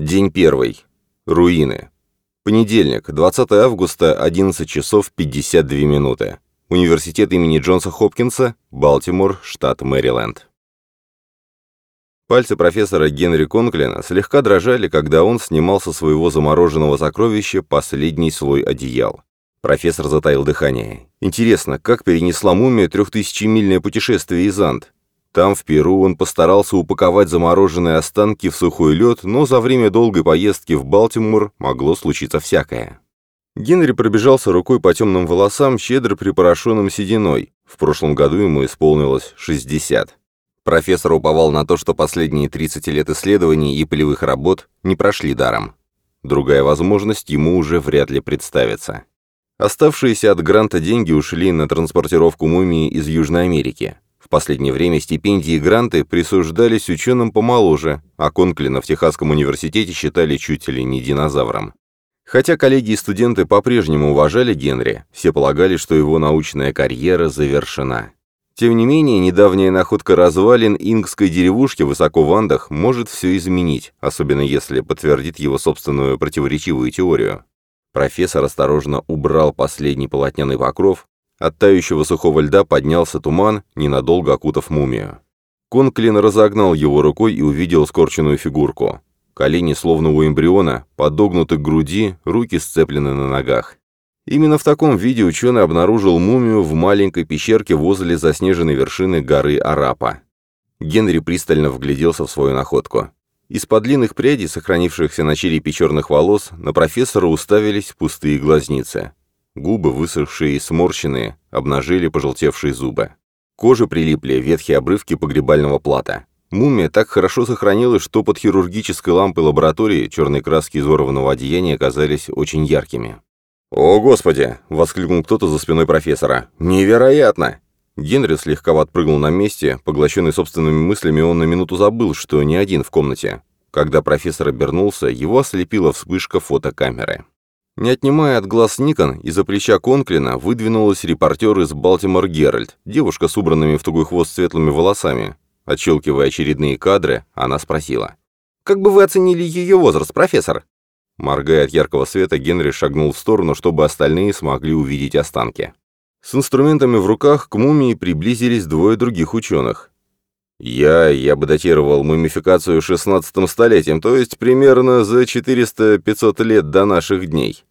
День первый. Руины. Понедельник, 20 августа, 11 часов 52 минуты. Университет имени Джонса Хопкинса, Балтимор, штат Мэриленд. Пальцы профессора Генри Конклина слегка дрожали, когда он снимал со своего замороженного сокровища последний слой одеял. Профессор затаил дыхание. Интересно, как перенесла мумия трехтысячемильное путешествие из Анд? Там, в Перу, он постарался упаковать замороженные останки в сухой лед, но за время долгой поездки в Балтимор могло случиться всякое. Генри пробежался рукой по темным волосам, щедро припорошенным сединой. В прошлом году ему исполнилось 60. Профессор уповал на то, что последние 30 лет исследований и полевых работ не прошли даром. Другая возможность ему уже вряд ли представится. Оставшиеся от гранта деньги ушли на транспортировку мумии из Южной Америки последнее время стипендии и гранты присуждались ученым помоложе, а Конклина в Техасском университете считали чуть ли не динозавром. Хотя коллеги и студенты по-прежнему уважали Генри, все полагали, что его научная карьера завершена. Тем не менее, недавняя находка развалин ингской деревушки высоко в Андах может все изменить, особенно если подтвердит его собственную противоречивую теорию. Профессор осторожно убрал последний полотняный покров, от тающего сухого льда поднялся туман, ненадолго окутав мумию. Конклин разогнал его рукой и увидел скорченную фигурку. Колени, словно у эмбриона, подогнуты к груди, руки сцеплены на ногах. Именно в таком виде ученый обнаружил мумию в маленькой пещерке возле заснеженной вершины горы Арапа. Генри пристально вгляделся в свою находку. Из-под длинных прядей, сохранившихся на черепе черных волос, на профессора уставились пустые глазницы. Губы, высохшие и сморщенные, обнажили пожелтевшие зубы. Коже прилипли ветхие обрывки погребального плата. Мумия так хорошо сохранилась, что под хирургической лампой лаборатории черные краски изорванного одеяния казались очень яркими. «О, Господи!» — воскликнул кто-то за спиной профессора. «Невероятно!» Генри слегка подпрыгнул на месте, поглощенный собственными мыслями, он на минуту забыл, что не один в комнате. Когда профессор обернулся, его ослепила вспышка фотокамеры. Не отнимая от глаз Никон, из-за плеча Конклина выдвинулась репортер из «Балтимор Геральт», девушка с убранными в тугой хвост светлыми волосами. Отщелкивая очередные кадры, она спросила. «Как бы вы оценили ее возраст, профессор?» Моргая от яркого света, Генри шагнул в сторону, чтобы остальные смогли увидеть останки. С инструментами в руках к мумии приблизились двое других ученых. Я, я бы датировал мумификацию 16 столетием, то есть примерно за 400-500 лет до наших дней.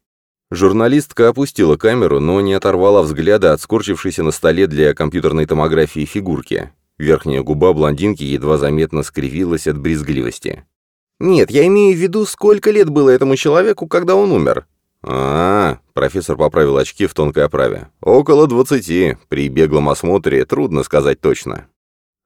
Журналистка опустила камеру, но не оторвала взгляда от скорчившейся на столе для компьютерной томографии фигурки. Верхняя губа блондинки едва заметно скривилась от брезгливости. «Нет, я имею в виду, сколько лет было этому человеку, когда он умер». А, -а, -а профессор поправил очки в тонкой оправе. «Около двадцати. При беглом осмотре трудно сказать точно».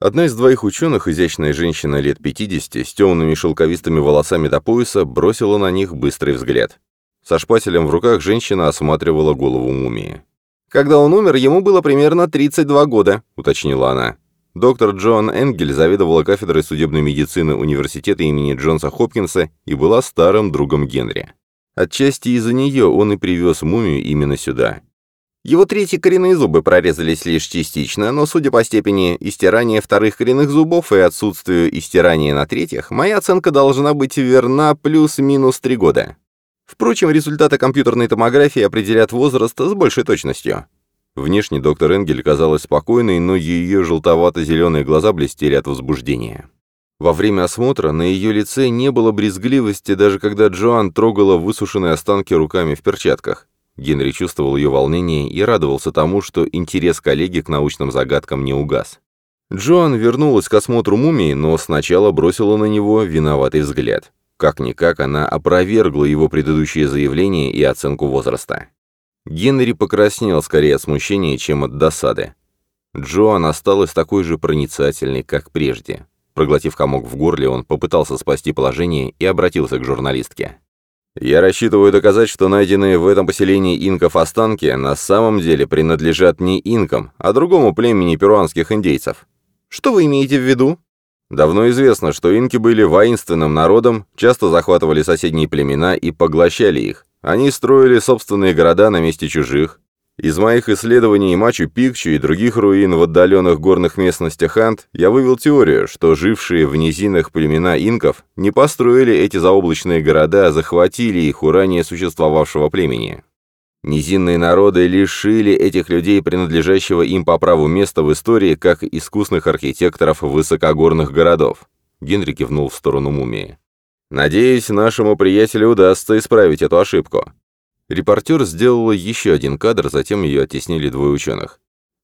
Одна из двоих ученых, изящная женщина лет 50, с темными шелковистыми волосами до пояса, бросила на них быстрый взгляд. Со шпателем в руках женщина осматривала голову мумии. «Когда он умер, ему было примерно 32 года», — уточнила она. Доктор Джоан Энгель заведовала кафедрой судебной медицины университета имени Джонса Хопкинса и была старым другом Генри. Отчасти из-за нее он и привез мумию именно сюда. Его третьи коренные зубы прорезались лишь частично, но, судя по степени истирания вторых коренных зубов и отсутствию истирания на третьих, моя оценка должна быть верна плюс-минус три года. Впрочем, результаты компьютерной томографии определят возраст с большей точностью. Внешне доктор Энгель казалась спокойной, но ее желтовато-зеленые глаза блестели от возбуждения. Во время осмотра на ее лице не было брезгливости, даже когда Джоан трогала высушенные останки руками в перчатках. Генри чувствовал ее волнение и радовался тому, что интерес коллеги к научным загадкам не угас. Джоан вернулась к осмотру мумии, но сначала бросила на него виноватый взгляд. Как-никак она опровергла его предыдущее заявление и оценку возраста. Генри покраснел скорее от смущения, чем от досады. Джоан осталась такой же проницательной, как прежде. Проглотив комок в горле, он попытался спасти положение и обратился к журналистке. Я рассчитываю доказать, что найденные в этом поселении инков останки на самом деле принадлежат не инкам, а другому племени перуанских индейцев. Что вы имеете в виду? Давно известно, что инки были воинственным народом, часто захватывали соседние племена и поглощали их. Они строили собственные города на месте чужих. Из моих исследований Мачу-Пикчу и других руин в отдаленных горных местностях Ант я вывел теорию, что жившие в низинах племена инков не построили эти заоблачные города, а захватили их у ранее существовавшего племени. Низинные народы лишили этих людей принадлежащего им по праву места в истории как искусных архитекторов высокогорных городов. Генри кивнул в сторону мумии. «Надеюсь, нашему приятелю удастся исправить эту ошибку. Репортер сделала еще один кадр, затем ее оттеснили двое ученых.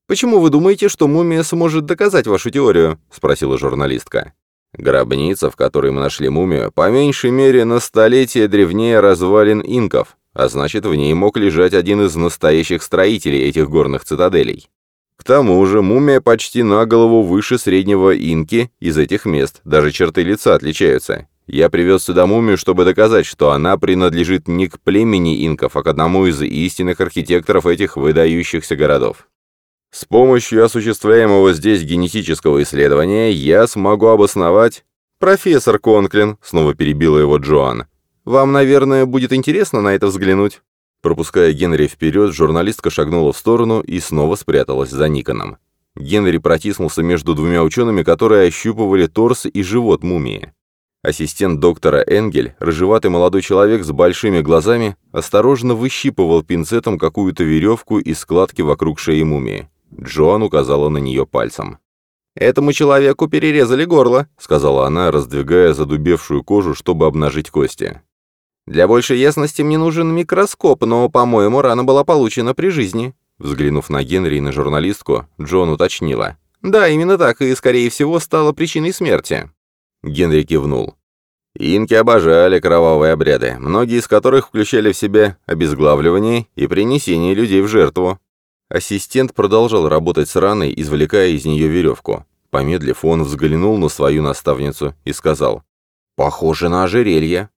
«Почему вы думаете, что мумия сможет доказать вашу теорию?» — спросила журналистка. «Гробница, в которой мы нашли мумию, по меньшей мере на столетие древнее развалин инков, а значит, в ней мог лежать один из настоящих строителей этих горных цитаделей. К тому же мумия почти на голову выше среднего инки из этих мест, даже черты лица отличаются. Я привез сюда мумию, чтобы доказать, что она принадлежит не к племени инков, а к одному из истинных архитекторов этих выдающихся городов. С помощью осуществляемого здесь генетического исследования я смогу обосновать... «Профессор Конклин», — снова перебила его Джоан, — «вам, наверное, будет интересно на это взглянуть». Пропуская Генри вперед, журналистка шагнула в сторону и снова спряталась за Никоном. Генри протиснулся между двумя учеными, которые ощупывали торс и живот мумии. Ассистент доктора Энгель, рыжеватый молодой человек с большими глазами, осторожно выщипывал пинцетом какую-то веревку из складки вокруг шеи мумии. Джоан указала на нее пальцем. «Этому человеку перерезали горло», — сказала она, раздвигая задубевшую кожу, чтобы обнажить кости. «Для большей ясности мне нужен микроскоп, но, по-моему, рана была получена при жизни». Взглянув на Генри и на журналистку, Джон уточнила. «Да, именно так, и, скорее всего, стало причиной смерти». Генри кивнул. Инки обожали кровавые обряды, многие из которых включали в себя обезглавливание и принесение людей в жертву. Ассистент продолжал работать с раной, извлекая из нее веревку. Помедлив, он взглянул на свою наставницу и сказал, «Похоже на ожерелье».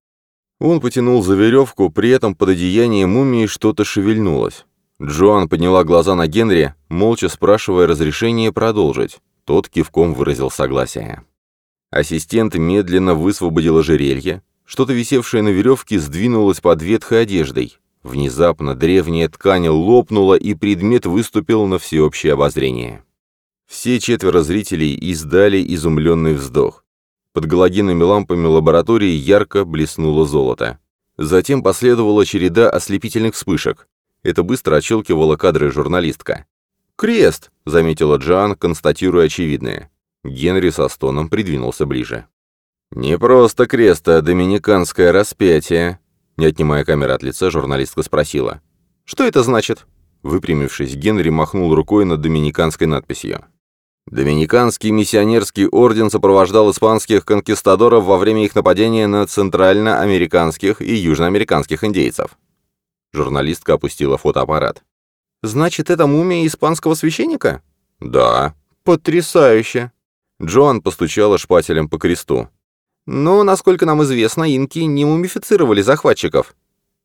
Он потянул за веревку, при этом под одеянием мумии что-то шевельнулось. Джоан подняла глаза на Генри, молча спрашивая разрешения продолжить. Тот кивком выразил согласие. Ассистент медленно высвободил ожерелье. Что-то висевшее на веревке сдвинулось под ветхой одеждой. Внезапно древняя ткань лопнула, и предмет выступил на всеобщее обозрение. Все четверо зрителей издали изумленный вздох. Под галогенными лампами лаборатории ярко блеснуло золото. Затем последовала череда ослепительных вспышек. Это быстро отщелкивала кадры журналистка. «Крест!» — заметила Джоан, констатируя очевидное. Генри со стоном придвинулся ближе. «Не просто крест, а доминиканское распятие», не отнимая камеры от лица, журналистка спросила. «Что это значит?» Выпрямившись, Генри махнул рукой над доминиканской надписью. Доминиканский миссионерский орден сопровождал испанских конкистадоров во время их нападения на центральноамериканских и южноамериканских индейцев. Журналистка опустила фотоаппарат. «Значит, это мумия испанского священника?» «Да». «Потрясающе!» Джоан постучала шпателем по кресту. «Но, насколько нам известно, инки не мумифицировали захватчиков».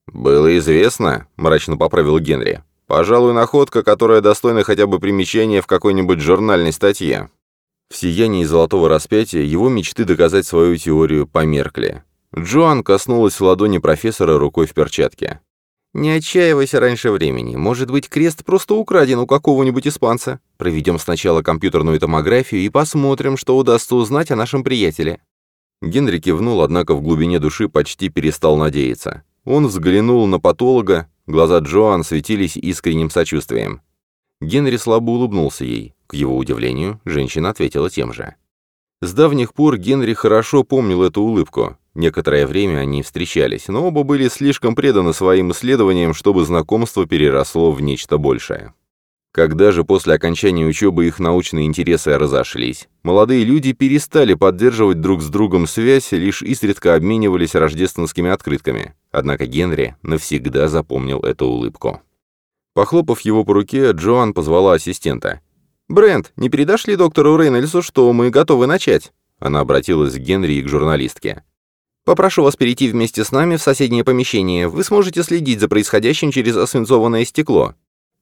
«Было известно», — мрачно поправил Генри. «Пожалуй, находка, которая достойна хотя бы примечания в какой-нибудь журнальной статье». В сиянии золотого распятия его мечты доказать свою теорию померкли. Джоан коснулась ладони профессора рукой в перчатке. «Не отчаивайся раньше времени. Может быть, крест просто украден у какого-нибудь испанца. Проведем сначала компьютерную томографию и посмотрим, что удастся узнать о нашем приятеле». Генри кивнул, однако в глубине души почти перестал надеяться. Он взглянул на патолога, глаза Джоан светились искренним сочувствием. Генри слабо улыбнулся ей. К его удивлению, женщина ответила тем же. С давних пор Генри хорошо помнил эту улыбку. Некоторое время они встречались, но оба были слишком преданы своим исследованиям, чтобы знакомство переросло в нечто большее. Когда же после окончания учебы их научные интересы разошлись, молодые люди перестали поддерживать друг с другом связь, лишь изредка обменивались рождественскими открытками. Однако Генри навсегда запомнил эту улыбку. Похлопав его по руке, Джоан позвала ассистента. «Брент, не передашь ли доктору Рейнольдсу, что мы готовы начать?» Она обратилась к Генри и к журналистке. Попрошу вас перейти вместе с нами в соседнее помещение. Вы сможете следить за происходящим через освинцованное стекло».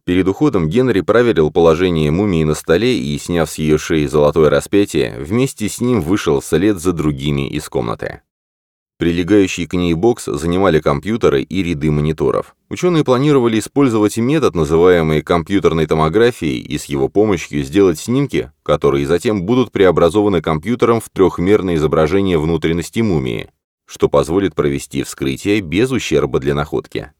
Перед уходом Генри проверил положение мумии на столе и, сняв с ее шеи золотое распятие, вместе с ним вышел вслед за другими из комнаты. Прилегающий к ней бокс занимали компьютеры и ряды мониторов. Ученые планировали использовать метод, называемый компьютерной томографией, и с его помощью сделать снимки, которые затем будут преобразованы компьютером в трехмерное изображение внутренности мумии, что позволит провести вскрытие без ущерба для находки.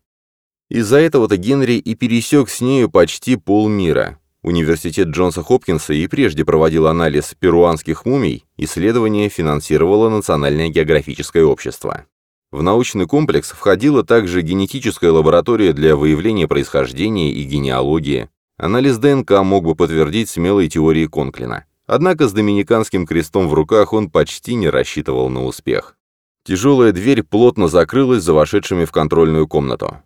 Из-за этого-то Генри и пересек с нею почти полмира. Университет Джонса Хопкинса и прежде проводил анализ перуанских мумий, исследование финансировало Национальное географическое общество. В научный комплекс входила также генетическая лаборатория для выявления происхождения и генеалогии. Анализ ДНК мог бы подтвердить смелые теории Конклина. Однако с доминиканским крестом в руках он почти не рассчитывал на успех. Тяжелая дверь плотно закрылась за вошедшими в контрольную комнату.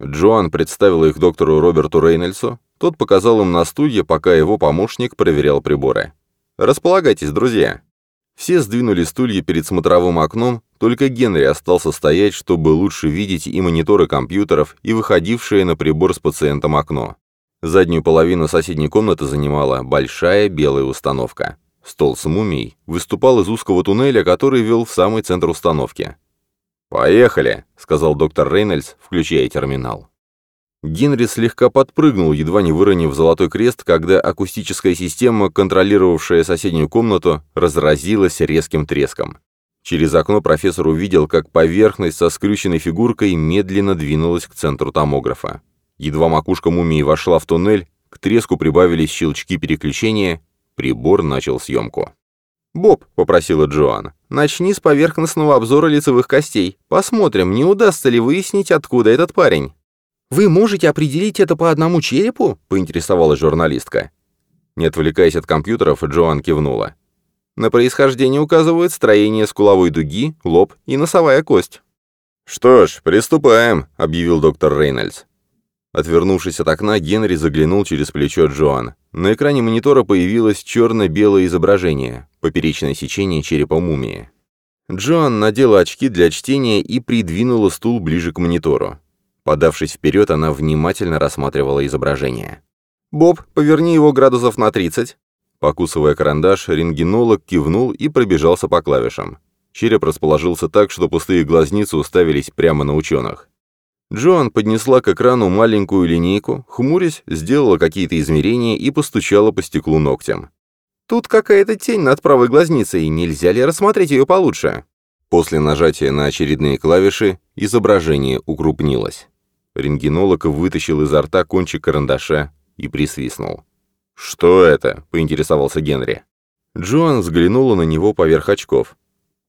Джоан представила их доктору Роберту Рейнольдсу, тот показал им на стулья, пока его помощник проверял приборы. «Располагайтесь, друзья». Все сдвинули стулья перед смотровым окном, только Генри остался стоять, чтобы лучше видеть и мониторы компьютеров, и выходившее на прибор с пациентом окно. Заднюю половину соседней комнаты занимала большая белая установка. Стол с мумией выступал из узкого туннеля, который вел в самый центр установки. «Поехали», — сказал доктор Рейнольдс, включая терминал. Генри слегка подпрыгнул, едва не выронив золотой крест, когда акустическая система, контролировавшая соседнюю комнату, разразилась резким треском. Через окно профессор увидел, как поверхность со скрюченной фигуркой медленно двинулась к центру томографа. Едва макушка мумии вошла в туннель, к треску прибавились щелчки переключения, прибор начал съемку. «Боб», — попросила Джоан, — «начни с поверхностного обзора лицевых костей. Посмотрим, не удастся ли выяснить, откуда этот парень». «Вы можете определить это по одному черепу?» — поинтересовалась журналистка. Не отвлекаясь от компьютеров, Джоан кивнула. На происхождение указывают строение скуловой дуги, лоб и носовая кость. «Что ж, приступаем», — объявил доктор Рейнольдс. Отвернувшись от окна, Генри заглянул через плечо Джоан. На экране монитора появилось черно-белое изображение, поперечное сечение черепа мумии. Джоан надела очки для чтения и придвинула стул ближе к монитору. Подавшись вперед, она внимательно рассматривала изображение. «Боб, поверни его градусов на 30». Покусывая карандаш, рентгенолог кивнул и пробежался по клавишам. Череп расположился так, что пустые глазницы уставились прямо на ученых. Джоан поднесла к экрану маленькую линейку, хмурясь, сделала какие-то измерения и постучала по стеклу ногтем. «Тут какая-то тень над правой глазницей, нельзя ли рассмотреть ее получше?» После нажатия на очередные клавиши изображение укрупнилось. Рентгенолог вытащил изо рта кончик карандаша и присвистнул. «Что это?» — поинтересовался Генри. Джоан взглянула на него поверх очков.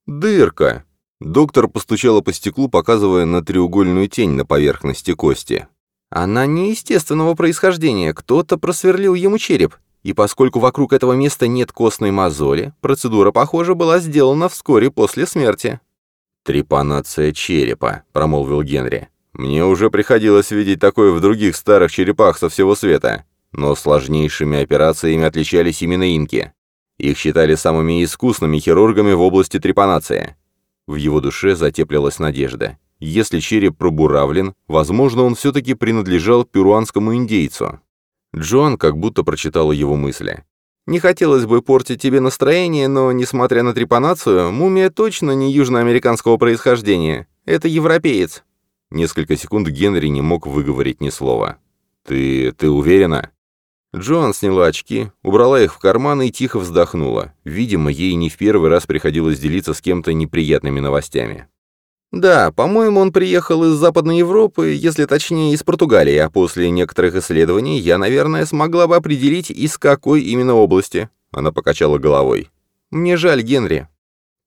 «Дырка!» Доктор постучала по стеклу, показывая на треугольную тень на поверхности кости. «Она неестественного происхождения, кто-то просверлил ему череп, и поскольку вокруг этого места нет костной мозоли, процедура, похоже, была сделана вскоре после смерти». «Трепанация черепа», — промолвил Генри. Мне уже приходилось видеть такое в других старых черепах со всего света, но сложнейшими операциями отличались именно инки. Их считали самыми искусными хирургами в области трепанации. В его душе затеплилась надежда. Если череп пробуравлен, возможно, он все-таки принадлежал перуанскому индейцу. Джоан как будто прочитала его мысли. «Не хотелось бы портить тебе настроение, но, несмотря на трепанацию, мумия точно не южноамериканского происхождения. Это европеец. Несколько секунд Генри не мог выговорить ни слова. «Ты... ты уверена?» Джоан сняла очки, убрала их в карман и тихо вздохнула. Видимо, ей не в первый раз приходилось делиться с кем-то неприятными новостями. «Да, по-моему, он приехал из Западной Европы, если точнее, из Португалии, а после некоторых исследований я, наверное, смогла бы определить, из какой именно области». Она покачала головой. «Мне жаль, Генри.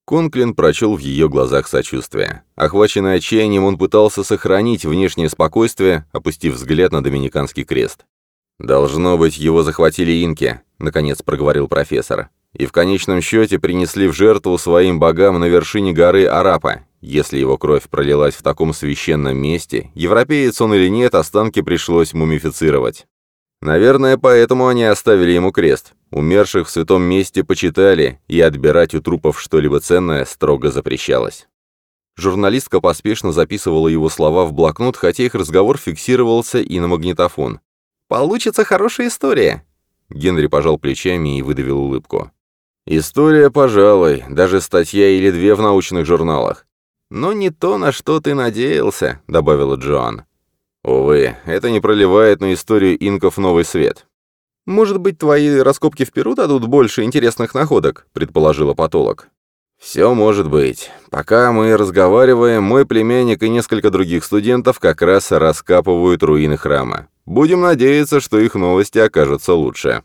Конклин прочел в ее глазах сочувствие. Охваченный отчаянием, он пытался сохранить внешнее спокойствие, опустив взгляд на Доминиканский крест. «Должно быть, его захватили инки», — наконец проговорил профессор. «И в конечном счете принесли в жертву своим богам на вершине горы Арапа. Если его кровь пролилась в таком священном месте, европеец он или нет, останки пришлось мумифицировать. Наверное, поэтому они оставили ему крест. Умерших в святом месте почитали, и отбирать у трупов что-либо ценное строго запрещалось. Журналистка поспешно записывала его слова в блокнот, хотя их разговор фиксировался и на магнитофон. «Получится хорошая история!» Генри пожал плечами и выдавил улыбку. «История, пожалуй, даже статья или две в научных журналах. «Но не то, на что ты надеялся», — добавила Джоан. «Увы, это не проливает на историю инков новый свет». «Может быть, твои раскопки в Перу дадут больше интересных находок», — предположила патолог. «Все может быть. Пока мы разговариваем, мой племянник и несколько других студентов как раз раскапывают руины храма. Будем надеяться, что их новости окажутся лучше».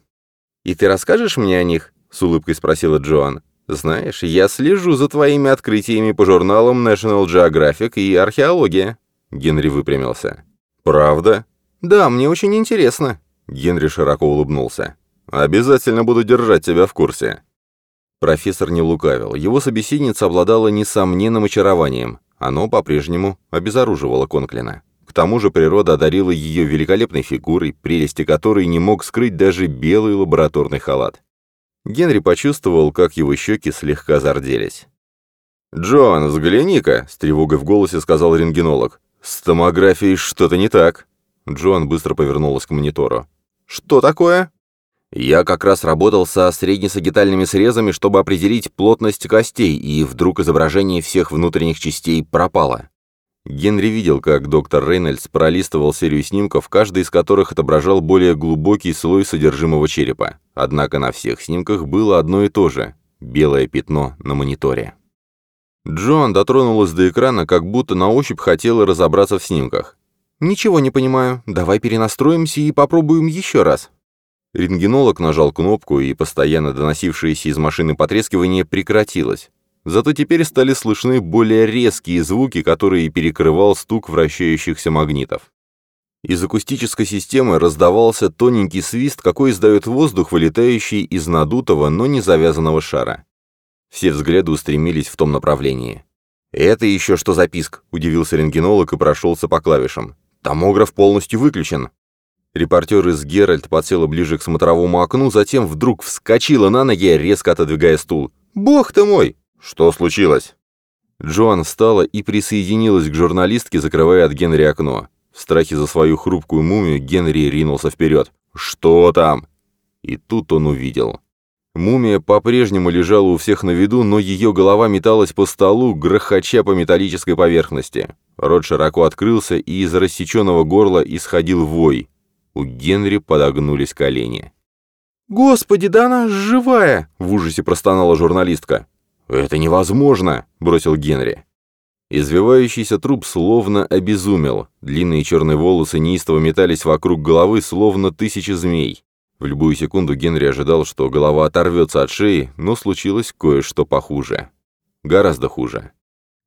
«И ты расскажешь мне о них?» — с улыбкой спросила Джоан. «Знаешь, я слежу за твоими открытиями по журналам National Geographic и археология». Генри выпрямился. «Правда?» «Да, мне очень интересно». Генри широко улыбнулся. «Обязательно буду держать тебя в курсе». Профессор не лукавил. Его собеседница обладала несомненным очарованием. Оно по-прежнему обезоруживало Конклина. К тому же природа одарила ее великолепной фигурой, прелести которой не мог скрыть даже белый лабораторный халат. Генри почувствовал, как его щеки слегка зарделись. «Джоан, взгляни-ка!» — с тревогой в голосе сказал рентгенолог. «С томографией что-то не так». Джоан быстро повернулась к монитору. «Что такое?» Я как раз работал со среднесагитальными срезами, чтобы определить плотность костей, и вдруг изображение всех внутренних частей пропало. Генри видел, как доктор Рейнольдс пролистывал серию снимков, каждый из которых отображал более глубокий слой содержимого черепа. Однако на всех снимках было одно и то же — белое пятно на мониторе. Джоан дотронулась до экрана, как будто на ощупь хотела разобраться в снимках. «Ничего не понимаю. Давай перенастроимся и попробуем еще раз». Рентгенолог нажал кнопку, и постоянно доносившееся из машины потрескивание прекратилось. Зато теперь стали слышны более резкие звуки, которые перекрывал стук вращающихся магнитов. Из акустической системы раздавался тоненький свист, какой издает воздух, вылетающий из надутого, но не завязанного шара. Все взгляды устремились в том направлении. «Это еще что за писк?» – удивился рентгенолог и прошелся по клавишам. «Томограф полностью выключен». Репортер из «Геральт» подсела ближе к смотровому окну, затем вдруг вскочила на ноги, резко отодвигая стул. «Бог ты мой!» «Что случилось?» Джоан встала и присоединилась к журналистке, закрывая от Генри окно. В страхе за свою хрупкую мумию Генри ринулся вперед. «Что там?» И тут он увидел. Мумия по-прежнему лежала у всех на виду, но ее голова металась по столу, грохоча по металлической поверхности. Рот широко открылся, и из рассеченного горла исходил вой. У Генри подогнулись колени. «Господи, да она живая!» — в ужасе простонала журналистка. «Это невозможно!» — бросил Генри. Извивающийся труп словно обезумел. Длинные черные волосы неистово метались вокруг головы, словно тысячи змей. В любую секунду Генри ожидал, что голова оторвется от шеи, но случилось кое-что похуже. Гораздо хуже.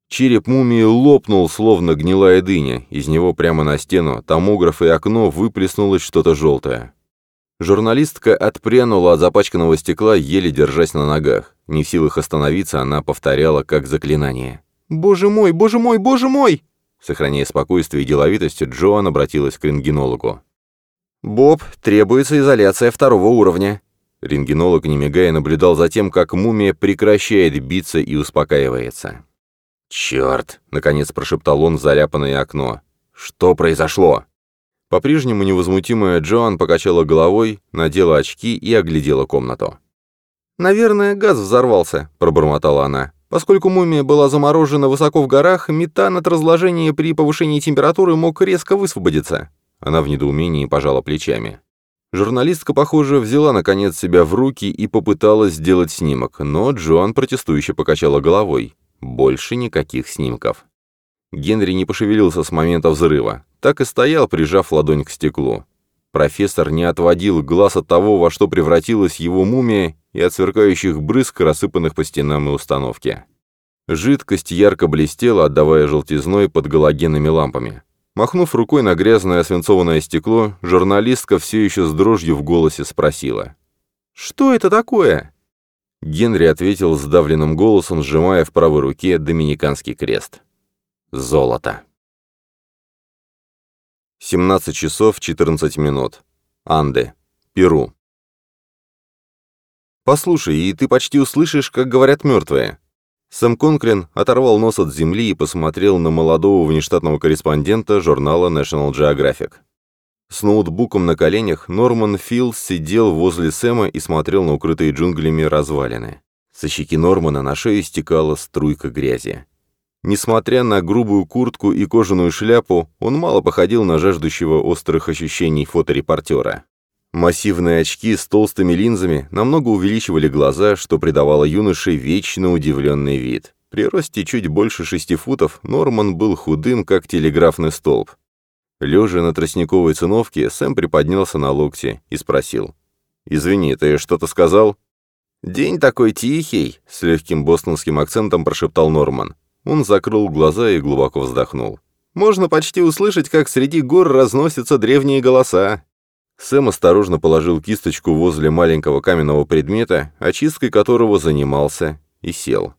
Череп мумии лопнул, словно гнилая дыня. Из него прямо на стену, томограф и окно выплеснулось что-то желтое. Журналистка отпрянула от запачканного стекла, еле держась на ногах. Не в силах остановиться, она повторяла как заклинание. «Боже мой, боже мой, боже мой!» Сохраняя спокойствие и деловитость, Джоан обратилась к рентгенологу. «Боб, требуется изоляция второго уровня». Рентгенолог, не мигая, наблюдал за тем, как мумия прекращает биться и успокаивается. «Черт!» — наконец прошептал он в заляпанное окно. «Что произошло?» По-прежнему невозмутимая Джоан покачала головой, надела очки и оглядела комнату. «Наверное, газ взорвался», — пробормотала она. «Поскольку мумия была заморожена высоко в горах, метан от разложения при повышении температуры мог резко высвободиться». Она в недоумении пожала плечами. Журналистка, похоже, взяла наконец себя в руки и попыталась сделать снимок, но Джоан протестующе покачала головой. Больше никаких снимков. Генри не пошевелился с момента взрыва, так и стоял, прижав ладонь к стеклу. Профессор не отводил глаз от того, во что превратилась его мумия, и от сверкающих брызг, рассыпанных по стенам и установке. Жидкость ярко блестела, отдавая желтизной под галогенными лампами. Махнув рукой на грязное свинцованное стекло, журналистка все еще с дрожью в голосе спросила. «Что это такое?» Генри ответил сдавленным голосом, сжимая в правой руке доминиканский крест. «Золото». 17 часов 14 минут. Анды. Перу. «Послушай, и ты почти услышишь, как говорят мертвые». Сэм Конклин оторвал нос от земли и посмотрел на молодого внештатного корреспондента журнала National Geographic. С ноутбуком на коленях Норман Филдс сидел возле Сэма и смотрел на укрытые джунглями развалины. Со щеки Нормана на шею стекала струйка грязи. Несмотря на грубую куртку и кожаную шляпу, он мало походил на жаждущего острых ощущений фоторепортера. Массивные очки с толстыми линзами намного увеличивали глаза, что придавало юноше вечно удивленный вид. При росте чуть больше шести футов Норман был худым, как телеграфный столб. Лежа на тростниковой циновке, Сэм приподнялся на локте и спросил. «Извини, ты что-то сказал?» «День такой тихий», — с легким бостонским акцентом прошептал Норман. Он закрыл глаза и глубоко вздохнул. «Можно почти услышать, как среди гор разносятся древние голоса». Сэм осторожно положил кисточку возле маленького каменного предмета, очисткой которого занимался, и сел.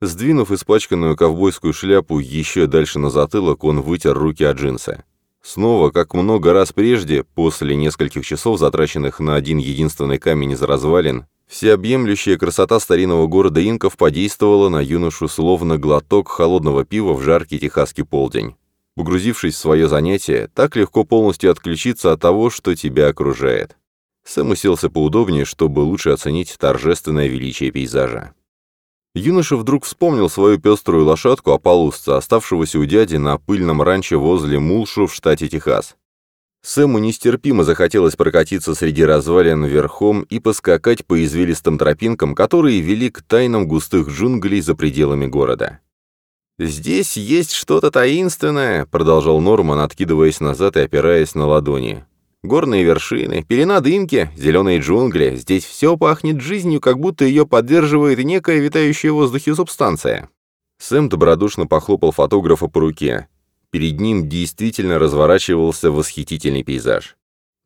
Сдвинув испачканную ковбойскую шляпу еще дальше на затылок, он вытер руки от джинса. Снова, как много раз прежде, после нескольких часов, затраченных на один единственный камень из развалин, Всеобъемлющая красота старинного города инков подействовала на юношу словно глоток холодного пива в жаркий техасский полдень. Погрузившись в свое занятие, так легко полностью отключиться от того, что тебя окружает. Сэм уселся поудобнее, чтобы лучше оценить торжественное величие пейзажа. Юноша вдруг вспомнил свою пеструю лошадку Аполлусца, оставшегося у дяди на пыльном ранчо возле Мулшу в штате Техас. Сэму нестерпимо захотелось прокатиться среди развалин верхом и поскакать по извилистым тропинкам, которые вели к тайнам густых джунглей за пределами города. «Здесь есть что-то таинственное», — продолжал Норман, откидываясь назад и опираясь на ладони. «Горные вершины, пелена дымки, зеленые джунгли. Здесь все пахнет жизнью, как будто ее поддерживает некая витающая в воздухе субстанция». Сэм добродушно похлопал фотографа по руке. Перед ним действительно разворачивался восхитительный пейзаж.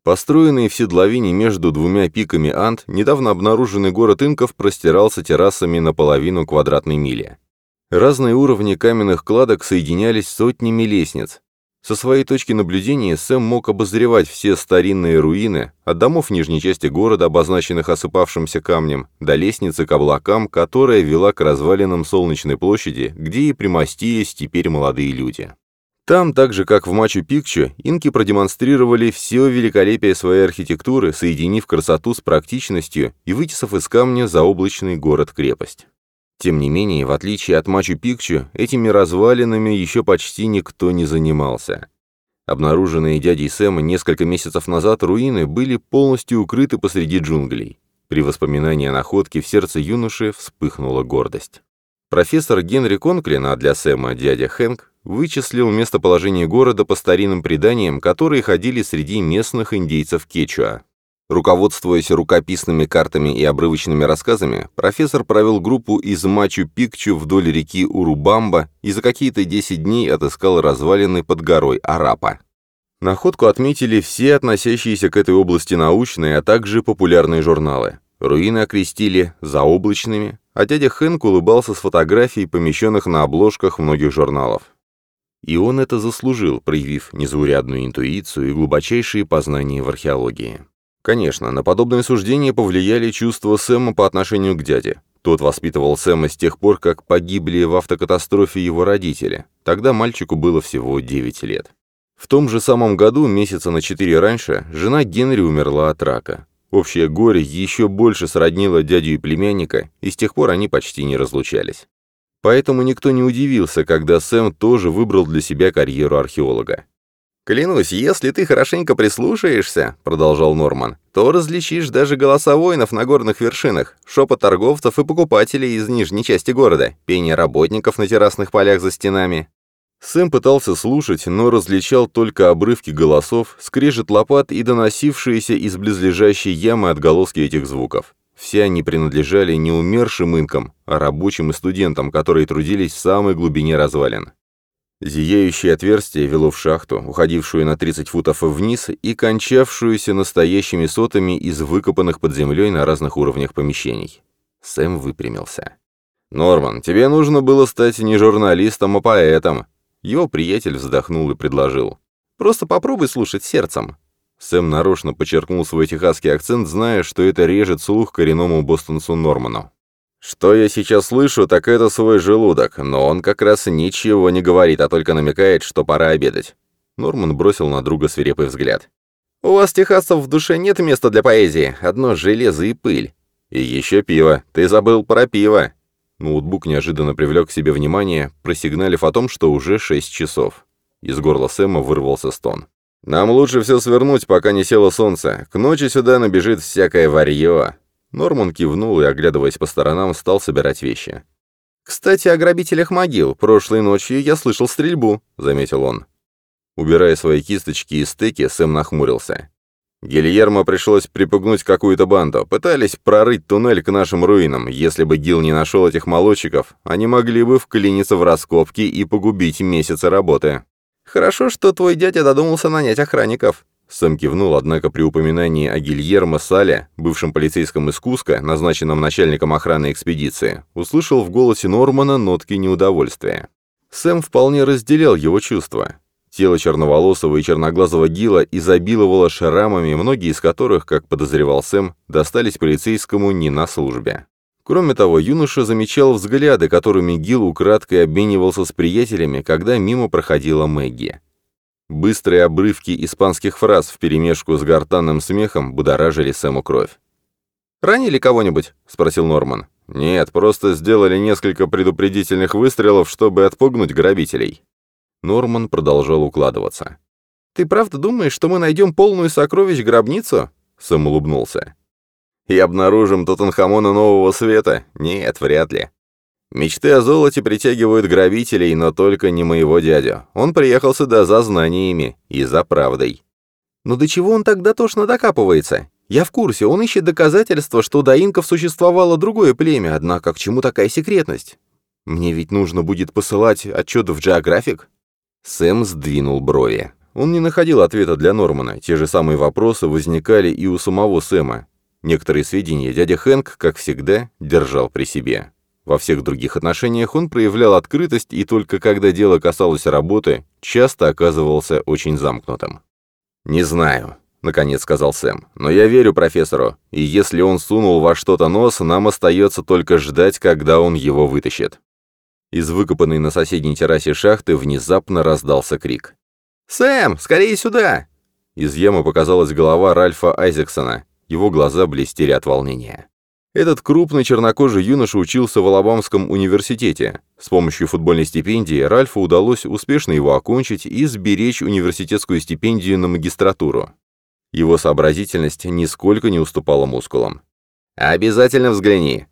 Построенный в седловине между двумя пиками Ант, недавно обнаруженный город инков простирался террасами на половину квадратной мили. Разные уровни каменных кладок соединялись сотнями лестниц. Со своей точки наблюдения Сэм мог обозревать все старинные руины, от домов нижней части города, обозначенных осыпавшимся камнем, до лестницы к облакам, которая вела к развалинам Солнечной площади, где и примостились теперь молодые люди. Там, так же как в Мачу-Пикчу, инки продемонстрировали все великолепие своей архитектуры, соединив красоту с практичностью и вытесав из камня заоблачный город-крепость. Тем не менее, в отличие от Мачу-Пикчу, этими развалинами еще почти никто не занимался. Обнаруженные дядей Сэма несколько месяцев назад руины были полностью укрыты посреди джунглей. При воспоминании о находке в сердце юноши вспыхнула гордость. Профессор Генри Конклин, а для Сэма дядя Хэнк, вычислил местоположение города по старинным преданиям, которые ходили среди местных индейцев Кечуа. Руководствуясь рукописными картами и обрывочными рассказами, профессор провел группу из Мачу-Пикчу вдоль реки Урубамба и за какие-то 10 дней отыскал развалины под горой Арапа. Находку отметили все относящиеся к этой области научные, а также популярные журналы. Руины окрестили заоблачными, а дядя Хэнк улыбался с фотографий, помещенных на обложках многих журналов. И он это заслужил, проявив незаурядную интуицию и глубочайшие познания в археологии. Конечно, на подобное суждение повлияли чувства Сэма по отношению к дяде. Тот воспитывал Сэма с тех пор, как погибли в автокатастрофе его родители. Тогда мальчику было всего 9 лет. В том же самом году, месяца на четыре раньше, жена Генри умерла от рака. Общее горе еще больше сроднило дядю и племянника, и с тех пор они почти не разлучались. Поэтому никто не удивился, когда Сэм тоже выбрал для себя карьеру археолога. «Клянусь, если ты хорошенько прислушаешься», — продолжал Норман, «то различишь даже голоса воинов на горных вершинах, шепот торговцев и покупателей из нижней части города, пение работников на террасных полях за стенами». Сэм пытался слушать, но различал только обрывки голосов, скрежет лопат и доносившиеся из близлежащей ямы отголоски этих звуков. Все они принадлежали не умершим инкам, а рабочим и студентам, которые трудились в самой глубине развалин. Зияющее отверстие вело в шахту, уходившую на 30 футов вниз и кончавшуюся настоящими сотами из выкопанных под землей на разных уровнях помещений. Сэм выпрямился. «Норман, тебе нужно было стать не журналистом, а поэтом». Его приятель вздохнул и предложил. «Просто попробуй слушать сердцем. Сэм нарочно подчеркнул свой техасский акцент, зная, что это режет слух коренному бостонцу Норману. «Что я сейчас слышу, так это свой желудок, но он как раз ничего не говорит, а только намекает, что пора обедать». Норман бросил на друга свирепый взгляд. «У вас, техасцев, в душе нет места для поэзии, одно железо и пыль. И еще пиво. Ты забыл про пиво». Ноутбук неожиданно привлек к себе внимание, просигналив о том, что уже 6 часов. Из горла Сэма вырвался стон. «Нам лучше все свернуть, пока не село солнце. К ночи сюда набежит всякое варьё». Норман кивнул и, оглядываясь по сторонам, стал собирать вещи. «Кстати, о грабителях могил. Прошлой ночью я слышал стрельбу», — заметил он. Убирая свои кисточки и стеки, Сэм нахмурился. Гильермо пришлось припугнуть какую-то банду. Пытались прорыть туннель к нашим руинам. Если бы Гил не нашел этих молодчиков, они могли бы вклиниться в раскопки и погубить месяцы работы. «Хорошо, что твой дядя додумался нанять охранников». Сэм кивнул, однако при упоминании о Гильермо Сале, бывшем полицейском из Куска, назначенном начальником охраны экспедиции, услышал в голосе Нормана нотки неудовольствия. Сэм вполне разделял его чувства. Тело черноволосого и черноглазого Гила изобиловало шрамами, многие из которых, как подозревал Сэм, достались полицейскому не на службе. Кроме того, юноша замечал взгляды, которыми Гил украдкой обменивался с приятелями, когда мимо проходила Мэгги. Быстрые обрывки испанских фраз вперемешку с гортанным смехом будоражили Сэму кровь. «Ранили кого-нибудь?» — спросил Норман. «Нет, просто сделали несколько предупредительных выстрелов, чтобы отпугнуть грабителей». Норман продолжал укладываться. «Ты правда думаешь, что мы найдем полную сокровищ гробницу?» Сэм улыбнулся. «И обнаружим Тутанхамона нового света? Нет, вряд ли. Мечты о золоте притягивают грабителей, но только не моего дядю. Он приехал сюда за знаниями и за правдой». «Но до чего он тогда тошно докапывается? Я в курсе, он ищет доказательства, что до инков существовало другое племя, однако к чему такая секретность? Мне ведь нужно будет посылать отчет в Geographic?» Сэм сдвинул брови. Он не находил ответа для Нормана. Те же самые вопросы возникали и у самого Сэма. Некоторые сведения дядя Хэнк, как всегда, держал при себе. Во всех других отношениях он проявлял открытость, и только когда дело касалось работы, часто оказывался очень замкнутым. «Не знаю», — наконец сказал Сэм, — «но я верю профессору, и если он сунул во что-то нос, нам остается только ждать, когда он его вытащит». Из выкопанной на соседней террасе шахты внезапно раздался крик. «Сэм, скорее сюда!» Из ямы показалась голова Ральфа Айзексона. Его глаза блестели от волнения. Этот крупный чернокожий юноша учился в Алабамском университете. С помощью футбольной стипендии Ральфу удалось успешно его окончить и сберечь университетскую стипендию на магистратуру. Его сообразительность нисколько не уступала мускулам. «Обязательно взгляни»,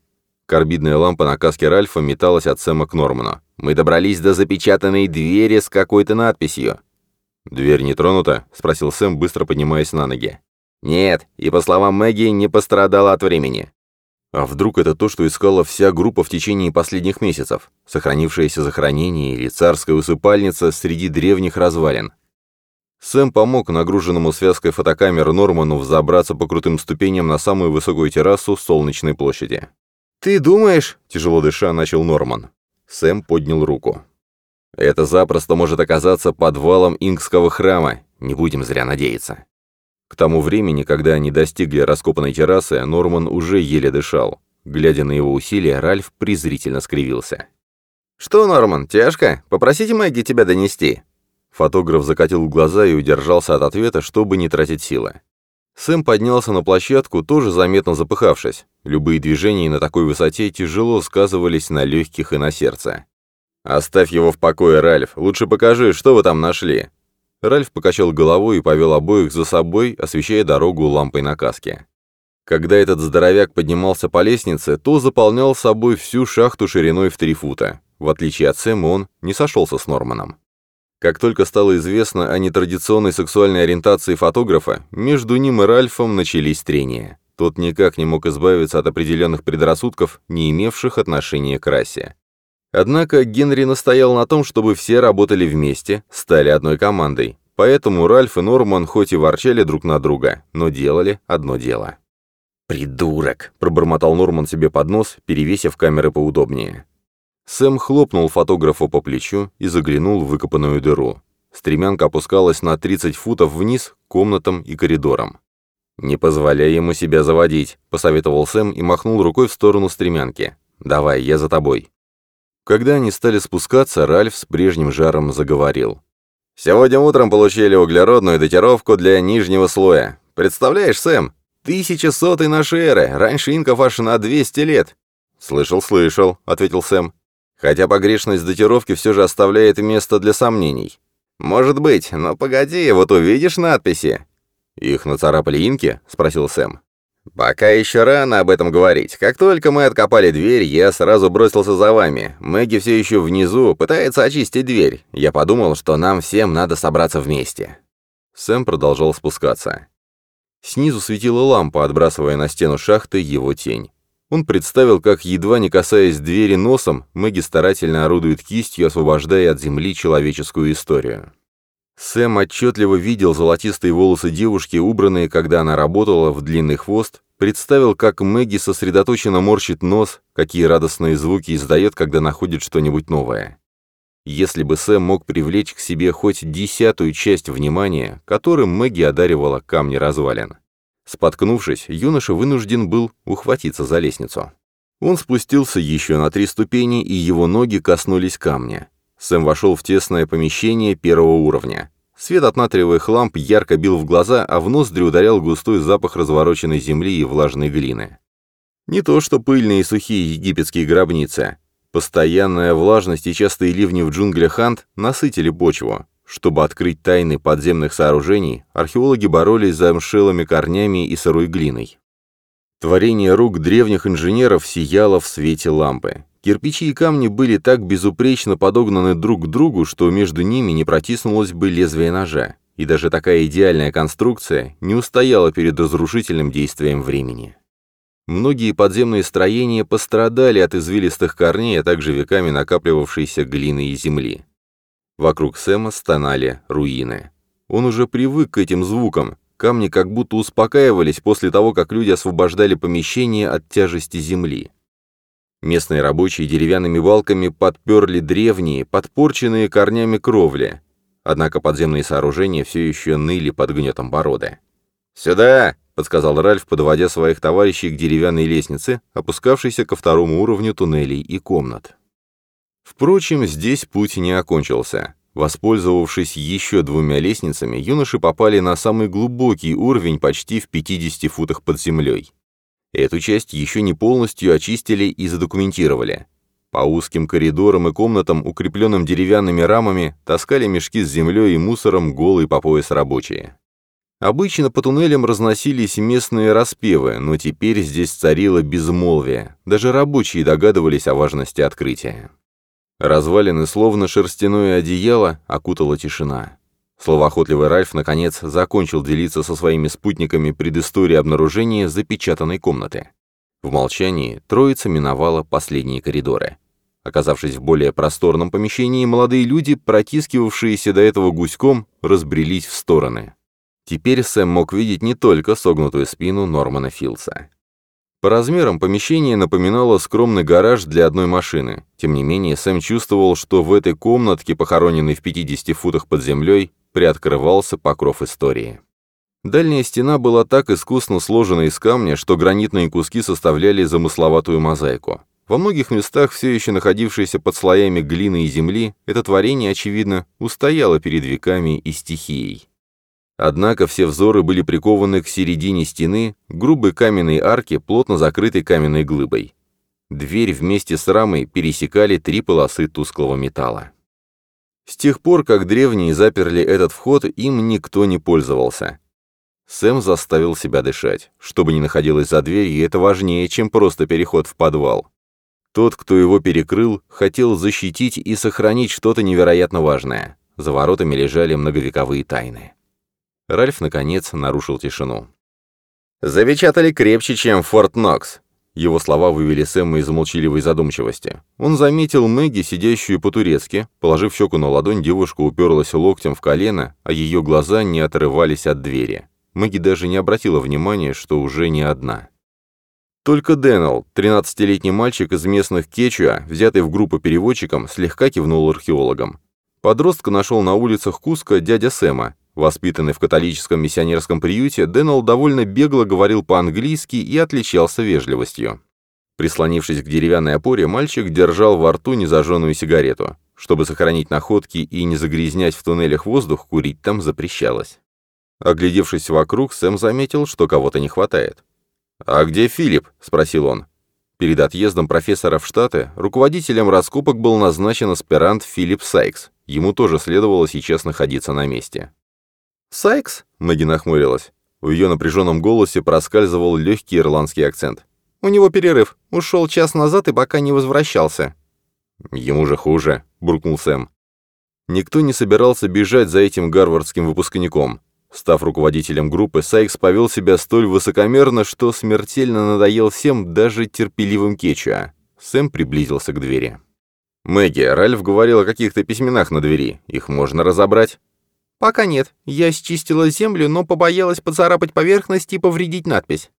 Карбидная лампа на каске Ральфа металась от Сэма к Норману. «Мы добрались до запечатанной двери с какой-то надписью». «Дверь не тронута?» — спросил Сэм, быстро поднимаясь на ноги. «Нет, и по словам Мэгги, не пострадала от времени». А вдруг это то, что искала вся группа в течение последних месяцев? Сохранившееся захоронение или царская усыпальница среди древних развалин? Сэм помог нагруженному связкой фотокамер Норману взобраться по крутым ступеням на самую высокую террасу Солнечной площади. «Ты думаешь?» — тяжело дыша начал Норман. Сэм поднял руку. «Это запросто может оказаться подвалом Ингского храма. Не будем зря надеяться». К тому времени, когда они достигли раскопанной террасы, Норман уже еле дышал. Глядя на его усилия, Ральф презрительно скривился. «Что, Норман, тяжко? Попросите Мэгги тебя донести». Фотограф закатил глаза и удержался от ответа, чтобы не тратить силы. Сэм поднялся на площадку, тоже заметно запыхавшись. Любые движения на такой высоте тяжело сказывались на легких и на сердце. «Оставь его в покое, Ральф. Лучше покажи, что вы там нашли». Ральф покачал головой и повел обоих за собой, освещая дорогу лампой на каске. Когда этот здоровяк поднимался по лестнице, то заполнял собой всю шахту шириной в три фута. В отличие от Сэма, он не сошелся с Норманом. Как только стало известно о нетрадиционной сексуальной ориентации фотографа, между ним и Ральфом начались трения. Тот никак не мог избавиться от определенных предрассудков, не имевших отношения к расе. Однако Генри настоял на том, чтобы все работали вместе, стали одной командой. Поэтому Ральф и Норман хоть и ворчали друг на друга, но делали одно дело. «Придурок!» — пробормотал Норман себе под нос, перевесив камеры поудобнее. Сэм хлопнул фотографу по плечу и заглянул в выкопанную дыру. Стремянка опускалась на 30 футов вниз комнатам и коридорам. «Не позволяй ему себя заводить», — посоветовал Сэм и махнул рукой в сторону стремянки. «Давай, я за тобой». Когда они стали спускаться, Ральф с прежним жаром заговорил. «Сегодня утром получили углеродную датировку для нижнего слоя. Представляешь, Сэм, тысяча сотый нашей эры, раньше инков аж на 200 лет. «Слышал, слышал», — ответил Сэм. «Хотя погрешность датировки все же оставляет место для сомнений». «Может быть, но погоди, вот увидишь надписи». «Их нацарапали инки?» — спросил Сэм. «Пока еще рано об этом говорить. Как только мы откопали дверь, я сразу бросился за вами. Мэгги все еще внизу, пытается очистить дверь. Я подумал, что нам всем надо собраться вместе». Сэм продолжал спускаться. Снизу светила лампа, отбрасывая на стену шахты его тень. Он представил, как, едва не касаясь двери носом, Мэгги старательно орудует кистью, освобождая от земли человеческую историю. Сэм отчетливо видел золотистые волосы девушки, убранные, когда она работала, в длинный хвост, представил, как Мэгги сосредоточенно морщит нос, какие радостные звуки издает, когда находит что-нибудь новое. Если бы Сэм мог привлечь к себе хоть десятую часть внимания, которым Мэгги одаривала камни развалин. Споткнувшись, юноша вынужден был ухватиться за лестницу. Он спустился еще на три ступени, и его ноги коснулись камня. Сэм вошел в тесное помещение первого уровня. Свет от натриевых ламп ярко бил в глаза, а в ноздри ударял густой запах развороченной земли и влажной глины. Не то что пыльные и сухие египетские гробницы. Постоянная влажность и частые ливни в джунглях Хант насытили почву. Чтобы открыть тайны подземных сооружений, археологи боролись за мшелыми корнями и сырой глиной. Творение рук древних инженеров сияло в свете лампы. Кирпичи и камни были так безупречно подогнаны друг к другу, что между ними не протиснулось бы лезвие ножа, и даже такая идеальная конструкция не устояла перед разрушительным действием времени. Многие подземные строения пострадали от извилистых корней, а также веками накапливавшейся глины и земли. Вокруг Сэма стонали руины. Он уже привык к этим звукам. Камни как будто успокаивались после того, как люди освобождали помещение от тяжести земли. Местные рабочие деревянными балками подперли древние, подпорченные корнями кровли. Однако подземные сооружения все еще ныли под гнетом бороды. «Сюда!» — подсказал Ральф, подводя своих товарищей к деревянной лестнице, опускавшейся ко второму уровню туннелей и комнат. Впрочем, здесь путь не окончился. Воспользовавшись еще двумя лестницами, юноши попали на самый глубокий уровень почти в 50 футах под землей. Эту часть еще не полностью очистили и задокументировали. По узким коридорам и комнатам, укрепленным деревянными рамами, таскали мешки с землей и мусором голые по пояс рабочие. Обычно по туннелям разносились местные распевы, но теперь здесь царило безмолвие. Даже рабочие догадывались о важности открытия. Развалины, словно шерстяное одеяло, окутала тишина. Словоохотливый Ральф, наконец, закончил делиться со своими спутниками предысторией обнаружения запечатанной комнаты. В молчании троица миновала последние коридоры. Оказавшись в более просторном помещении, молодые люди, протискивавшиеся до этого гуськом, разбрелись в стороны. Теперь Сэм мог видеть не только согнутую спину Нормана Филса. По размерам помещение напоминало скромный гараж для одной машины. Тем не менее, Сэм чувствовал, что в этой комнатке, похороненной в 50 футах под землей, приоткрывался покров истории. Дальняя стена была так искусно сложена из камня, что гранитные куски составляли замысловатую мозаику. Во многих местах, все еще находившиеся под слоями глины и земли, это творение, очевидно, устояло перед веками и стихией. Однако все взоры были прикованы к середине стены, грубой каменной арке, плотно закрытой каменной глыбой. Дверь вместе с рамой пересекали три полосы тусклого металла. С тех пор, как древние заперли этот вход, им никто не пользовался. Сэм заставил себя дышать. Что бы ни находилось за дверью, это важнее, чем просто переход в подвал. Тот, кто его перекрыл, хотел защитить и сохранить что-то невероятно важное. За воротами лежали многовековые тайны. Ральф, наконец, нарушил тишину. «Запечатали крепче, чем Форт Нокс». Его слова вывели Сэма из молчаливой задумчивости. Он заметил Мэгги, сидящую по-турецки. Положив щеку на ладонь, девушка уперлась локтем в колено, а ее глаза не отрывались от двери. Мэгги даже не обратила внимания, что уже не одна. Только Дэннел, 13-летний мальчик из местных Кечуа, взятый в группу переводчиком, слегка кивнул археологам. Подростка нашел на улицах Куска дядя Сэма, Воспитанный в католическом миссионерском приюте, Дэннел довольно бегло говорил по-английски и отличался вежливостью. Прислонившись к деревянной опоре, мальчик держал во рту незажженную сигарету. Чтобы сохранить находки и не загрязнять в туннелях воздух, курить там запрещалось. Оглядевшись вокруг, Сэм заметил, что кого-то не хватает. «А где Филипп?» — спросил он. Перед отъездом профессора в Штаты руководителем раскопок был назначен аспирант Филипп Сайкс. Ему тоже следовало сейчас находиться на месте. «Сайкс?» — Мэгги нахмурилась. В ее напряженном голосе проскальзывал легкий ирландский акцент. «У него перерыв. Ушел час назад и пока не возвращался». «Ему же хуже», — буркнул Сэм. Никто не собирался бежать за этим гарвардским выпускником. Став руководителем группы, Сайкс повел себя столь высокомерно, что смертельно надоел всем, даже терпеливым Кетчуа. Сэм приблизился к двери. «Мэгги, Ральф говорил о каких-то письменах на двери. Их можно разобрать?» «Пока нет. Я счистила землю, но побоялась поцарапать поверхность и повредить надпись.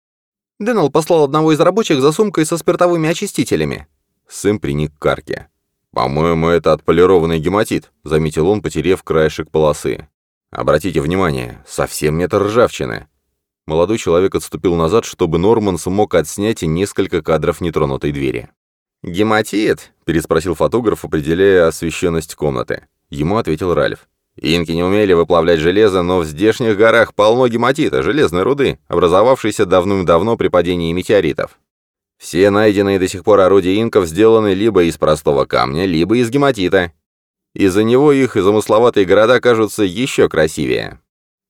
Дэннел послал одного из рабочих за сумкой со спиртовыми очистителями». Сэм приник к карке. «По-моему, это отполированный гематит», — заметил он, потерев краешек полосы. «Обратите внимание, совсем нет ржавчины». Молодой человек отступил назад, чтобы Норман смог отснять несколько кадров нетронутой двери. «Гематит?» — переспросил фотограф, определяя освещенность комнаты. Ему ответил Ральф. Инки не умели выплавлять железо, но в здешних горах полно гематита, железной руды, образовавшейся давным-давно при падении метеоритов. Все найденные до сих пор орудия инков сделаны либо из простого камня, либо из гематита. Из-за него их замысловатые города кажутся еще красивее.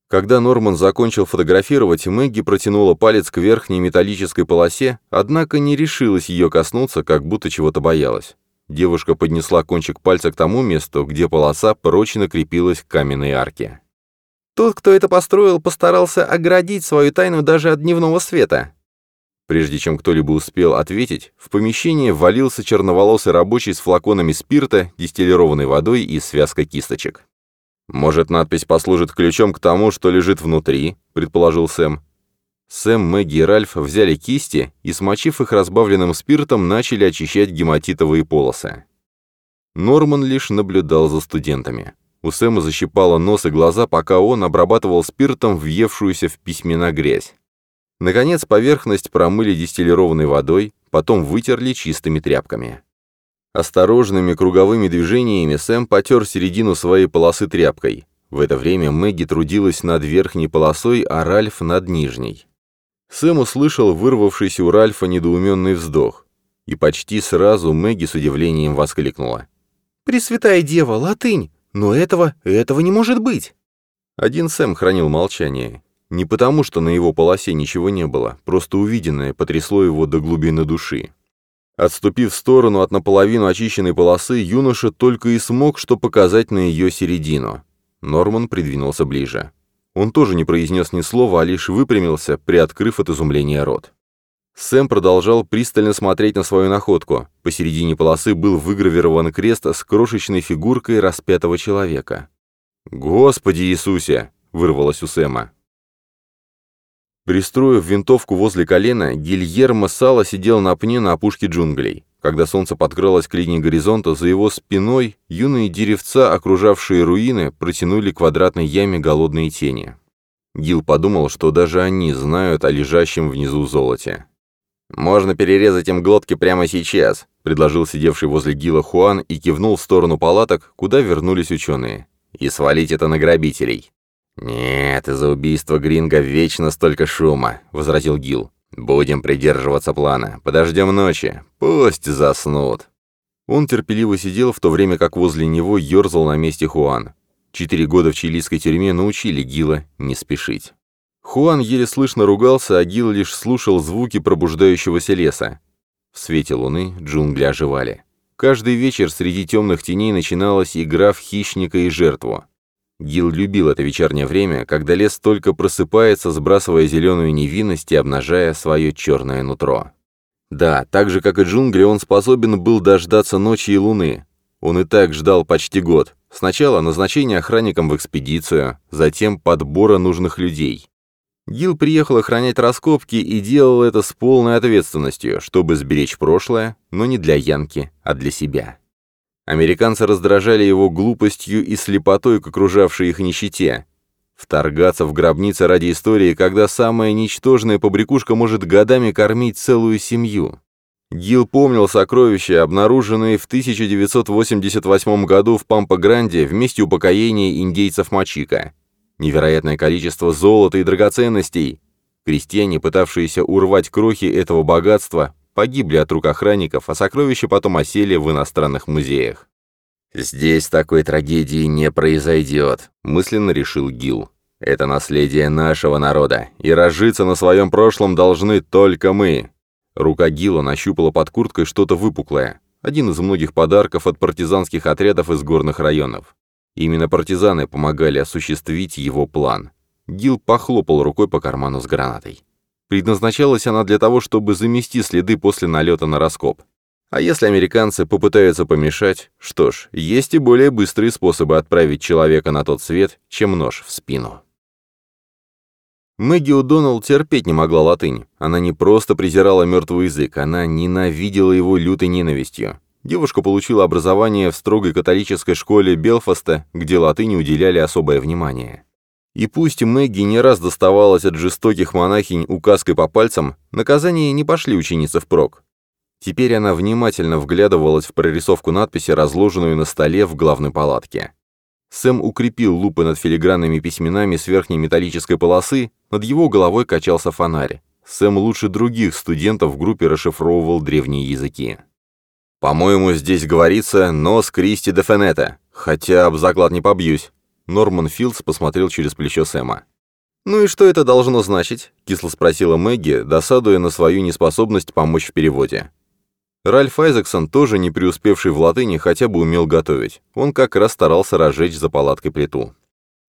Когда Норман закончил фотографировать, Мэгги протянула палец к верхней металлической полосе, однако не решилась ее коснуться, как будто чего-то боялась. Девушка поднесла кончик пальца к тому месту, где полоса прочно крепилась к каменной арке. «Тот, кто это построил, постарался оградить свою тайну даже от дневного света». Прежде чем кто-либо успел ответить, в помещение ввалился черноволосый рабочий с флаконами спирта, дистиллированной водой и связкой кисточек. «Может, надпись послужит ключом к тому, что лежит внутри?» — предположил Сэм. Сэм, Мэгги и Ральф взяли кисти и, смочив их разбавленным спиртом, начали очищать гематитовые полосы. Норман лишь наблюдал за студентами. У Сэма защипало нос и глаза, пока он обрабатывал спиртом въевшуюся в письмена грязь. Наконец, поверхность промыли дистиллированной водой, потом вытерли чистыми тряпками. Осторожными круговыми движениями Сэм потер середину своей полосы тряпкой. В это время Мэгги трудилась над верхней полосой, а Ральф над нижней. Сэм услышал вырвавшийся у Ральфа недоуменный вздох. И почти сразу Мэгги с удивлением воскликнула. «Пресвятая Дева, латынь! Но этого, этого не может быть!» Один Сэм хранил молчание. Не потому, что на его полосе ничего не было, просто увиденное потрясло его до глубины души. Отступив в сторону от наполовину очищенной полосы, юноша только и смог что показать на ее середину. Норман придвинулся ближе. Он тоже не произнес ни слова, а лишь выпрямился, приоткрыв от изумления рот. Сэм продолжал пристально смотреть на свою находку. Посередине полосы был выгравирован крест с крошечной фигуркой распятого человека. «Господи Иисусе!» — вырвалось у Сэма. Пристроив винтовку возле колена, Гильермо Сало сидел на пне на опушке джунглей. Когда солнце подкралось к линии горизонта, за его спиной юные деревца, окружавшие руины, протянули квадратной яме голодные тени. Гил подумал, что даже они знают о лежащем внизу золоте. «Можно перерезать им глотки прямо сейчас», — предложил сидевший возле Гила Хуан и кивнул в сторону палаток, куда вернулись ученые. «И свалить это на грабителей». «Нет, из-за убийства Гринга вечно столько шума», — возразил Гил. «Будем придерживаться плана. Подождем ночи. Пусть заснут». Он терпеливо сидел, в то время как возле него ерзал на месте Хуан. Четыре года в чилийской тюрьме научили Гила не спешить. Хуан еле слышно ругался, а Гил лишь слушал звуки пробуждающегося леса. В свете луны джунгли оживали. Каждый вечер среди темных теней начиналась игра в хищника и жертву. Гил любил это вечернее время, когда лес только просыпается, сбрасывая зеленую невинность и обнажая свое черное нутро. Да, так же, как и джунгли, он способен был дождаться ночи и луны. Он и так ждал почти год. Сначала назначение охранником в экспедицию, затем подбора нужных людей. Гил приехал охранять раскопки и делал это с полной ответственностью, чтобы сберечь прошлое, но не для Янки, а для себя. Американцы раздражали его глупостью и слепотой к окружавшей их нищете. Вторгаться в гробницы ради истории, когда самая ничтожная побрякушка может годами кормить целую семью. Гил помнил сокровища, обнаруженные в 1988 году в Пампа-Гранде в месте упокоения индейцев Мачика. Невероятное количество золота и драгоценностей. Крестьяне, пытавшиеся урвать крохи этого богатства, погибли от рук охранников, а сокровища потом осели в иностранных музеях. «Здесь такой трагедии не произойдет», — мысленно решил Гил. «Это наследие нашего народа, и разжиться на своем прошлом должны только мы». Рука Гила нащупала под курткой что-то выпуклое. Один из многих подарков от партизанских отрядов из горных районов. Именно партизаны помогали осуществить его план. Гил похлопал рукой по карману с гранатой. Предназначалась она для того, чтобы замести следы после налета на раскоп. А если американцы попытаются помешать, что ж, есть и более быстрые способы отправить человека на тот свет, чем нож в спину. Мэгги О'Доннелл терпеть не могла латынь. Она не просто презирала мертвый язык, она ненавидела его лютой ненавистью. Девушка получила образование в строгой католической школе Белфаста, где латыни уделяли особое внимание. И пусть Мэгги не раз доставалась от жестоких монахинь указкой по пальцам, наказания не пошли ученицы впрок. Теперь она внимательно вглядывалась в прорисовку надписи, разложенную на столе в главной палатке. Сэм укрепил лупы над филигранными письменами с верхней металлической полосы, над его головой качался фонарь. Сэм лучше других студентов в группе расшифровывал древние языки. «По-моему, здесь говорится «нос Кристи де Фенета», хотя об заклад не побьюсь». Норман Филдс посмотрел через плечо Сэма. «Ну и что это должно значить?» — кисло спросила Мэгги, досадуя на свою неспособность помочь в переводе. Ральф Айзексон, тоже не преуспевший в латыни, хотя бы умел готовить. Он как раз старался разжечь за палаткой плиту.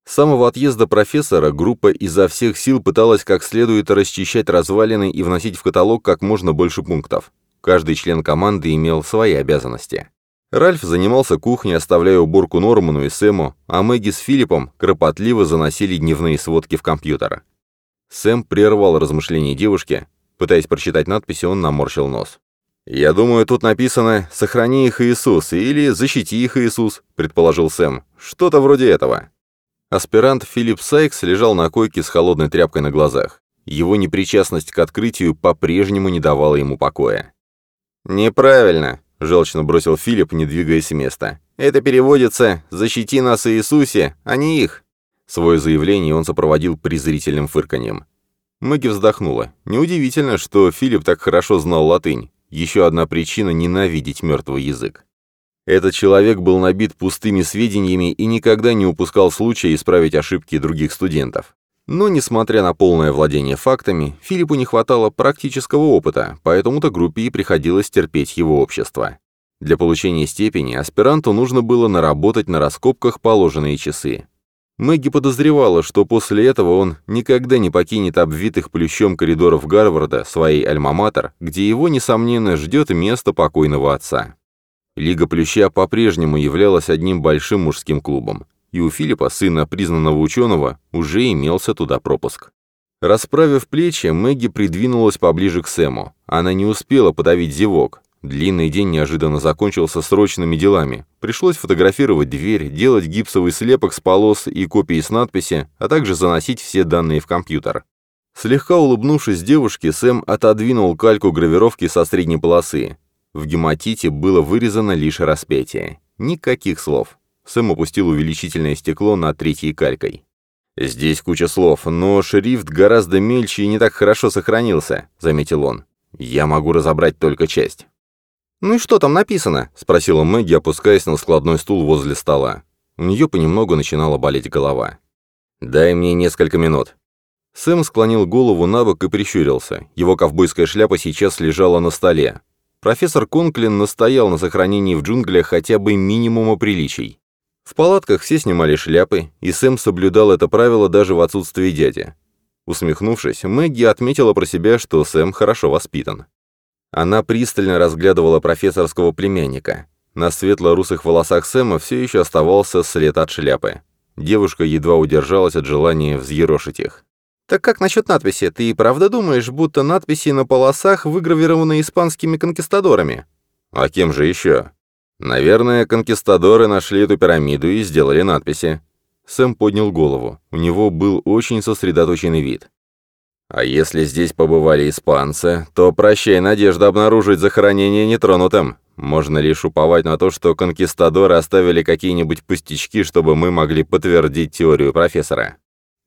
С самого отъезда профессора группа изо всех сил пыталась как следует расчищать развалины и вносить в каталог как можно больше пунктов. Каждый член команды имел свои обязанности. Ральф занимался кухней, оставляя уборку Норману и Сэму, а Мэгги с Филиппом кропотливо заносили дневные сводки в компьютер. Сэм прервал размышления девушки. Пытаясь прочитать надписи, он наморщил нос. «Я думаю, тут написано «Сохрани их, Иисус» или «Защити их, Иисус», — предположил Сэм. Что-то вроде этого. Аспирант Филипп Сайкс лежал на койке с холодной тряпкой на глазах. Его непричастность к открытию по-прежнему не давала ему покоя. «Неправильно», — желчно бросил Филипп, не двигаясь с места. «Это переводится «Защити нас, Иисусе», а не их». Свое заявление он сопроводил презрительным фырканьем. Мэгги вздохнула. Неудивительно, что Филипп так хорошо знал латынь. Еще одна причина ненавидеть мертвый язык. Этот человек был набит пустыми сведениями и никогда не упускал случая исправить ошибки других студентов. Но, несмотря на полное владение фактами, Филиппу не хватало практического опыта, поэтому-то группе и приходилось терпеть его общество. Для получения степени аспиранту нужно было наработать на раскопках положенные часы. Мэгги подозревала, что после этого он никогда не покинет обвитых плющом коридоров Гарварда, своей альма-матер, где его, несомненно, ждет место покойного отца. Лига Плюща по-прежнему являлась одним большим мужским клубом, и у Филиппа, сына признанного ученого, уже имелся туда пропуск. Расправив плечи, Мэгги придвинулась поближе к Сэму. Она не успела подавить зевок. Длинный день неожиданно закончился срочными делами. Пришлось фотографировать дверь, делать гипсовый слепок с полос и копии с надписи, а также заносить все данные в компьютер. Слегка улыбнувшись девушке, Сэм отодвинул кальку гравировки со средней полосы. В гематите было вырезано лишь распятие. Никаких слов. Сэм опустил увеличительное стекло над третьей калькой. «Здесь куча слов, но шрифт гораздо мельче и не так хорошо сохранился», — заметил он. «Я могу разобрать только часть». «Ну и что там написано?» — спросила Мэгги, опускаясь на складной стул возле стола. У нее понемногу начинала болеть голова. «Дай мне несколько минут». Сэм склонил голову на бок и прищурился. Его ковбойская шляпа сейчас лежала на столе. Профессор Конклин настоял на сохранении в джунглях хотя бы минимума приличий. В палатках все снимали шляпы, и Сэм соблюдал это правило даже в отсутствии дяди. Усмехнувшись, Мэгги отметила про себя, что Сэм хорошо воспитан. Она пристально разглядывала профессорского племянника. На светло-русых волосах Сэма все еще оставался след от шляпы. Девушка едва удержалась от желания взъерошить их. «Так как насчет надписи? Ты и правда думаешь, будто надписи на полосах выгравированы испанскими конкистадорами?» «А кем же еще?» «Наверное, конкистадоры нашли эту пирамиду и сделали надписи». Сэм поднял голову. У него был очень сосредоточенный вид. А если здесь побывали испанцы, то прощай надежда обнаружить захоронение нетронутым. Можно лишь уповать на то, что конкистадоры оставили какие-нибудь пустячки, чтобы мы могли подтвердить теорию профессора.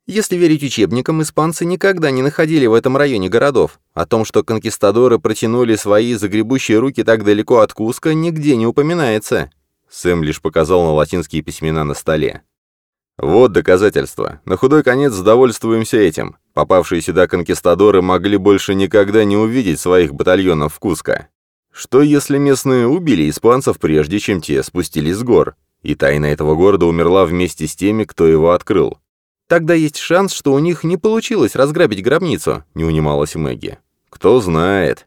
Если верить учебникам, испанцы никогда не находили в этом районе городов. О том, что конкистадоры протянули свои загребущие руки так далеко от Куска, нигде не упоминается. Сэм лишь показал на латинские письмена на столе. Вот доказательства. На худой конец довольствуемся этим. Попавшие сюда конкистадоры могли больше никогда не увидеть своих батальонов в Куско. Что если местные убили испанцев, прежде чем те спустились с гор? И тайна этого города умерла вместе с теми, кто его открыл. Тогда есть шанс, что у них не получилось разграбить гробницу, не унималась Мэгги. Кто знает.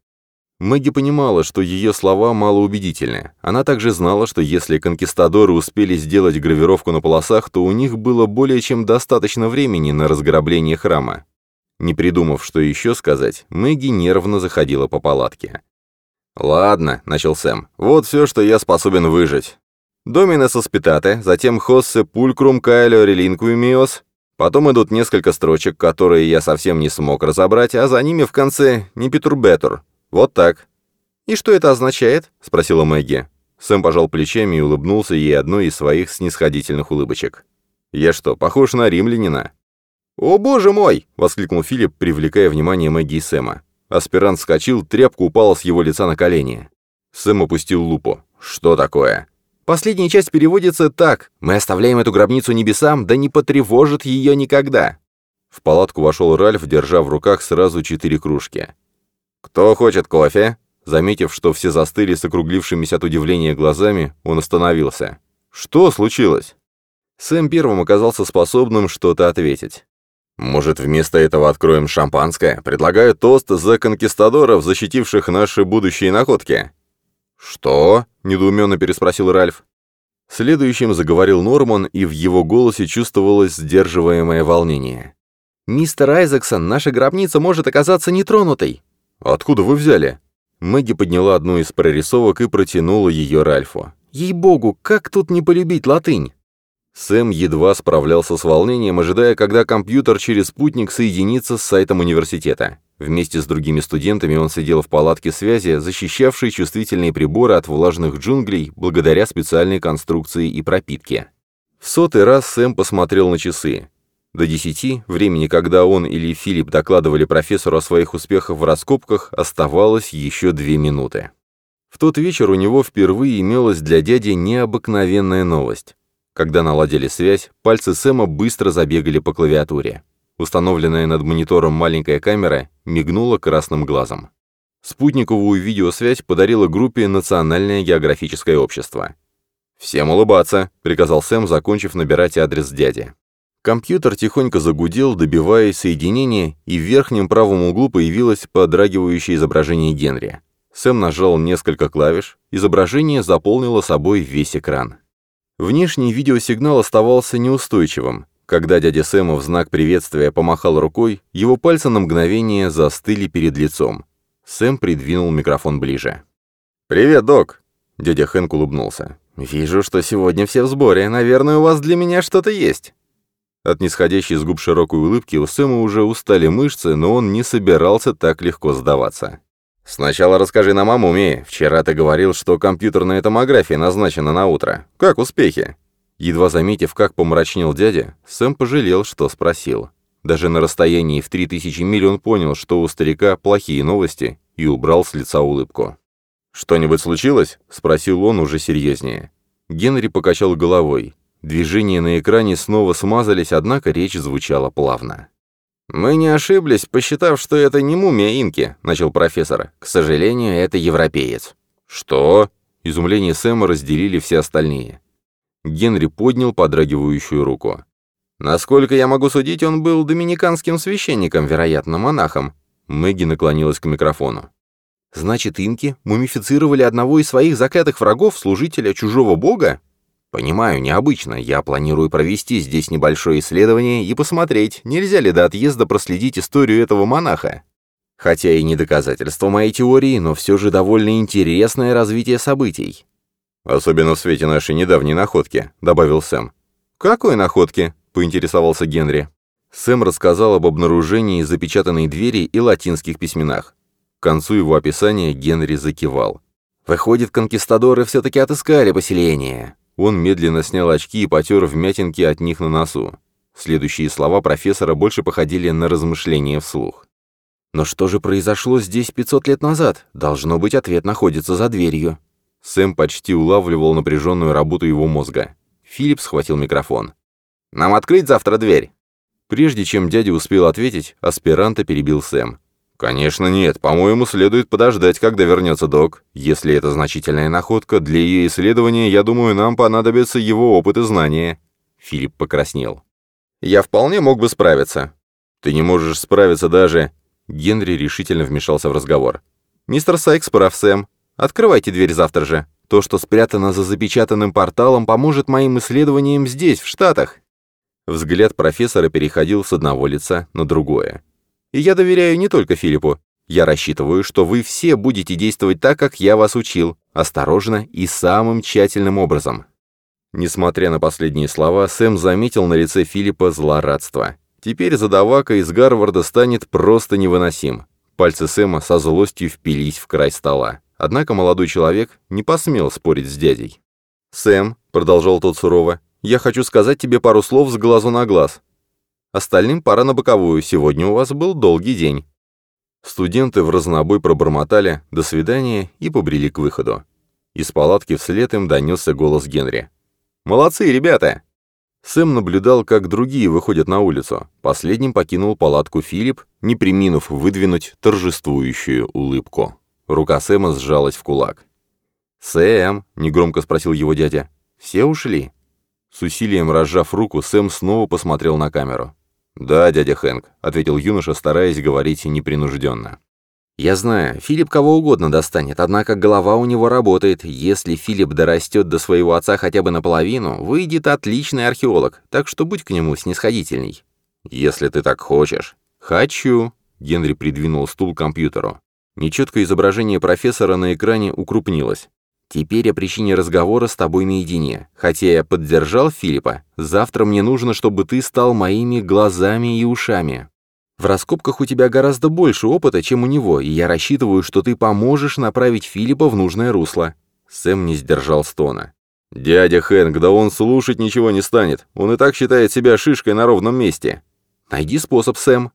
Мэгги понимала, что ее слова малоубедительны. Она также знала, что если конкистадоры успели сделать гравировку на полосах, то у них было более чем достаточно времени на разграбление храма. Не придумав, что еще сказать, Мэгги нервно заходила по палатке. «Ладно», — начал Сэм, — «вот все, что я способен выжить. Домина соспитате, затем хоссе пулькрум кайло релинквимиос, Потом идут несколько строчек, которые я совсем не смог разобрать, а за ними в конце «Нипитур Вот так. «И что это означает?» — спросила Мэгги. Сэм пожал плечами и улыбнулся ей одной из своих снисходительных улыбочек. «Я что, похож на римлянина?» «О, боже мой!» — воскликнул Филипп, привлекая внимание Мэгги и Сэма. Аспирант вскочил, тряпка упала с его лица на колени. Сэм опустил лупу. «Что такое?» Последняя часть переводится так «Мы оставляем эту гробницу небесам, да не потревожит ее никогда». В палатку вошел Ральф, держа в руках сразу четыре кружки. «Кто хочет кофе?» Заметив, что все застыли с округлившимися от удивления глазами, он остановился. «Что случилось?» Сэм первым оказался способным что-то ответить. «Может, вместо этого откроем шампанское? Предлагаю тост за конкистадоров, защитивших наши будущие находки». «Что?» — недоуменно переспросил Ральф. Следующим заговорил Норман, и в его голосе чувствовалось сдерживаемое волнение. «Мистер Айзексон, наша гробница может оказаться нетронутой». «Откуда вы взяли?» Мэгги подняла одну из прорисовок и протянула ее Ральфу. «Ей-богу, как тут не полюбить латынь?» Сэм едва справлялся с волнением, ожидая, когда компьютер через спутник соединится с сайтом университета. Вместе с другими студентами он сидел в палатке связи, защищавшей чувствительные приборы от влажных джунглей благодаря специальной конструкции и пропитке. В сотый раз Сэм посмотрел на часы. До десяти, времени, когда он или Филипп докладывали профессору о своих успехах в раскопках, оставалось еще две минуты. В тот вечер у него впервые имелась для дяди необыкновенная новость. Когда наладили связь, пальцы Сэма быстро забегали по клавиатуре. Установленная над монитором маленькая камера мигнула красным глазом. Спутниковую видеосвязь подарила группе Национальное географическое общество. «Всем улыбаться», — приказал Сэм, закончив набирать адрес дяди. Компьютер тихонько загудел, добиваясь соединения, и в верхнем правом углу появилось подрагивающее изображение Генри. Сэм нажал несколько клавиш, изображение заполнило собой весь экран. Внешний видеосигнал оставался неустойчивым, когда дядя Сэма в знак приветствия помахал рукой, его пальцы на мгновение застыли перед лицом. Сэм придвинул микрофон ближе. «Привет, док!» Дядя Хэнк улыбнулся. «Вижу, что сегодня все в сборе. Наверное, у вас для меня что-то есть». От нисходящей с губ широкой улыбки у Сэма уже устали мышцы, но он не собирался так легко сдаваться. «Сначала расскажи нам о мумии. Вчера ты говорил, что компьютерная томография назначена на утро. Как успехи?» Едва заметив, как помрачнел дядя, Сэм пожалел, что спросил. Даже на расстоянии в 3000 миль он понял, что у старика плохие новости, и убрал с лица улыбку. «Что-нибудь случилось?» — спросил он уже серьезнее. Генри покачал головой. Движения на экране снова смазались, однако речь звучала плавно. «Мы не ошиблись, посчитав, что это не мумия инки», — начал профессор. «К сожалению, это европеец». «Что?» Изумление Сэма разделили все остальные. Генри поднял подрагивающую руку. «Насколько я могу судить, он был доминиканским священником, вероятно, монахом». Мэгги наклонилась к микрофону. «Значит, инки мумифицировали одного из своих заклятых врагов, служителя чужого бога?» «Понимаю, необычно. Я планирую провести здесь небольшое исследование и посмотреть, нельзя ли до отъезда проследить историю этого монаха. Хотя и не доказательство моей теории, но все же довольно интересное развитие событий. «Особенно в свете нашей недавней находки», — добавил Сэм. «Какой находки?» — поинтересовался Генри. Сэм рассказал об обнаружении запечатанной двери и латинских письменах. К концу его описания Генри закивал. «Выходит, конкистадоры все-таки отыскали поселение». Он медленно снял очки и потер вмятинки от них на носу. Следующие слова профессора больше походили на размышления вслух. «Но что же произошло здесь 500 лет назад? Должно быть, ответ находится за дверью». Сэм почти улавливал напряженную работу его мозга. Филипп схватил микрофон. «Нам открыть завтра дверь?» Прежде чем дядя успел ответить, аспиранта перебил Сэм. «Конечно нет. По-моему, следует подождать, когда вернется док. Если это значительная находка, для ее исследования, я думаю, нам понадобится его опыт и знания». Филипп покраснел. «Я вполне мог бы справиться». «Ты не можешь справиться даже...» Генри решительно вмешался в разговор. «Мистер Сайкс прав, Сэм. Открывайте дверь завтра же. То, что спрятано за запечатанным порталом, поможет моим исследованиям здесь, в Штатах». Взгляд профессора переходил с одного лица на другое. «И я доверяю не только Филиппу. Я рассчитываю, что вы все будете действовать так, как я вас учил, осторожно и самым тщательным образом». Несмотря на последние слова, Сэм заметил на лице Филиппа злорадство. Теперь задавака из Гарварда станет просто невыносим. Пальцы Сэма со злостью впились в край стола. Однако молодой человек не посмел спорить с дядей. «Сэм», — продолжал тот сурово, — «я хочу сказать тебе пару слов с глазу на глаз. Остальным пора на боковую, сегодня у вас был долгий день». Студенты в разнобой пробормотали «до свидания» и побрели к выходу. Из палатки вслед им донесся голос Генри. «Молодцы, ребята!» Сэм наблюдал, как другие выходят на улицу. Последним покинул палатку Филипп, не приминув выдвинуть торжествующую улыбку. Рука Сэма сжалась в кулак. «Сэм», — негромко спросил его дядя, — «все ушли?» С усилием разжав руку, Сэм снова посмотрел на камеру. «Да, дядя Хэнк», — ответил юноша, стараясь говорить непринужденно. «Я знаю, Филипп кого угодно достанет, однако голова у него работает. Если Филипп дорастет до своего отца хотя бы наполовину, выйдет отличный археолог, так что будь к нему снисходительней». «Если ты так хочешь». «Хочу». Генри придвинул стул к компьютеру. Нечеткое изображение профессора на экране укрупнилось. «Теперь о причине разговора с тобой наедине. Хотя я поддержал Филиппа, завтра мне нужно, чтобы ты стал моими глазами и ушами. В раскопках у тебя гораздо больше опыта, чем у него, и я рассчитываю, что ты поможешь направить Филиппа в нужное русло». Сэм не сдержал стона. «Дядя Хэнк, да он слушать ничего не станет. Он и так считает себя шишкой на ровном месте». «Найди способ, Сэм».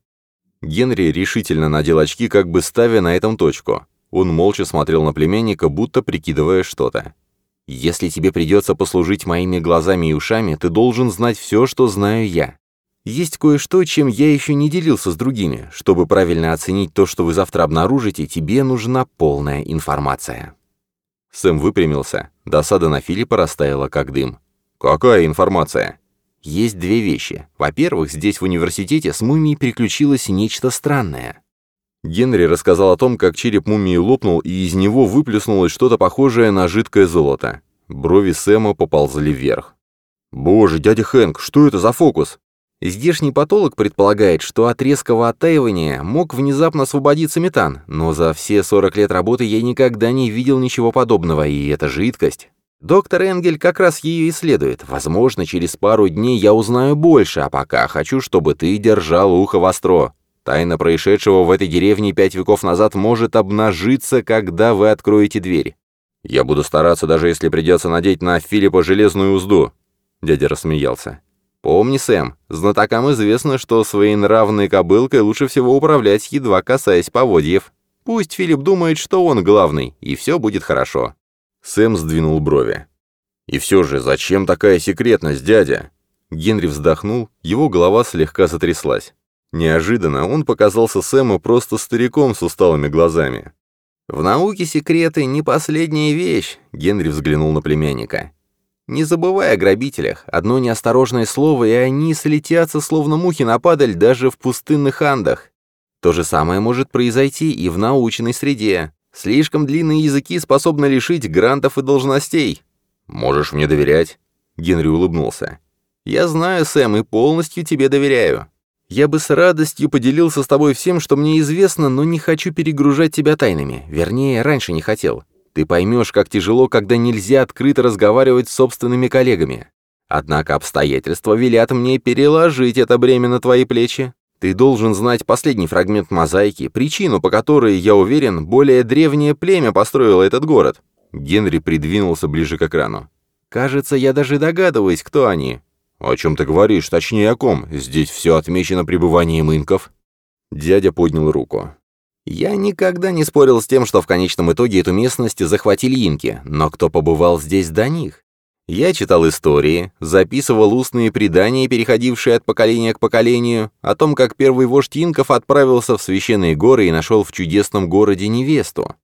Генри решительно надел очки, как бы ставя на этом точку. Он молча смотрел на племянника, будто прикидывая что-то. «Если тебе придется послужить моими глазами и ушами, ты должен знать все, что знаю я. Есть кое-что, чем я еще не делился с другими. Чтобы правильно оценить то, что вы завтра обнаружите, тебе нужна полная информация». Сэм выпрямился. Досада на Филиппа растаяла, как дым. «Какая информация?» «Есть две вещи. Во-первых, здесь в университете с мумией приключилось нечто странное». Генри рассказал о том, как череп мумии лопнул, и из него выплеснулось что-то похожее на жидкое золото. Брови Сэма поползли вверх. «Боже, дядя Хэнк, что это за фокус?» Здешний патолог предполагает, что от резкого оттаивания мог внезапно освободиться метан, но за все 40 лет работы я никогда не видел ничего подобного, и эта жидкость... Доктор Энгель как раз ее исследует. Возможно, через пару дней я узнаю больше, а пока хочу, чтобы ты держал ухо востро. Тайна происшедшего в этой деревне пять веков назад может обнажиться, когда вы откроете дверь. Я буду стараться, даже если придется надеть на Филиппа железную узду. Дядя рассмеялся. Помни, Сэм, знатокам известно, что своей нравной кобылкой лучше всего управлять, едва касаясь поводьев. Пусть Филипп думает, что он главный, и все будет хорошо». Сэм сдвинул брови. «И все же, зачем такая секретность, дядя?» Генри вздохнул, его голова слегка затряслась. Неожиданно он показался Сэму просто стариком с усталыми глазами. «В науке секреты не последняя вещь», — Генри взглянул на племянника. Не забывай о грабителях. Одно неосторожное слово, и они слетятся, словно мухи на падаль, даже в пустынных андах. То же самое может произойти и в научной среде. Слишком длинные языки способны лишить грантов и должностей. «Можешь мне доверять?» Генри улыбнулся. «Я знаю, Сэм, и полностью тебе доверяю. Я бы с радостью поделился с тобой всем, что мне известно, но не хочу перегружать тебя тайнами. Вернее, раньше не хотел. Ты поймешь, как тяжело, когда нельзя открыто разговаривать с собственными коллегами. Однако обстоятельства велят мне переложить это бремя на твои плечи. Ты должен знать последний фрагмент мозаики, причину, по которой, я уверен, более древнее племя построило этот город». Генри придвинулся ближе к экрану. «Кажется, я даже догадываюсь, кто они». «О чем ты говоришь? Точнее, о ком? Здесь все отмечено пребыванием инков?» Дядя поднял руку. «Я никогда не спорил с тем, что в конечном итоге эту местность захватили инки, но кто побывал здесь до них? Я читал истории, записывал устные предания, переходившие от поколения к поколению, о том, как первый вождь инков отправился в священные горы и нашел в чудесном городе невесту.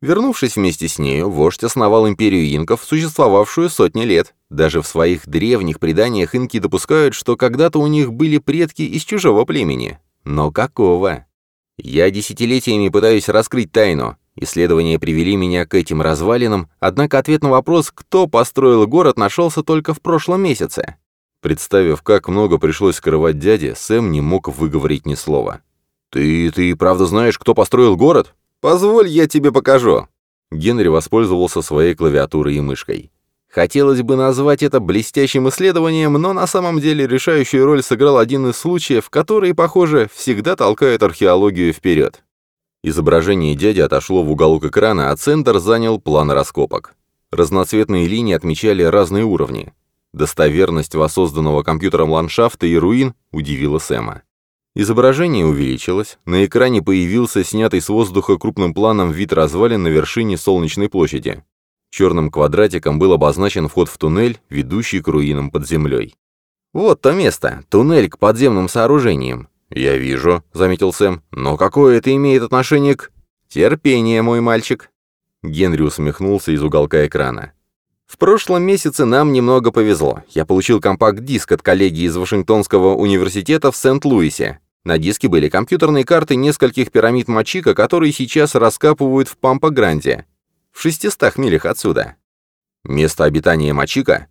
Вернувшись вместе с нею, вождь основал империю инков, существовавшую сотни лет. Даже в своих древних преданиях инки допускают, что когда-то у них были предки из чужого племени. Но какого? Я десятилетиями пытаюсь раскрыть тайну. Исследования привели меня к этим развалинам, однако ответ на вопрос, кто построил город, нашелся только в прошлом месяце. Представив, как много пришлось скрывать дяде, Сэм не мог выговорить ни слова. «Ты... ты правда знаешь, кто построил город? Позволь, я тебе покажу». Генри воспользовался своей клавиатурой и мышкой. Хотелось бы назвать это блестящим исследованием, но на самом деле решающую роль сыграл один из случаев, которые, похоже, всегда толкают археологию вперед. Изображение дяди отошло в уголок экрана, а центр занял план раскопок. Разноцветные линии отмечали разные уровни. Достоверность воссозданного компьютером ландшафта и руин удивила Сэма. Изображение увеличилось, на экране появился снятый с воздуха крупным планом вид развалин на вершине Солнечной площади. Черным квадратиком был обозначен вход в туннель, ведущий к руинам под землей. «Вот то место, туннель к подземным сооружениям». «Я вижу», — заметил Сэм, — «но какое это имеет отношение к...» «Терпение, мой мальчик». Генри усмехнулся из уголка экрана. В прошлом месяце нам немного повезло. Я получил компакт-диск от коллеги из Вашингтонского университета в Сент-Луисе. На диске были компьютерные карты нескольких пирамид Мачика, которые сейчас раскапывают в Пампа-Гранде в 600 милях отсюда. Место обитания Мачика?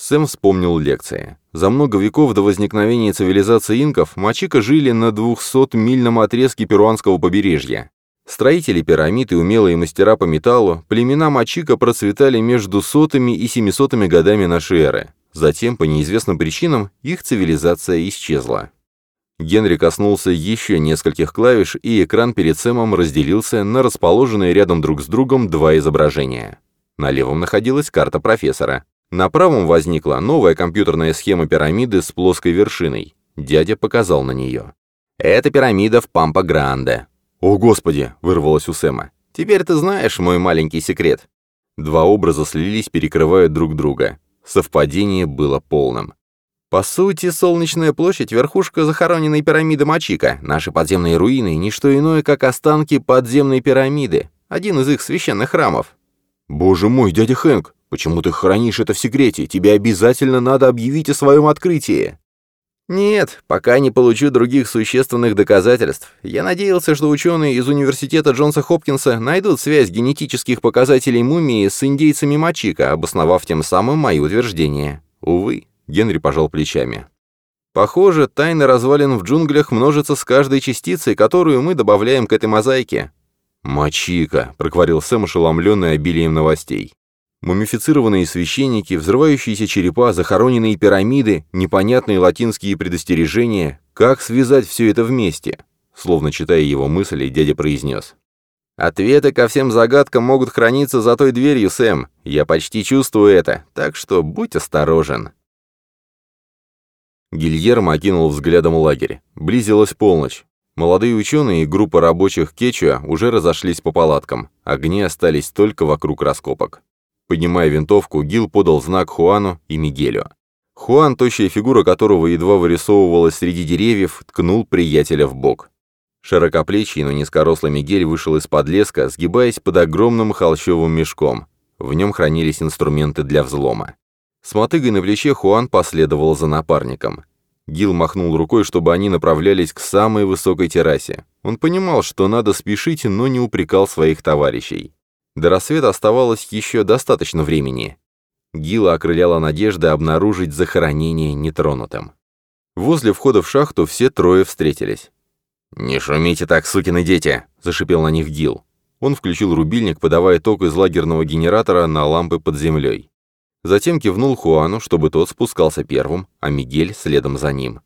Сэм вспомнил лекции. За много веков до возникновения цивилизации инков Мачика жили на 200-мильном отрезке перуанского побережья. Строители пирамид и умелые мастера по металлу, племена Мачика процветали между сотыми и семисотыми годами нашей эры. Затем, по неизвестным причинам, их цивилизация исчезла. Генри коснулся еще нескольких клавиш, и экран перед Сэмом разделился на расположенные рядом друг с другом два изображения. На левом находилась карта профессора. На правом возникла новая компьютерная схема пирамиды с плоской вершиной. Дядя показал на нее. «Это пирамида в Пампа-Гранде». «О, Господи!» — вырвалось у Сэма. «Теперь ты знаешь мой маленький секрет». Два образа слились, перекрывая друг друга. Совпадение было полным. По сути, Солнечная площадь — верхушка захороненной пирамиды Мачика. Наши подземные руины — ничто иное, как останки подземной пирамиды, один из их священных храмов. «Боже мой, дядя Хэнк, почему ты хранишь это в секрете? Тебе обязательно надо объявить о своем открытии!» «Нет, пока не получу других существенных доказательств. Я надеялся, что ученые из университета Джонса Хопкинса найдут связь генетических показателей мумии с индейцами Мачика, обосновав тем самым мои утверждения. Увы». Генри пожал плечами. «Похоже, тайны развалин в джунглях множатся с каждой частицей, которую мы добавляем к этой мозаике». «Мачика», — проговорил Сэм, ошеломленный обилием новостей. Мумифицированные священники, взрывающиеся черепа, захороненные пирамиды, непонятные латинские предостережения. Как связать все это вместе? Словно читая его мысли, дядя произнес. «Ответы ко всем загадкам могут храниться за той дверью, Сэм. Я почти чувствую это, так что будь осторожен». Гильермо окинул взглядом лагерь. Близилась полночь. Молодые ученые и группа рабочих Кечуа уже разошлись по палаткам. Огни остались только вокруг раскопок. Поднимая винтовку, Гил подал знак Хуану и Мигелю. Хуан, тощая фигура которого едва вырисовывалась среди деревьев, ткнул приятеля в бок. Широкоплечий, но низкорослый Мигель вышел из-под леска, сгибаясь под огромным холщовым мешком. В нем хранились инструменты для взлома. С мотыгой на плече Хуан последовал за напарником. Гил махнул рукой, чтобы они направлялись к самой высокой террасе. Он понимал, что надо спешить, но не упрекал своих товарищей. До рассвета оставалось еще достаточно времени. Гила окрыляла надежда обнаружить захоронение нетронутым. Возле входа в шахту все трое встретились. «Не шумите так, сукины дети!» — зашипел на них Гил. Он включил рубильник, подавая ток из лагерного генератора на лампы под землей. Затем кивнул Хуану, чтобы тот спускался первым, а Мигель следом за ним.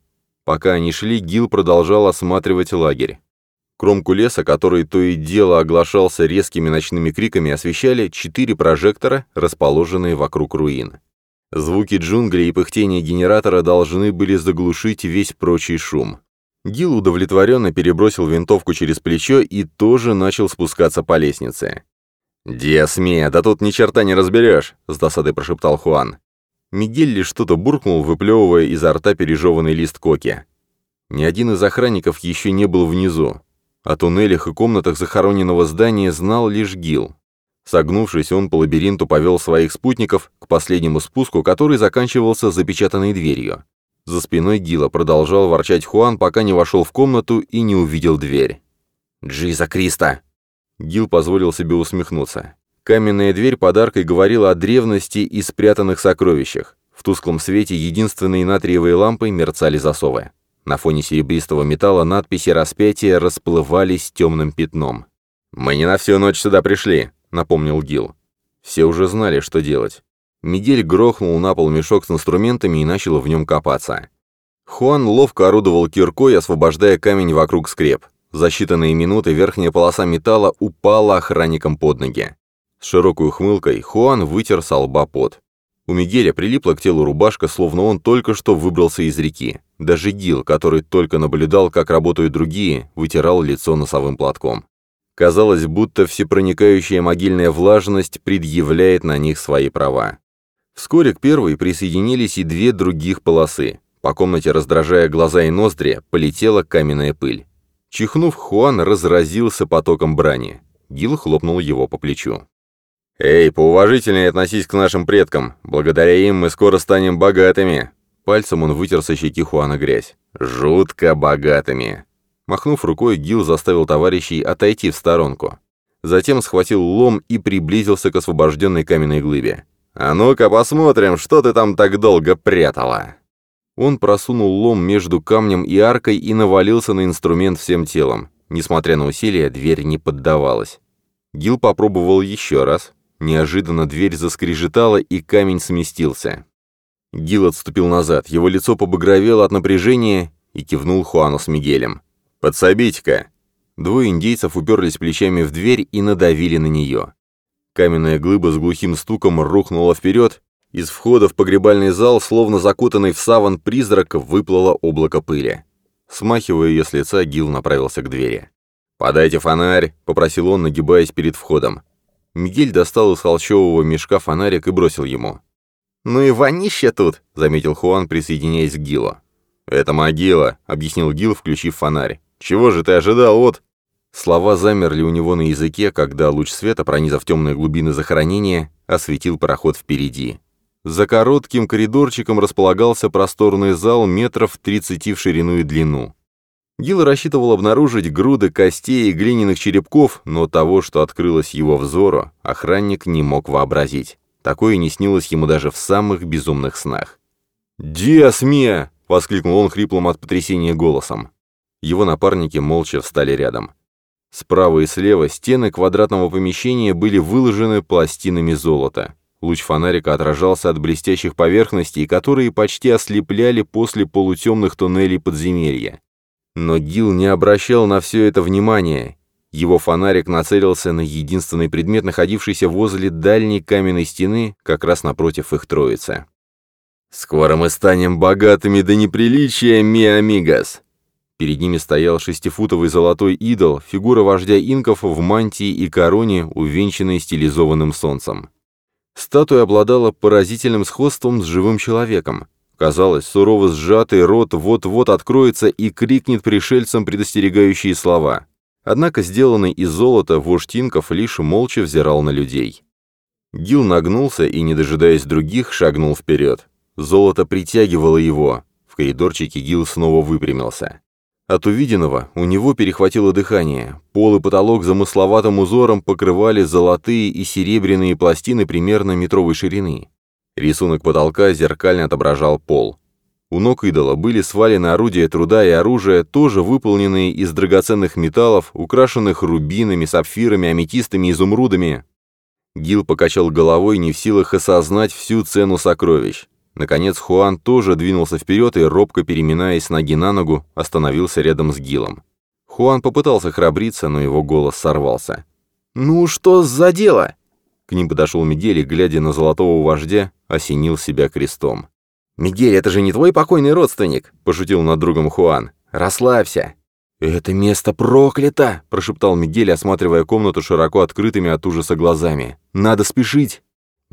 Пока они шли, Гил продолжал осматривать лагерь. Кромку леса, который то и дело оглашался резкими ночными криками, освещали четыре прожектора, расположенные вокруг руин. Звуки джунглей и пыхтение генератора должны были заглушить весь прочий шум. Гил удовлетворенно перебросил винтовку через плечо и тоже начал спускаться по лестнице. «Диасмия, да тут ни черта не разберешь», — с досадой прошептал Хуан. Мигель лишь что-то буркнул, выплевывая изо рта пережеванный лист коки. Ни один из охранников еще не был внизу. О туннелях и комнатах захороненного здания знал лишь Гил. Согнувшись, он по лабиринту повел своих спутников к последнему спуску, который заканчивался запечатанной дверью. За спиной Гила продолжал ворчать Хуан, пока не вошел в комнату и не увидел дверь. «Джиза Криста!» Гил позволил себе усмехнуться. Каменная дверь подаркой говорила о древности и спрятанных сокровищах. В тусклом свете единственные натриевые лампы мерцали засовы. На фоне серебристого металла надписи распятия расплывались темным пятном. «Мы не на всю ночь сюда пришли», — напомнил Гил. Все уже знали, что делать. Мигель грохнул на пол мешок с инструментами и начал в нем копаться. Хуан ловко орудовал киркой, освобождая камень вокруг скреп. За считанные минуты верхняя полоса металла упала охранникам под ноги. С широкой ухмылкой Хуан вытер со лба пот. У Мигеля прилипла к телу рубашка, словно он только что выбрался из реки. Даже Гил, который только наблюдал, как работают другие, вытирал лицо носовым платком. Казалось, будто всепроникающая могильная влажность предъявляет на них свои права. Вскоре к первой присоединились и две других полосы. По комнате, раздражая глаза и ноздри, полетела каменная пыль. Чихнув, Хуан разразился потоком брани. Гил хлопнул его по плечу. «Эй, поуважительнее относись к нашим предкам. Благодаря им мы скоро станем богатыми». Пальцем он вытер со щеки Хуана грязь. «Жутко богатыми». Махнув рукой, Гил заставил товарищей отойти в сторонку. Затем схватил лом и приблизился к освобожденной каменной глыбе. «А ну-ка посмотрим, что ты там так долго прятала!» Он просунул лом между камнем и аркой и навалился на инструмент всем телом. Несмотря на усилия, дверь не поддавалась. Гил попробовал еще раз. Неожиданно дверь заскрежетала, и камень сместился. Гил отступил назад, его лицо побагровело от напряжения и кивнул Хуану с Мигелем. «Подсобите-ка!» Двое индейцев уперлись плечами в дверь и надавили на нее. Каменная глыба с глухим стуком рухнула вперед, из входа в погребальный зал, словно закутанный в саван призрак, выплыло облако пыли. Смахивая ее с лица, Гил направился к двери. «Подайте фонарь», — попросил он, нагибаясь перед входом. Мигель достал из холщового мешка фонарик и бросил ему. «Ну и вонище тут», — заметил Хуан, присоединяясь к Гилу. «Это могила», — объяснил Гил, включив фонарь. «Чего же ты ожидал от...» Слова замерли у него на языке, когда луч света, пронизав темные глубины захоронения, осветил проход впереди. За коротким коридорчиком располагался просторный зал метров 30 в ширину и длину. Гил рассчитывал обнаружить груды костей и глиняных черепков, но того, что открылось его взору, охранник не мог вообразить. Такое не снилось ему даже в самых безумных снах. «Диасмия!» — воскликнул он хриплым от потрясения голосом. Его напарники молча встали рядом. Справа и слева стены квадратного помещения были выложены пластинами золота. Луч фонарика отражался от блестящих поверхностей, которые почти ослепляли после полутемных туннелей подземелья. Но Гил не обращал на все это внимания. Его фонарик нацелился на единственный предмет, находившийся возле дальней каменной стены, как раз напротив их троицы. «Скоро мы станем богатыми до неприличия, ми амигос!» Перед ними стоял шестифутовый золотой идол, фигура вождя инков в мантии и короне, увенчанной стилизованным солнцем. Статуя обладала поразительным сходством с живым человеком. Казалось, сурово сжатый рот вот-вот откроется и крикнет пришельцам предостерегающие слова. Однако сделанный из золота вождь инков лишь молча взирал на людей. Гил нагнулся и, не дожидаясь других, шагнул вперед. Золото притягивало его. В коридорчике Гил снова выпрямился. От увиденного у него перехватило дыхание. Пол и потолок замысловатым узором покрывали золотые и серебряные пластины примерно метровой ширины. Рисунок потолка зеркально отображал пол. У ног идола были свалены орудия труда и оружие, тоже выполненные из драгоценных металлов, украшенных рубинами, сапфирами, аметистами, изумрудами. Гил покачал головой, не в силах осознать всю цену сокровищ. Наконец Хуан тоже двинулся вперед и, робко переминаясь ноги на ногу, остановился рядом с Гилом. Хуан попытался храбриться, но его голос сорвался. «Ну что за дело?» К ним подошел Мигель и, глядя на золотого вождя, осенил себя крестом. «Мигель, это же не твой покойный родственник!» — пошутил над другом Хуан. «Расслабься!» «Это место проклято!» — прошептал Мигель, осматривая комнату широко открытыми от ужаса глазами. «Надо спешить!»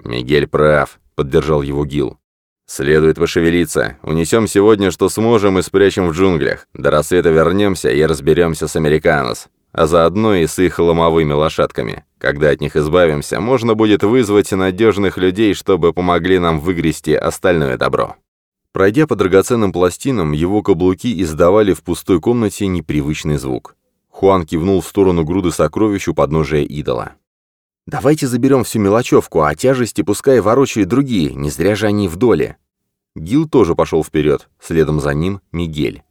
«Мигель прав», — поддержал его Гил. «Следует пошевелиться. Унесем сегодня, что сможем, и спрячем в джунглях. До рассвета вернемся и разберемся с американос а заодно и с их ломовыми лошадками. Когда от них избавимся, можно будет вызвать надежных людей, чтобы помогли нам выгрести остальное добро». Пройдя по драгоценным пластинам, его каблуки издавали в пустой комнате непривычный звук. Хуан кивнул в сторону груды сокровищ у подножия идола. «Давайте заберем всю мелочевку, а тяжести пускай ворочают другие, не зря же они в доле». Гил тоже пошел вперед, следом за ним Мигель.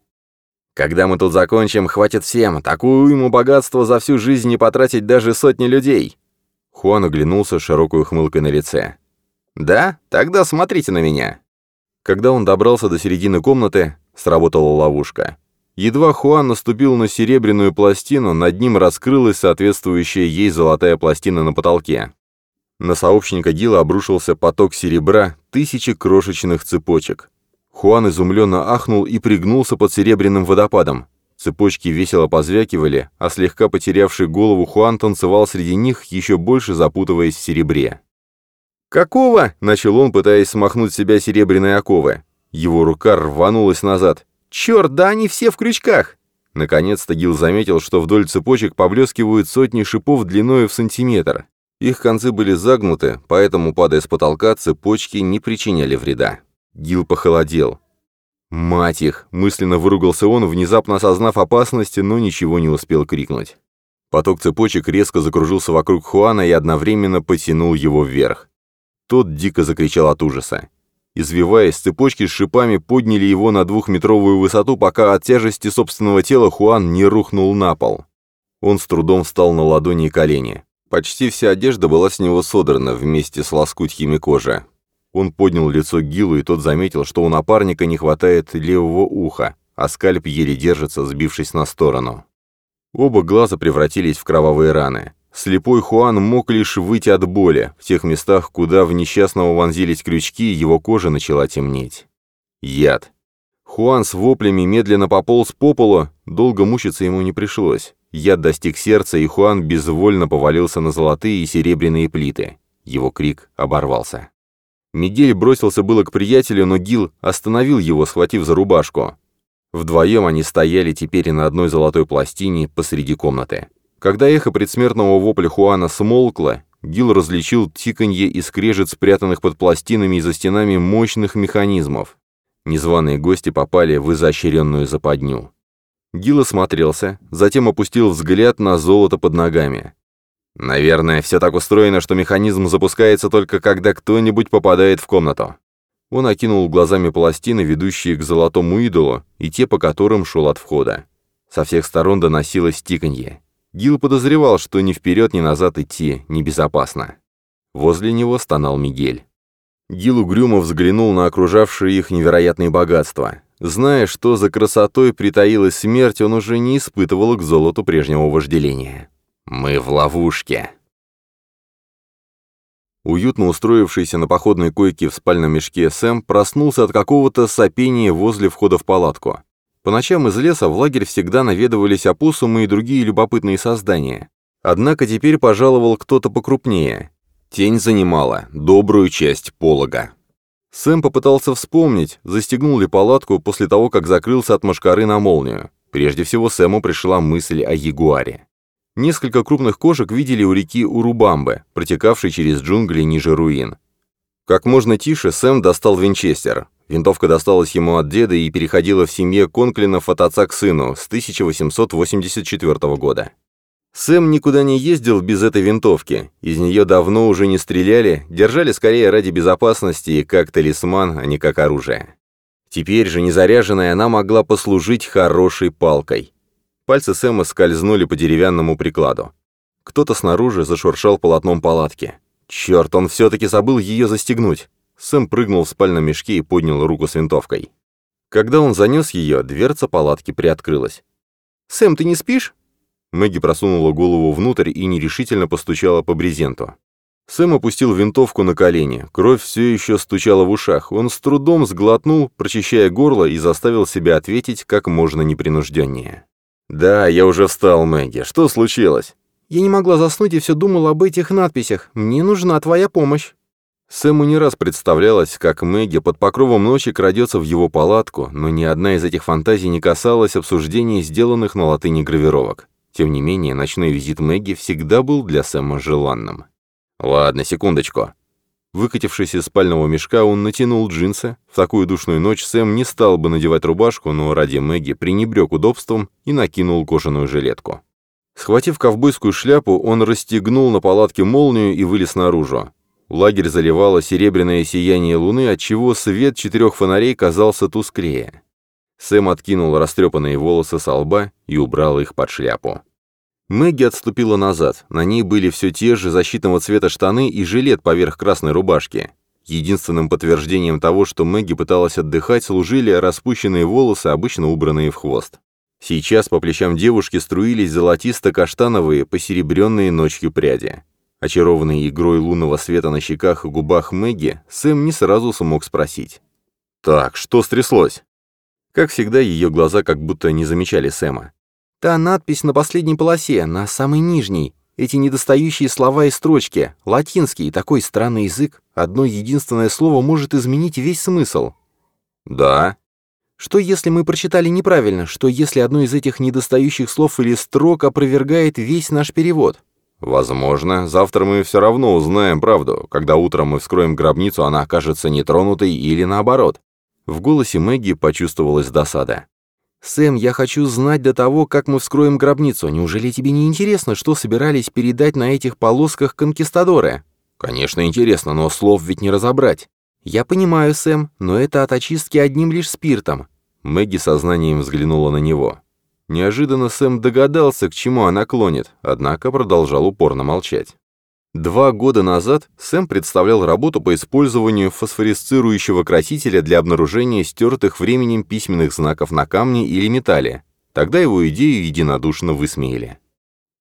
Когда мы тут закончим, хватит всем. Такую ему богатство за всю жизнь не потратить даже сотни людей». Хуан оглянулся широкой ухмылкой на лице. «Да? Тогда смотрите на меня». Когда он добрался до середины комнаты, сработала ловушка. Едва Хуан наступил на серебряную пластину, над ним раскрылась соответствующая ей золотая пластина на потолке. На сообщника Гила обрушился поток серебра, тысячи крошечных цепочек. Хуан изумленно ахнул и пригнулся под серебряным водопадом. Цепочки весело позвякивали, а слегка потерявший голову Хуан танцевал среди них, еще больше запутываясь в серебре. «Какого?» — начал он, пытаясь смахнуть с себя серебряные оковы. Его рука рванулась назад. «Черт, да они все в крючках!» Наконец-то Гил заметил, что вдоль цепочек поблескивают сотни шипов длиною в сантиметр. Их концы были загнуты, поэтому, падая с потолка, цепочки не причиняли вреда. Гил похолодел. «Мать их!» — мысленно выругался он, внезапно осознав опасность, но ничего не успел крикнуть. Поток цепочек резко закружился вокруг Хуана и одновременно потянул его вверх. Тот дико закричал от ужаса. Извиваясь, цепочки с шипами подняли его на двухметровую высоту, пока от тяжести собственного тела Хуан не рухнул на пол. Он с трудом встал на ладони и колени. Почти вся одежда была с него содрана вместе с лоскутьями кожи. Он поднял лицо Гилу, и тот заметил, что у напарника не хватает левого уха, а скальп еле держится, сбившись на сторону. Оба глаза превратились в кровавые раны. Слепой Хуан мог лишь выйти от боли. В тех местах, куда в несчастного вонзились крючки, его кожа начала темнеть. Яд. Хуан с воплями медленно пополз по полу, долго мучиться ему не пришлось. Яд достиг сердца, и Хуан безвольно повалился на золотые и серебряные плиты. Его крик оборвался. Мигель бросился было к приятелю, но Гил остановил его, схватив за рубашку. Вдвоем они стояли теперь на одной золотой пластине посреди комнаты. Когда эхо предсмертного вопля Хуана смолкло, Гил различил тиканье и скрежет спрятанных под пластинами и за стенами мощных механизмов. Незваные гости попали в изощренную западню. Гил осмотрелся, затем опустил взгляд на золото под ногами. Наверное, все так устроено, что механизм запускается только когда кто-нибудь попадает в комнату. Он окинул глазами пластины, ведущие к золотому идолу, и те, по которым шел от входа. Со всех сторон доносилось тиканье. Гил подозревал, что ни вперед, ни назад идти небезопасно. Возле него стонал Мигель. Гил угрюмо взглянул на окружавшие их невероятные богатства. Зная, что за красотой притаилась смерть, он уже не испытывал к золоту прежнего вожделения. Мы в ловушке. Уютно устроившийся на походной койке в спальном мешке Сэм проснулся от какого-то сопения возле входа в палатку. По ночам из леса в лагерь всегда наведывались опоссумы и другие любопытные создания. Однако теперь пожаловал кто-то покрупнее. Тень занимала добрую часть полога. Сэм попытался вспомнить, застегнул ли палатку после того, как закрылся от машкары на молнию. Прежде всего Сэму пришла мысль о ягуаре. Несколько крупных кошек видели у реки Урубамбы, протекавшей через джунгли ниже руин. Как можно тише Сэм достал винчестер. Винтовка досталась ему от деда и переходила в семье Конклинов от отца к сыну с 1884 года. Сэм никуда не ездил без этой винтовки, из нее давно уже не стреляли, держали скорее ради безопасности и как талисман, а не как оружие. Теперь же незаряженная она могла послужить хорошей палкой. Пальцы Сэма скользнули по деревянному прикладу. Кто-то снаружи зашуршал полотном палатки. Черт, он все-таки забыл ее застегнуть. Сэм прыгнул в спальном мешке и поднял руку с винтовкой. Когда он занес ее, дверца палатки приоткрылась. «Сэм, ты не спишь?» Мэгги просунула голову внутрь и нерешительно постучала по брезенту. Сэм опустил винтовку на колени. Кровь все еще стучала в ушах. Он с трудом сглотнул, прочищая горло, и заставил себя ответить как можно непринужденнее. «Да, я уже встал, Мэгги. Что случилось?» «Я не могла заснуть и все думала об этих надписях. Мне нужна твоя помощь». Сэму не раз представлялось, как Мэгги под покровом ночи крадется в его палатку, но ни одна из этих фантазий не касалась обсуждения сделанных на латыни гравировок. Тем не менее, ночной визит Мэгги всегда был для Сэма желанным. «Ладно, секундочку». Выкатившись из спального мешка, он натянул джинсы. В такую душную ночь Сэм не стал бы надевать рубашку, но ради Мэгги пренебрег удобством и накинул кожаную жилетку. Схватив ковбойскую шляпу, он расстегнул на палатке молнию и вылез наружу. Лагерь заливало серебряное сияние луны, отчего свет четырех фонарей казался тусклее. Сэм откинул растрепанные волосы со лба и убрал их под шляпу. Мэгги отступила назад. На ней были все те же защитного цвета штаны и жилет поверх красной рубашки. Единственным подтверждением того, что Мэгги пыталась отдыхать, служили распущенные волосы, обычно убранные в хвост. Сейчас по плечам девушки струились золотисто-каштановые, посеребренные ночью пряди. Очарованный игрой лунного света на щеках и губах Мэгги, Сэм не сразу смог спросить. «Так, что стряслось?» Как всегда, ее глаза как будто не замечали Сэма. Та надпись на последней полосе, на самой нижней. Эти недостающие слова и строчки, латинский, такой странный язык, одно единственное слово может изменить весь смысл. Да. Что если мы прочитали неправильно? Что если одно из этих недостающих слов или строк опровергает весь наш перевод? Возможно. Завтра мы все равно узнаем правду. Когда утром мы вскроем гробницу, она окажется нетронутой или наоборот. В голосе Мэгги почувствовалась досада. «Сэм, я хочу знать до того, как мы вскроем гробницу. Неужели тебе не интересно, что собирались передать на этих полосках конкистадоры?» «Конечно, интересно, но слов ведь не разобрать». «Я понимаю, Сэм, но это от очистки одним лишь спиртом». Мэгги сознанием взглянула на него. Неожиданно Сэм догадался, к чему она клонит, однако продолжал упорно молчать. Два года назад Сэм представлял работу по использованию фосфорисцирующего красителя для обнаружения стертых временем письменных знаков на камне или металле. Тогда его идею единодушно высмеяли.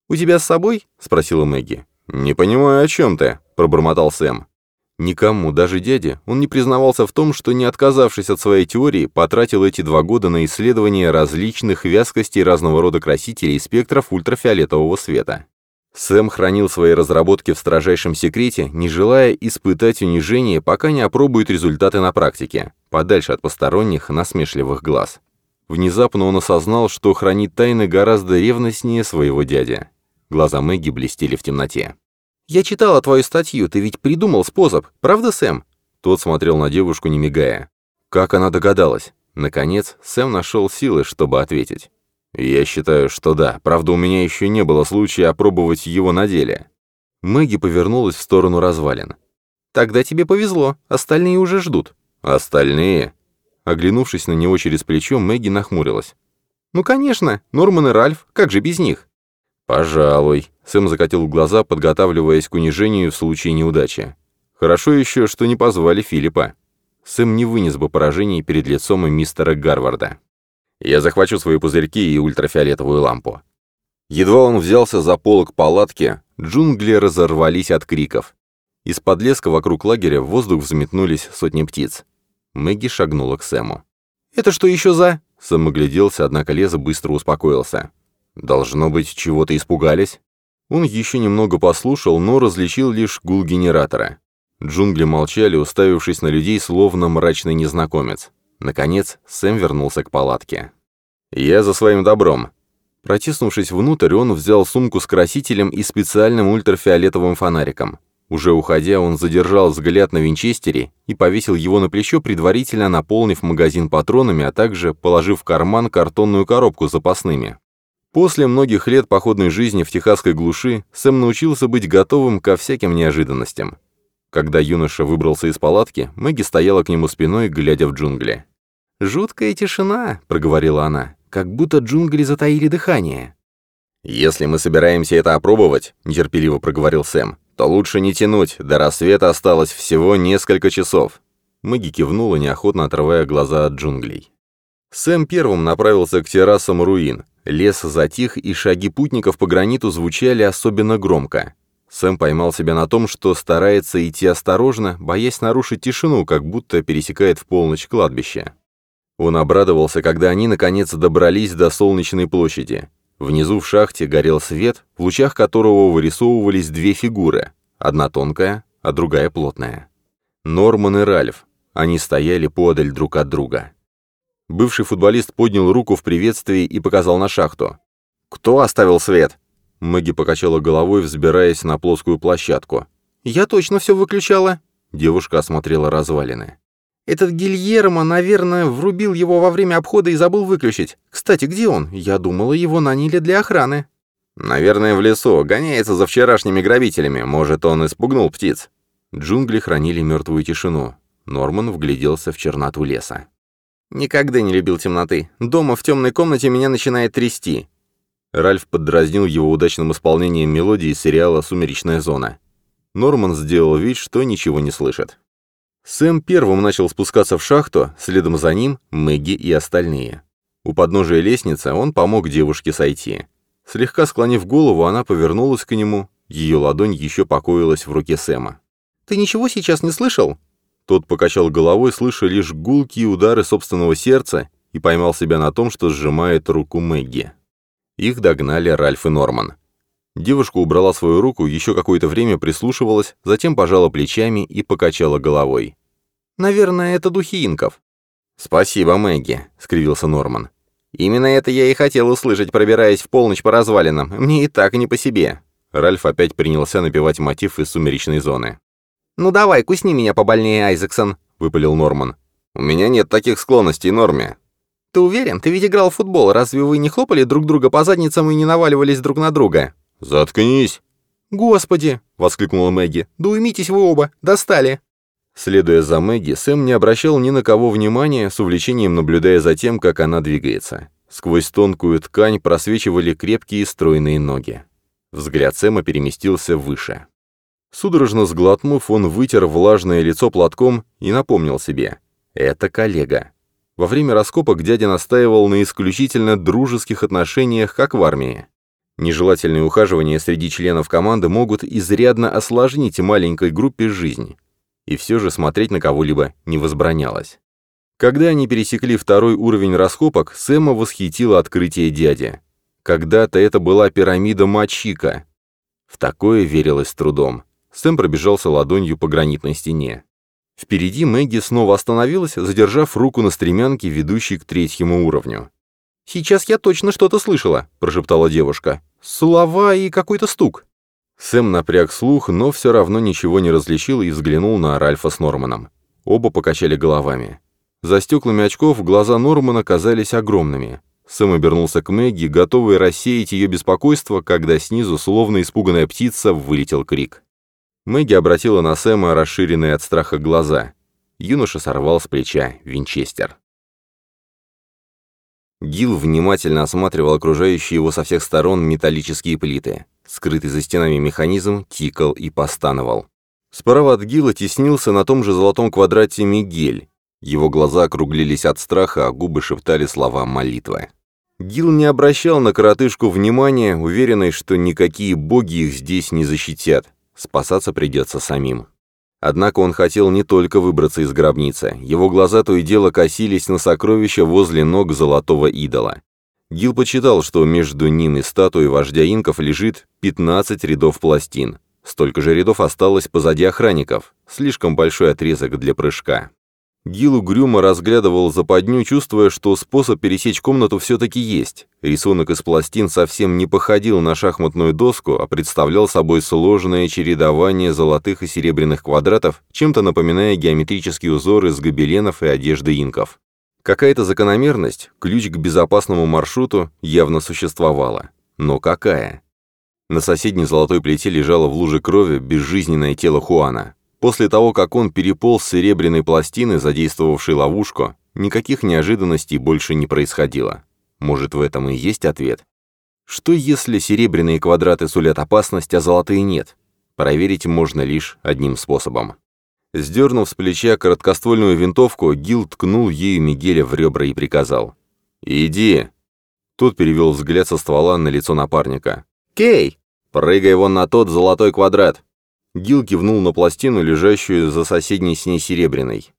«У тебя с собой?» — спросила Мэгги. «Не понимаю, о чем ты», — пробормотал Сэм. Никому, даже дяде, он не признавался в том, что, не отказавшись от своей теории, потратил эти два года на исследование различных вязкостей разного рода красителей и спектров ультрафиолетового света. Сэм хранил свои разработки в строжайшем секрете, не желая испытать унижение, пока не опробует результаты на практике, подальше от посторонних насмешливых глаз. Внезапно он осознал, что хранит тайны гораздо ревностнее своего дяди. Глаза Мэгги блестели в темноте. «Я читала твою статью, ты ведь придумал способ, правда, Сэм?» Тот смотрел на девушку, не мигая. Как она догадалась? Наконец, Сэм нашел силы, чтобы ответить. «Я считаю, что да. Правда, у меня еще не было случая опробовать его на деле». Мэгги повернулась в сторону развалин. «Тогда тебе повезло. Остальные уже ждут». «Остальные?» Оглянувшись на него через плечо, Мэгги нахмурилась. «Ну, конечно. Норман и Ральф. Как же без них?» «Пожалуй». Сэм закатил глаза, подготавливаясь к унижению в случае неудачи. «Хорошо еще, что не позвали Филиппа». Сэм не вынес бы поражений перед лицом мистера Гарварда. Я захвачу свои пузырьки и ультрафиолетовую лампу». Едва он взялся за полок палатки, джунгли разорвались от криков. Из-под леска вокруг лагеря в воздух взметнулись сотни птиц. Мэгги шагнула к Сэму. «Это что еще за...» Сэм огляделся, однако Леза быстро успокоился. «Должно быть, чего-то испугались?» Он еще немного послушал, но различил лишь гул генератора. Джунгли молчали, уставившись на людей, словно мрачный незнакомец. Наконец, Сэм вернулся к палатке. «Я за своим добром». Протиснувшись внутрь, он взял сумку с красителем и специальным ультрафиолетовым фонариком. Уже уходя, он задержал взгляд на винчестере и повесил его на плечо, предварительно наполнив магазин патронами, а также положив в карман картонную коробку с запасными. После многих лет походной жизни в техасской глуши Сэм научился быть готовым ко всяким неожиданностям. Когда юноша выбрался из палатки, Мэгги стояла к нему спиной, глядя в джунгли. «Жуткая тишина», — проговорила она, — «как будто джунгли затаили дыхание». «Если мы собираемся это опробовать», — нетерпеливо проговорил Сэм, — «то лучше не тянуть, до рассвета осталось всего несколько часов». Мэгги кивнула, неохотно отрывая глаза от джунглей. Сэм первым направился к террасам руин. Лес затих, и шаги путников по граниту звучали особенно громко. Сэм поймал себя на том, что старается идти осторожно, боясь нарушить тишину, как будто пересекает в полночь кладбище. Он обрадовался, когда они наконец добрались до Солнечной площади. Внизу в шахте горел свет, в лучах которого вырисовывались две фигуры, одна тонкая, а другая плотная. Норман и Ральф. Они стояли подаль друг от друга. Бывший футболист поднял руку в приветствии и показал на шахту. «Кто оставил свет?» Мэгги покачала головой, взбираясь на плоскую площадку. «Я точно все выключала». Девушка осмотрела развалины. «Этот Гильермо, наверное, врубил его во время обхода и забыл выключить. Кстати, где он? Я думала, его наняли для охраны». «Наверное, в лесу. Гоняется за вчерашними грабителями. Может, он испугнул птиц». Джунгли хранили мертвую тишину. Норман вгляделся в черноту леса. «Никогда не любил темноты. Дома в темной комнате меня начинает трясти. Ральф поддразнил его удачным исполнением мелодии сериала «Сумеречная зона». Норман сделал вид, что ничего не слышит. Сэм первым начал спускаться в шахту, следом за ним Мэгги и остальные. У подножия лестницы он помог девушке сойти. Слегка склонив голову, она повернулась к нему, ее ладонь еще покоилась в руке Сэма. «Ты ничего сейчас не слышал?» Тот покачал головой, слыша лишь гулкие удары собственного сердца, и поймал себя на том, что сжимает руку Мэгги. Их догнали Ральф и Норман. Девушка убрала свою руку, еще какое-то время прислушивалась, затем пожала плечами и покачала головой. «Наверное, это духи инков». «Спасибо, Мэгги», — скривился Норман. «Именно это я и хотел услышать, пробираясь в полночь по развалинам. Мне и так не по себе». Ральф опять принялся напевать мотив из «Сумеречной зоны». «Ну давай, кусни меня побольнее, Айзексон», — выпалил Норман. «У меня нет таких склонностей, Норме. Ты уверен? Ты ведь играл в футбол. Разве вы не хлопали друг друга по задницам и не наваливались друг на друга? Заткнись. Господи, воскликнула Мэгги. Да уймитесь вы оба. Достали. Следуя за Мэгги, Сэм не обращал ни на кого внимания, с увлечением наблюдая за тем, как она двигается. Сквозь тонкую ткань просвечивали крепкие стройные ноги. Взгляд Сэма переместился выше. Судорожно сглотнув, он вытер влажное лицо платком и напомнил себе. «Это коллега. Во время раскопок дядя настаивал на исключительно дружеских отношениях, как в армии. Нежелательные ухаживания среди членов команды могут изрядно осложнить маленькой группе жизнь. И все же смотреть на кого-либо не возбранялось. Когда они пересекли второй уровень раскопок, Сэма восхитило открытие дяди. Когда-то это была пирамида Мачика. В такое верилось трудом. Сэм пробежался ладонью по гранитной стене. Впереди Мэгги снова остановилась, задержав руку на стремянке, ведущей к третьему уровню. «Сейчас я точно что-то слышала», — прошептала девушка. «Слова и какой-то стук». Сэм напряг слух, но все равно ничего не различил и взглянул на Ральфа с Норманом. Оба покачали головами. За стеклами очков глаза Нормана казались огромными. Сэм обернулся к Мэгги, готовый рассеять ее беспокойство, когда снизу, словно испуганная птица, вылетел крик. Мэгги обратила на Сэма расширенные от страха глаза. Юноша сорвал с плеча винчестер. Гил внимательно осматривал окружающие его со всех сторон металлические плиты. Скрытый за стенами механизм тикал и постановал. Справа от Гила теснился на том же золотом квадрате Мигель. Его глаза округлились от страха, а губы шептали слова молитвы. Гил не обращал на коротышку внимания, уверенный, что никакие боги их здесь не защитят. Спасаться придется самим. Однако он хотел не только выбраться из гробницы. Его глаза то и дело косились на сокровища возле ног золотого идола. Гил почитал, что между ним и статуей вождя инков лежит 15 рядов пластин. Столько же рядов осталось позади охранников. Слишком большой отрезок для прыжка. Гил угрюмо разглядывал западню, чувствуя, что способ пересечь комнату все-таки есть. Рисунок из пластин совсем не походил на шахматную доску, а представлял собой сложное чередование золотых и серебряных квадратов, чем-то напоминая геометрические узоры с гобеленов и одежды инков. Какая-то закономерность, ключ к безопасному маршруту, явно существовала. Но какая? На соседней золотой плите лежало в луже крови безжизненное тело Хуана. После того, как он переполз серебряной пластины, задействовавшей ловушку, никаких неожиданностей больше не происходило. Может, в этом и есть ответ? Что если серебряные квадраты сулят опасность, а золотые нет? Проверить можно лишь одним способом. Сдернув с плеча короткоствольную винтовку, Гил ткнул ею Мигеля в ребра и приказал. «Иди!» Тот перевел взгляд со ствола на лицо напарника. «Кей!» «Прыгай вон на тот золотой квадрат!» Гил кивнул на пластину, лежащую за соседней с ней серебряной.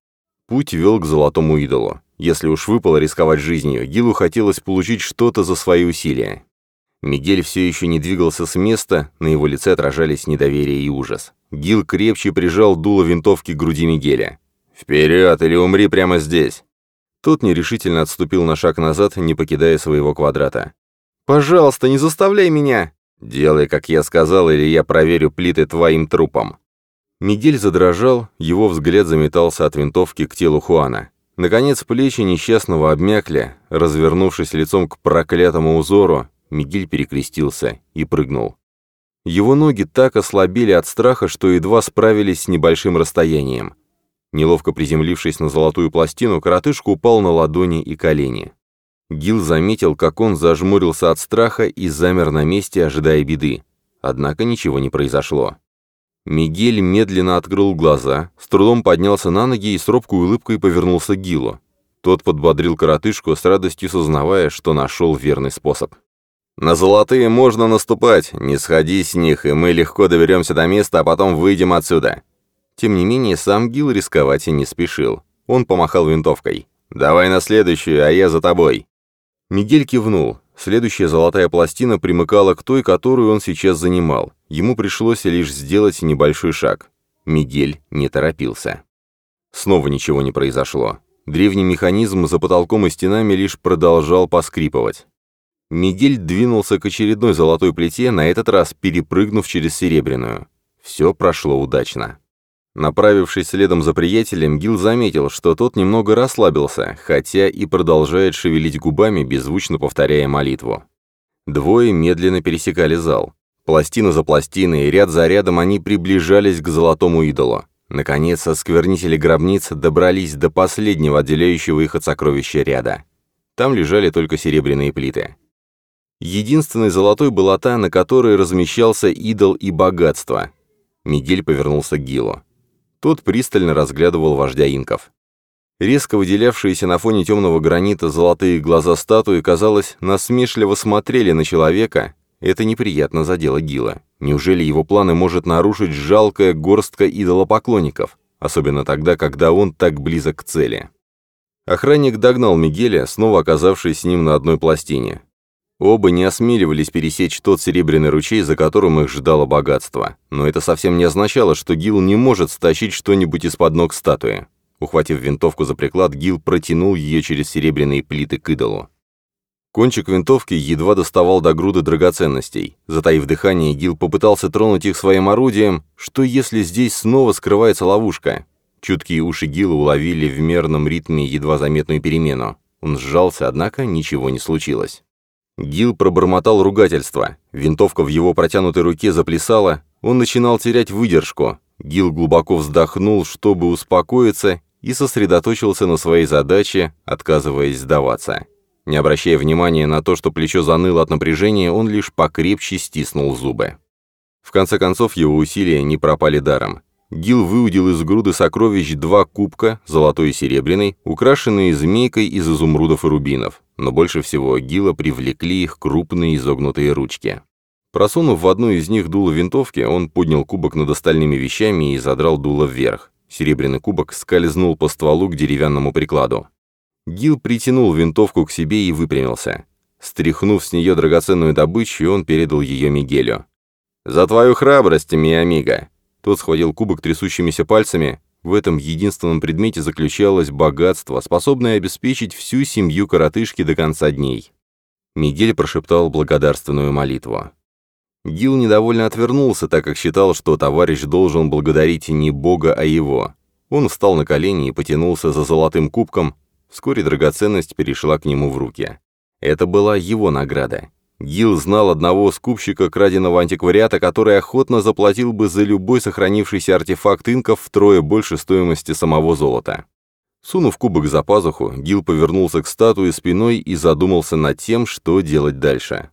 Путь вел к золотому идолу. Если уж выпало рисковать жизнью, Гилу хотелось получить что-то за свои усилия. Мигель все еще не двигался с места, на его лице отражались недоверие и ужас. Гил крепче прижал дуло винтовки к груди Мигеля. «Вперед, или умри прямо здесь!» Тот нерешительно отступил на шаг назад, не покидая своего квадрата. «Пожалуйста, не заставляй меня!» «Делай, как я сказал, или я проверю плиты твоим трупом». Мигель задрожал, его взгляд заметался от винтовки к телу Хуана. Наконец плечи несчастного обмякли, развернувшись лицом к проклятому узору, Мигель перекрестился и прыгнул. Его ноги так ослабели от страха, что едва справились с небольшим расстоянием. Неловко приземлившись на золотую пластину, коротышка упал на ладони и колени. Гил заметил, как он зажмурился от страха и замер на месте, ожидая беды. Однако ничего не произошло. Мигель медленно открыл глаза, с трудом поднялся на ноги и с робкой улыбкой повернулся к Гилу. Тот подбодрил коротышку, с радостью сознавая, что нашел верный способ. На золотые можно наступать, не сходи с них, и мы легко доберемся до места, а потом выйдем отсюда». Тем не менее, сам Гил рисковать и не спешил. Он помахал винтовкой. «Давай на следующую, а я за тобой». Мигель кивнул. Следующая золотая пластина примыкала к той, которую он сейчас занимал. Ему пришлось лишь сделать небольшой шаг. Мигель не торопился. Снова ничего не произошло. Древний механизм за потолком и стенами лишь продолжал поскрипывать. Мигель двинулся к очередной золотой плите, на этот раз перепрыгнув через серебряную. Все прошло удачно. Направившись следом за приятелем, Гил заметил, что тот немного расслабился, хотя и продолжает шевелить губами, беззвучно повторяя молитву. Двое медленно пересекали зал. Пластина за пластиной, ряд за рядом они приближались к золотому идолу. Наконец, осквернители гробниц добрались до последнего отделяющего их от сокровища ряда. Там лежали только серебряные плиты. Единственной золотой была та, на которой размещался идол и богатство. Мигель повернулся к Гилу. Тот пристально разглядывал вождя инков. Резко выделявшиеся на фоне темного гранита золотые глаза статуи, казалось, насмешливо смотрели на человека. Это неприятно задело Гила. Неужели его планы может нарушить жалкая горстка идолопоклонников? Особенно тогда, когда он так близок к цели. Охранник догнал Мигеля, снова оказавшись с ним на одной пластине. Оба не осмеливались пересечь тот серебряный ручей, за которым их ждало богатство. Но это совсем не означало, что Гил не может стащить что-нибудь из-под ног статуи. Ухватив винтовку за приклад, Гил протянул ее через серебряные плиты к идолу. Кончик винтовки едва доставал до груды драгоценностей. Затаив дыхание, Гил попытался тронуть их своим орудием, что если здесь снова скрывается ловушка. Чуткие уши Гила уловили в мерном ритме едва заметную перемену. Он сжался, однако ничего не случилось. Гил пробормотал ругательство. Винтовка в его протянутой руке заплясала, он начинал терять выдержку. Гил глубоко вздохнул, чтобы успокоиться, и сосредоточился на своей задаче, отказываясь сдаваться. Не обращая внимания на то, что плечо заныло от напряжения, он лишь покрепче стиснул зубы. В конце концов, его усилия не пропали даром. Гил выудил из груды сокровищ два кубка, золотой и серебряный, украшенные змейкой из изумрудов и рубинов, но больше всего Гила привлекли их крупные изогнутые ручки. Просунув в одну из них дуло винтовки, он поднял кубок над остальными вещами и задрал дуло вверх. Серебряный кубок скользнул по стволу к деревянному прикладу. Гил притянул винтовку к себе и выпрямился. Стряхнув с нее драгоценную добычу, он передал ее Мигелю. «За твою храбрость, Миамиго!» Тот схватил кубок трясущимися пальцами. В этом единственном предмете заключалось богатство, способное обеспечить всю семью коротышки до конца дней. Мигель прошептал благодарственную молитву. Гил недовольно отвернулся, так как считал, что товарищ должен благодарить не Бога, а его. Он встал на колени и потянулся за золотым кубком. Вскоре драгоценность перешла к нему в руки. Это была его награда. Гил знал одного скупщика краденого антиквариата, который охотно заплатил бы за любой сохранившийся артефакт инков втрое больше стоимости самого золота. Сунув кубок за пазуху, Гил повернулся к статуе спиной и задумался над тем, что делать дальше.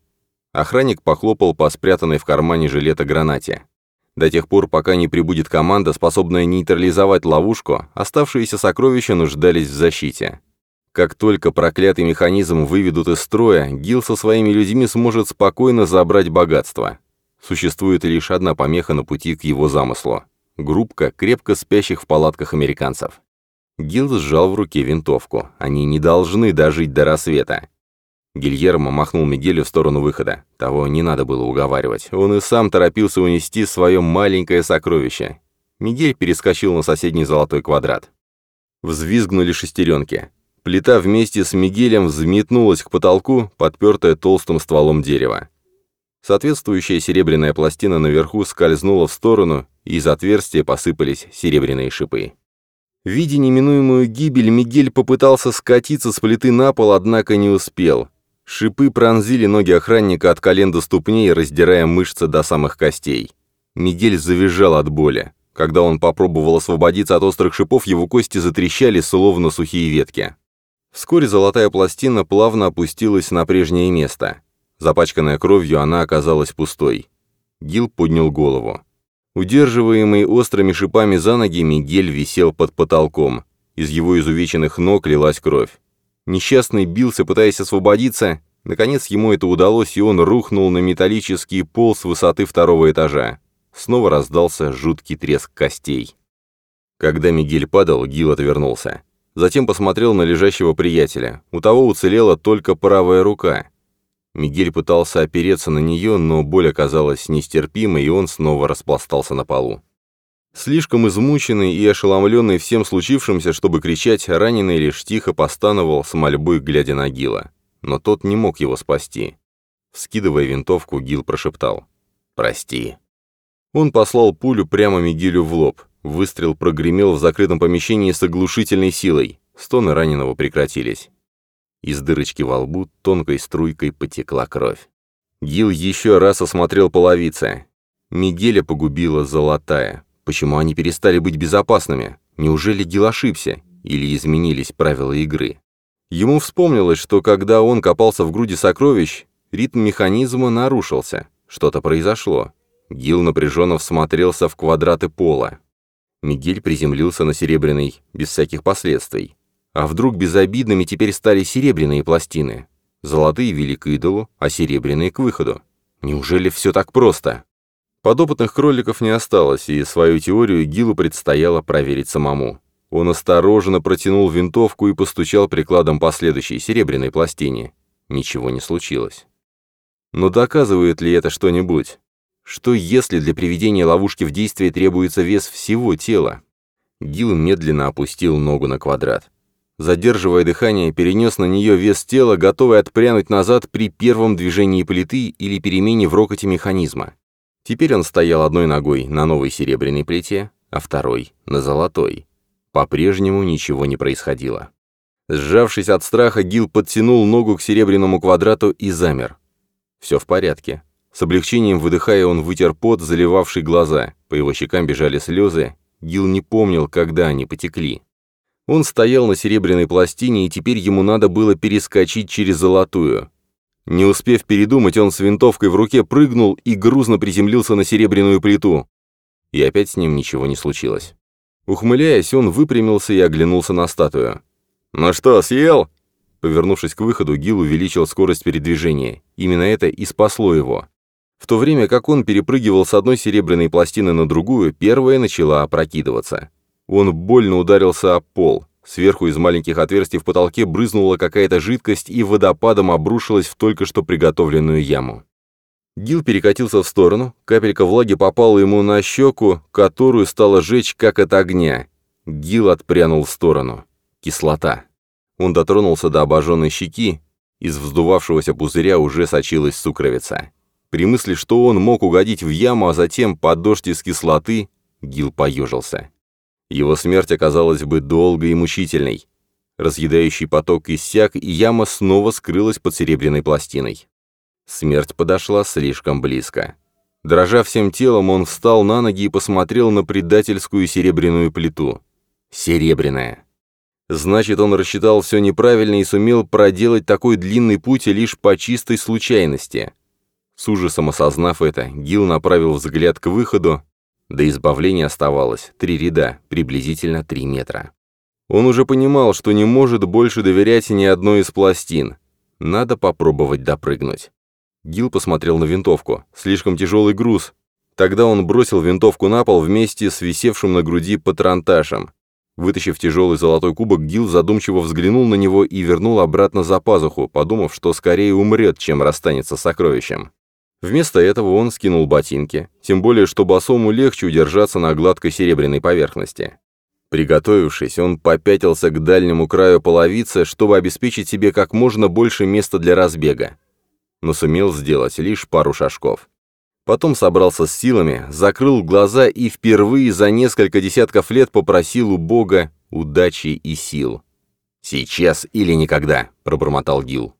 Охранник похлопал по спрятанной в кармане жилета гранате. До тех пор, пока не прибудет команда, способная нейтрализовать ловушку, оставшиеся сокровища нуждались в защите. Как только проклятый механизм выведут из строя, Гил со своими людьми сможет спокойно забрать богатство. Существует лишь одна помеха на пути к его замыслу. Группка крепко спящих в палатках американцев. Гил сжал в руке винтовку. Они не должны дожить до рассвета. Гильермо махнул Мигелю в сторону выхода. Того не надо было уговаривать. Он и сам торопился унести свое маленькое сокровище. Мигель перескочил на соседний золотой квадрат. Взвизгнули шестеренки. Плита вместе с Мигелем взметнулась к потолку, подпертая толстым стволом дерева. Соответствующая серебряная пластина наверху скользнула в сторону, и из отверстия посыпались серебряные шипы. Видя неминуемую гибель, Мигель попытался скатиться с плиты на пол, однако не успел. Шипы пронзили ноги охранника от колен до ступней, раздирая мышцы до самых костей. Мигель завизжал от боли. Когда он попробовал освободиться от острых шипов, его кости затрещали, словно сухие ветки. Вскоре золотая пластина плавно опустилась на прежнее место. Запачканная кровью, она оказалась пустой. Гил поднял голову. Удерживаемый острыми шипами за ноги, Мигель висел под потолком. Из его изувеченных ног лилась кровь. Несчастный бился, пытаясь освободиться. Наконец ему это удалось, и он рухнул на металлический пол с высоты второго этажа. Снова раздался жуткий треск костей. Когда Мигель падал, Гил отвернулся. Затем посмотрел на лежащего приятеля. У того уцелела только правая рука. Мигель пытался опереться на нее, но боль оказалась нестерпимой, и он снова распластался на полу. Слишком измученный и ошеломленный всем случившимся, чтобы кричать, раненый лишь тихо постановал с мольбой, глядя на Гила. Но тот не мог его спасти. Вскидывая винтовку, Гил прошептал «Прости». Он послал пулю прямо Мигелю в лоб. Выстрел прогремел в закрытом помещении с оглушительной силой. Стоны раненого прекратились. Из дырочки во лбу тонкой струйкой потекла кровь. Гил еще раз осмотрел половицы. Мигеля погубила золотая. Почему они перестали быть безопасными? Неужели Гил ошибся? Или изменились правила игры? Ему вспомнилось, что когда он копался в груди сокровищ, ритм механизма нарушился. Что-то произошло. Гил напряженно всмотрелся в квадраты пола. Мигель приземлился на серебряный, без всяких последствий. А вдруг безобидными теперь стали серебряные пластины? Золотые вели к идолу, а серебряные к выходу. Неужели все так просто? Подопытных кроликов не осталось, и свою теорию Гилу предстояло проверить самому. Он осторожно протянул винтовку и постучал прикладом по следующей серебряной пластине. Ничего не случилось. Но доказывает ли это что-нибудь? Что если для приведения ловушки в действие требуется вес всего тела? Гил медленно опустил ногу на квадрат. Задерживая дыхание, перенес на нее вес тела, готовый отпрянуть назад при первом движении плиты или перемене в рокоте механизма. Теперь он стоял одной ногой на новой серебряной плите, а второй — на золотой. По-прежнему ничего не происходило. Сжавшись от страха, Гил подтянул ногу к серебряному квадрату и замер. Все в порядке. С облегчением выдыхая, он вытер пот, заливавший глаза. По его щекам бежали слезы. Гил не помнил, когда они потекли. Он стоял на серебряной пластине, и теперь ему надо было перескочить через золотую. Не успев передумать, он с винтовкой в руке прыгнул и грузно приземлился на серебряную плиту. И опять с ним ничего не случилось. Ухмыляясь, он выпрямился и оглянулся на статую. «Ну что, съел?» Повернувшись к выходу, Гил увеличил скорость передвижения. Именно это и спасло его. В то время как он перепрыгивал с одной серебряной пластины на другую, первая начала опрокидываться. Он больно ударился об пол. Сверху из маленьких отверстий в потолке брызнула какая-то жидкость и водопадом обрушилась в только что приготовленную яму. Гил перекатился в сторону, капелька влаги попала ему на щеку, которую стало жечь как от огня. Гил отпрянул в сторону. Кислота. Он дотронулся до обожженной щеки, из вздувавшегося пузыря уже сочилась сукровица. При мысли, что он мог угодить в яму, а затем под дождь из кислоты, Гил поежился. Его смерть оказалась бы долгой и мучительной. Разъедающий поток иссяк, и яма снова скрылась под серебряной пластиной. Смерть подошла слишком близко. Дрожа всем телом, он встал на ноги и посмотрел на предательскую серебряную плиту. Серебряная. Значит, он рассчитал все неправильно и сумел проделать такой длинный путь лишь по чистой случайности. С ужасом осознав это, Гил направил взгляд к выходу. До избавления оставалось три ряда, приблизительно три метра. Он уже понимал, что не может больше доверять ни одной из пластин. Надо попробовать допрыгнуть. Гил посмотрел на винтовку. Слишком тяжелый груз. Тогда он бросил винтовку на пол вместе с висевшим на груди патронташем. Вытащив тяжелый золотой кубок, Гил задумчиво взглянул на него и вернул обратно за пазуху, подумав, что скорее умрет, чем расстанется с сокровищем. Вместо этого он скинул ботинки, тем более, что босому легче удержаться на гладкой серебряной поверхности. Приготовившись, он попятился к дальнему краю половицы, чтобы обеспечить себе как можно больше места для разбега. Но сумел сделать лишь пару шажков. Потом собрался с силами, закрыл глаза и впервые за несколько десятков лет попросил у Бога удачи и сил. «Сейчас или никогда», — пробормотал Гил.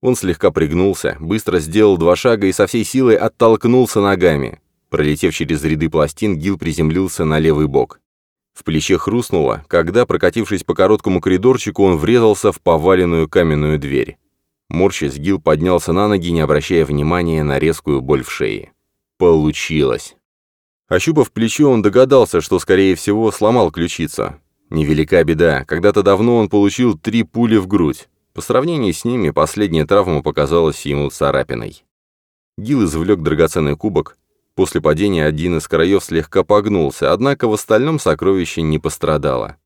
Он слегка пригнулся, быстро сделал два шага и со всей силой оттолкнулся ногами. Пролетев через ряды пластин, Гил приземлился на левый бок. В плече хрустнуло, когда, прокатившись по короткому коридорчику, он врезался в поваленную каменную дверь. Морщись, Гил поднялся на ноги, не обращая внимания на резкую боль в шее. Получилось. Ощупав плечо, он догадался, что, скорее всего, сломал ключицу. Невелика беда, когда-то давно он получил три пули в грудь. По сравнению с ними, последняя травма показалась ему царапиной. Гил извлек драгоценный кубок, После падения один из краев слегка погнулся, однако в остальном сокровище не пострадало.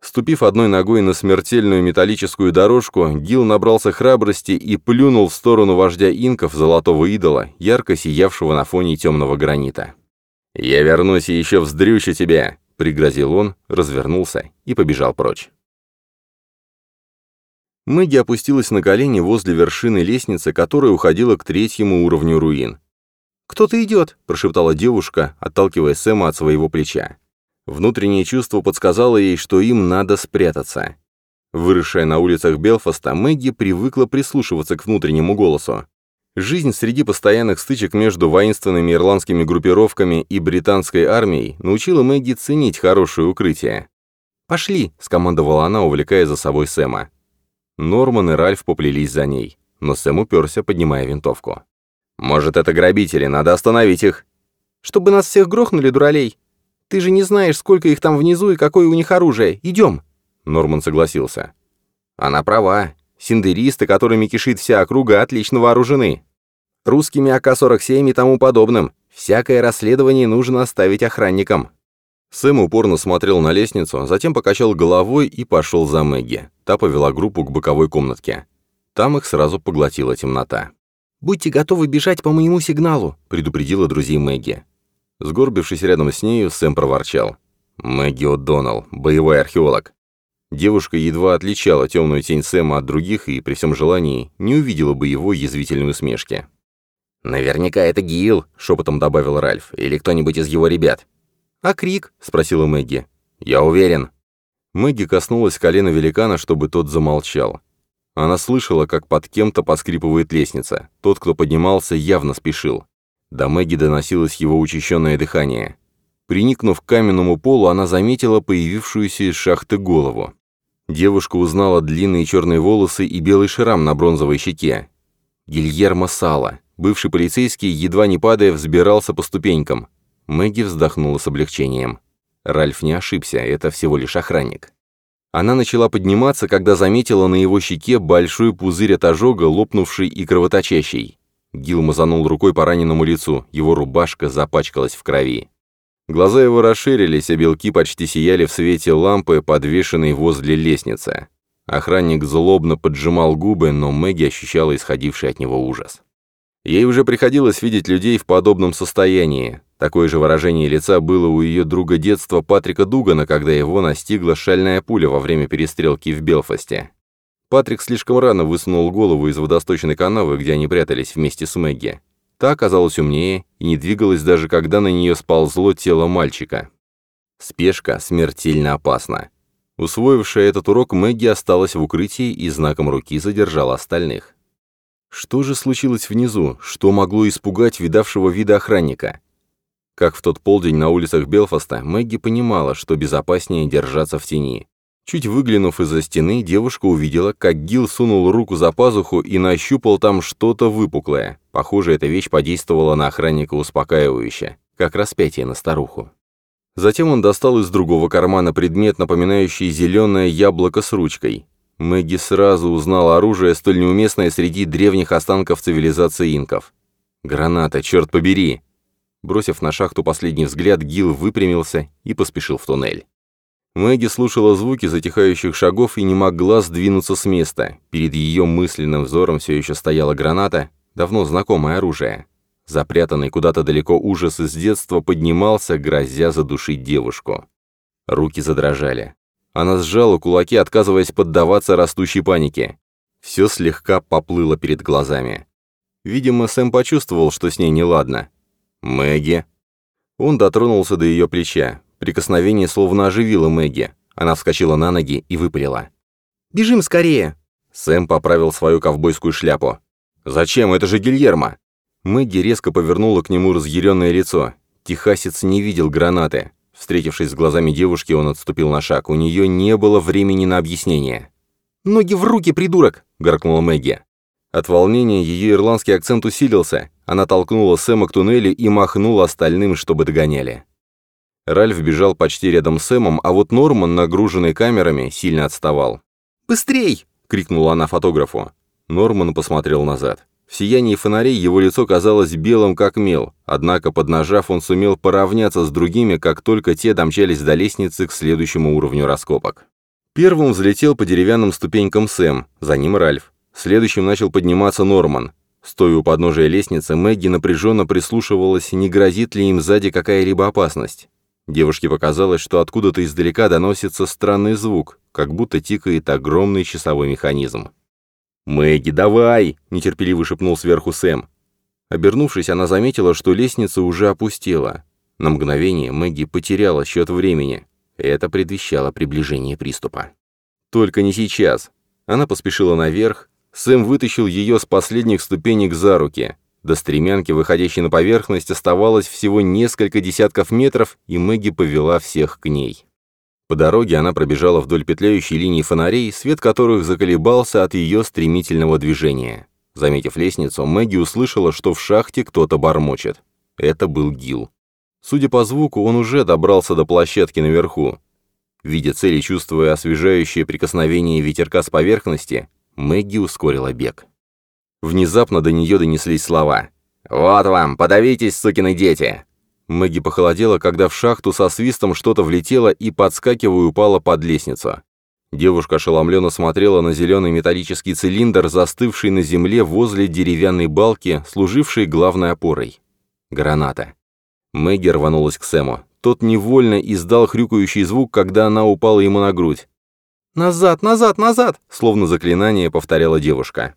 Ступив одной ногой на смертельную металлическую дорожку, Гил набрался храбрости и плюнул в сторону вождя инков, золотого идола, ярко сиявшего на фоне темного гранита. «Я вернусь и еще вздрючу тебя!» — пригрозил он, развернулся и побежал прочь. Мэгги опустилась на колени возле вершины лестницы, которая уходила к третьему уровню руин. «Кто-то идет», — прошептала девушка, отталкивая Сэма от своего плеча. Внутреннее чувство подсказало ей, что им надо спрятаться. Выросшая на улицах Белфаста, Мэгги привыкла прислушиваться к внутреннему голосу. Жизнь среди постоянных стычек между воинственными ирландскими группировками и британской армией научила Мэгги ценить хорошее укрытие. «Пошли», — скомандовала она, увлекая за собой Сэма. Норман и Ральф поплелись за ней, но Сэм уперся, поднимая винтовку. «Может, это грабители, надо остановить их». «Чтобы нас всех грохнули, дуралей. Ты же не знаешь, сколько их там внизу и какое у них оружие. Идем!» Норман согласился. «Она права. Синдеристы, которыми кишит вся округа, отлично вооружены. Русскими АК-47 и тому подобным. Всякое расследование нужно оставить охранникам». Сэм упорно смотрел на лестницу, затем покачал головой и пошел за Мэгги. Та повела группу к боковой комнатке. Там их сразу поглотила темнота. «Будьте готовы бежать по моему сигналу», — предупредила друзей Мэгги. Сгорбившись рядом с нею, Сэм проворчал. «Мэгги О'Доннелл, боевой археолог». Девушка едва отличала темную тень Сэма от других и, при всем желании, не увидела бы его язвительной усмешки. «Наверняка это Гил», — шепотом добавил Ральф, — «или кто-нибудь из его ребят». «А Крик?» — спросила Мэгги. «Я уверен». Мэгги коснулась колена великана, чтобы тот замолчал. Она слышала, как под кем-то поскрипывает лестница. Тот, кто поднимался, явно спешил. До Мэгги доносилось его учащенное дыхание. Приникнув к каменному полу, она заметила появившуюся из шахты голову. Девушка узнала длинные черные волосы и белый шрам на бронзовой щеке. Гильермо Сала, бывший полицейский, едва не падая, взбирался по ступенькам. Мэгги вздохнула с облегчением. Ральф не ошибся, это всего лишь охранник. Она начала подниматься, когда заметила на его щеке большой пузырь от ожога, лопнувший и кровоточащий. Гил мазанул рукой по раненому лицу, его рубашка запачкалась в крови. Глаза его расширились, а белки почти сияли в свете лампы, подвешенной возле лестницы. Охранник злобно поджимал губы, но Мэгги ощущала исходивший от него ужас. Ей уже приходилось видеть людей в подобном состоянии. Такое же выражение лица было у ее друга детства Патрика Дугана, когда его настигла шальная пуля во время перестрелки в Белфасте. Патрик слишком рано высунул голову из водосточной канавы, где они прятались вместе с Мэгги. Та оказалась умнее и не двигалась даже когда на нее сползло тело мальчика. Спешка смертельно опасна. Усвоившая этот урок, Мэгги осталась в укрытии и знаком руки задержала остальных. Что же случилось внизу? Что могло испугать видавшего вида охранника? Как в тот полдень на улицах Белфаста, Мэгги понимала, что безопаснее держаться в тени. Чуть выглянув из-за стены, девушка увидела, как Гил сунул руку за пазуху и нащупал там что-то выпуклое. Похоже, эта вещь подействовала на охранника успокаивающе, как распятие на старуху. Затем он достал из другого кармана предмет, напоминающий зеленое яблоко с ручкой. Мэгги сразу узнала оружие, столь неуместное среди древних останков цивилизации инков. «Граната, черт побери!» Бросив на шахту последний взгляд, Гил выпрямился и поспешил в туннель. Мэгги слушала звуки затихающих шагов и не могла сдвинуться с места. Перед ее мысленным взором все еще стояла граната, давно знакомое оружие. Запрятанный куда-то далеко ужас из детства поднимался, грозя задушить девушку. Руки задрожали. Она сжала кулаки, отказываясь поддаваться растущей панике. Все слегка поплыло перед глазами. Видимо, Сэм почувствовал, что с ней неладно. «Мэгги». Он дотронулся до ее плеча. Прикосновение словно оживило Мэгги. Она вскочила на ноги и выпалила. «Бежим скорее!» Сэм поправил свою ковбойскую шляпу. «Зачем? Это же Гильермо!» Мэгги резко повернула к нему разъяренное лицо. Техасец не видел гранаты. Встретившись с глазами девушки, он отступил на шаг. У нее не было времени на объяснение. «Ноги в руки, придурок!» — гаркнула Мэгги. От волнения ее ирландский акцент усилился. Она толкнула Сэма к туннелю и махнула остальным, чтобы догоняли. Ральф бежал почти рядом с Сэмом, а вот Норман, нагруженный камерами, сильно отставал. «Быстрей!» — крикнула она фотографу. Норман посмотрел назад. В сиянии фонарей его лицо казалось белым, как мел, однако, поднажав, он сумел поравняться с другими, как только те домчались до лестницы к следующему уровню раскопок. Первым взлетел по деревянным ступенькам Сэм, за ним Ральф. Следующим начал подниматься Норман. Стоя у подножия лестницы, Мэгги напряженно прислушивалась, не грозит ли им сзади какая-либо опасность. Девушке показалось, что откуда-то издалека доносится странный звук, как будто тикает огромный часовой механизм. «Мэгги, давай!» — нетерпеливо шепнул сверху Сэм. Обернувшись, она заметила, что лестница уже опустела. На мгновение Мэгги потеряла счет времени. Это предвещало приближение приступа. Только не сейчас. Она поспешила наверх. Сэм вытащил ее с последних ступенек за руки. До стремянки, выходящей на поверхность, оставалось всего несколько десятков метров, и Мэгги повела всех к ней. По дороге она пробежала вдоль петляющей линии фонарей, свет которых заколебался от ее стремительного движения. Заметив лестницу, Мэгги услышала, что в шахте кто-то бормочет. Это был Гил. Судя по звуку, он уже добрался до площадки наверху. Видя цель и чувствуя освежающее прикосновение ветерка с поверхности, Мэгги ускорила бег. Внезапно до нее донеслись слова. «Вот вам, подавитесь, сукины дети!» Мэгги похолодела, когда в шахту со свистом что-то влетело и, подскакивая, упало под лестницу. Девушка ошеломленно смотрела на зеленый металлический цилиндр, застывший на земле возле деревянной балки, служившей главной опорой. Граната. Мэгги рванулась к Сэму. Тот невольно издал хрюкающий звук, когда она упала ему на грудь. «Назад, назад, назад!» Словно заклинание повторяла девушка.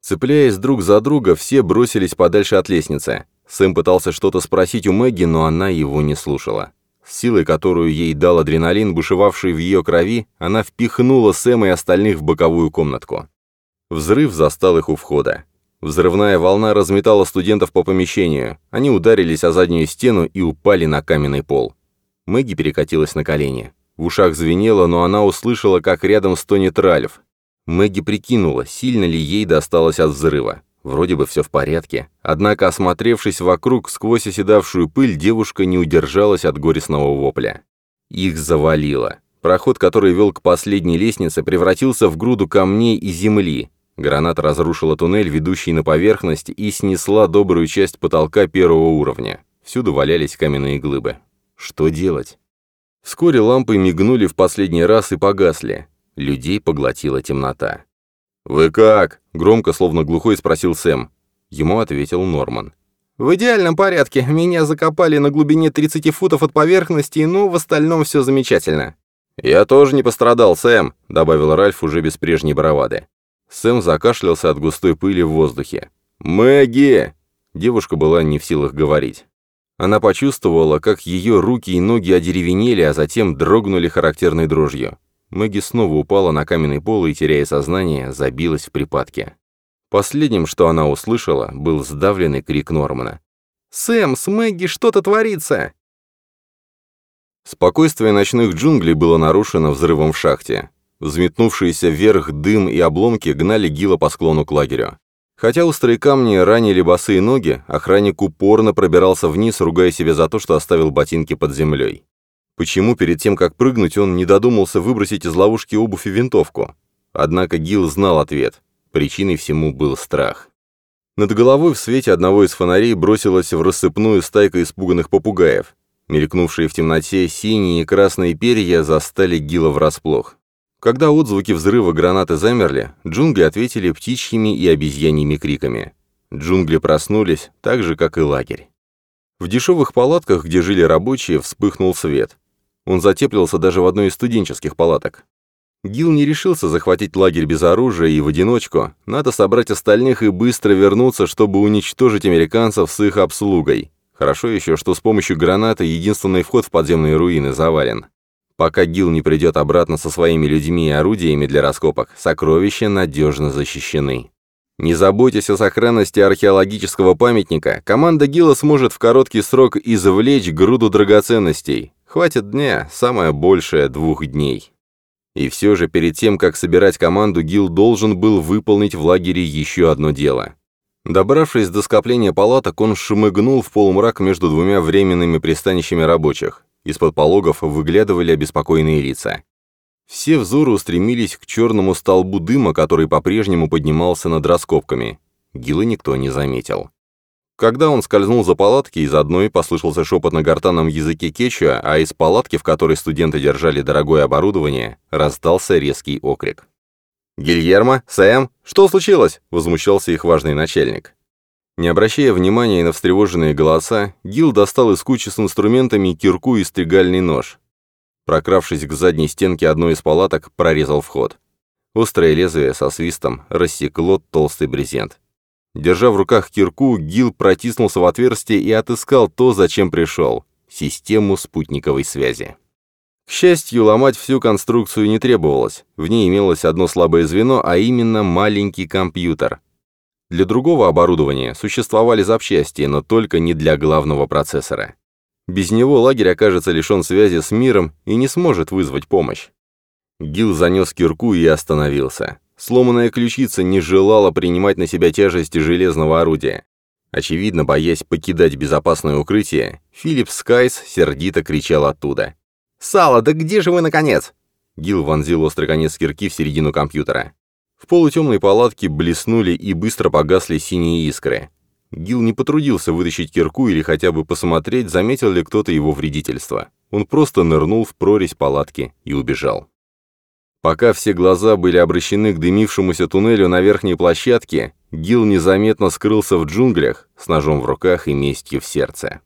Цепляясь друг за друга, все бросились подальше от лестницы. Сэм пытался что-то спросить у Мэгги, но она его не слушала. С силой, которую ей дал адреналин, бушевавший в ее крови, она впихнула Сэма и остальных в боковую комнатку. Взрыв застал их у входа. Взрывная волна разметала студентов по помещению. Они ударились о заднюю стену и упали на каменный пол. Мэгги перекатилась на колени. В ушах звенело, но она услышала, как рядом стонет Ральф. Мэгги прикинула, сильно ли ей досталось от взрыва. Вроде бы все в порядке. Однако, осмотревшись вокруг сквозь оседавшую пыль, девушка не удержалась от горестного вопля. Их завалило. Проход, который вел к последней лестнице, превратился в груду камней и земли. Граната разрушила туннель, ведущий на поверхность, и снесла добрую часть потолка первого уровня. Всюду валялись каменные глыбы. Что делать? Вскоре лампы мигнули в последний раз и погасли. Людей поглотила темнота. «Вы как?» — громко, словно глухой, спросил Сэм. Ему ответил Норман. «В идеальном порядке. Меня закопали на глубине 30 футов от поверхности, но в остальном все замечательно». «Я тоже не пострадал, Сэм», — добавил Ральф уже без прежней бравады. Сэм закашлялся от густой пыли в воздухе. «Мэгги!» Девушка была не в силах говорить. Она почувствовала, как ее руки и ноги одеревенели, а затем дрогнули характерной дрожью. Мэгги снова упала на каменный пол и, теряя сознание, забилась в припадке. Последним, что она услышала, был сдавленный крик Нормана. «Сэм, с Мэгги что-то творится!» Спокойствие ночных джунглей было нарушено взрывом в шахте. Взметнувшиеся вверх дым и обломки гнали Гила по склону к лагерю. Хотя острые камни ранили босые ноги, охранник упорно пробирался вниз, ругая себя за то, что оставил ботинки под землей. Почему перед тем, как прыгнуть, он не додумался выбросить из ловушки обувь и винтовку? Однако Гил знал ответ. Причиной всему был страх. Над головой в свете одного из фонарей бросилась в рассыпную стайка испуганных попугаев. Мелькнувшие в темноте синие и красные перья застали Гила врасплох. Когда отзвуки взрыва гранаты замерли, джунгли ответили птичьими и обезьяньими криками. Джунгли проснулись, так же, как и лагерь. В дешевых палатках, где жили рабочие, вспыхнул свет. Он затеплился даже в одной из студенческих палаток. Гил не решился захватить лагерь без оружия и в одиночку. Надо собрать остальных и быстро вернуться, чтобы уничтожить американцев с их обслугой. Хорошо еще, что с помощью гранаты единственный вход в подземные руины завален. Пока Гил не придет обратно со своими людьми и орудиями для раскопок, сокровища надежно защищены. Не заботьтесь о сохранности археологического памятника, команда Гила сможет в короткий срок извлечь груду драгоценностей. Хватит дня, самое большее двух дней. И все же перед тем, как собирать команду, Гил должен был выполнить в лагере еще одно дело. Добравшись до скопления палаток, он шмыгнул в полумрак между двумя временными пристанищами рабочих. Из-под пологов выглядывали обеспокоенные лица. Все взоры устремились к черному столбу дыма, который по-прежнему поднимался над раскопками. Гила никто не заметил. Когда он скользнул за палатки, из одной послышался шепот на гортанном языке кечуа, а из палатки, в которой студенты держали дорогое оборудование, раздался резкий окрик. «Гильермо? Сэм? Что случилось?» — возмущался их важный начальник. Не обращая внимания на встревоженные голоса, Гил достал из кучи с инструментами кирку и стригальный нож. Прокравшись к задней стенке одной из палаток, прорезал вход. Острое лезвие со свистом рассекло толстый брезент. Держа в руках кирку, Гил протиснулся в отверстие и отыскал то, зачем пришел — систему спутниковой связи. К счастью, ломать всю конструкцию не требовалось. В ней имелось одно слабое звено, а именно маленький компьютер. Для другого оборудования существовали запчасти, но только не для главного процессора. Без него лагерь окажется лишен связи с миром и не сможет вызвать помощь. Гил занес кирку и остановился. Сломанная ключица не желала принимать на себя тяжесть железного орудия. Очевидно, боясь покидать безопасное укрытие, Филипп Скайс сердито кричал оттуда. «Сало, да где же вы, наконец?» Гил вонзил острый конец кирки в середину компьютера. В полутемной палатке блеснули и быстро погасли синие искры. Гил не потрудился вытащить кирку или хотя бы посмотреть, заметил ли кто-то его вредительство. Он просто нырнул в прорезь палатки и убежал. Пока все глаза были обращены к дымившемуся туннелю на верхней площадке, Гил незаметно скрылся в джунглях с ножом в руках и местью в сердце.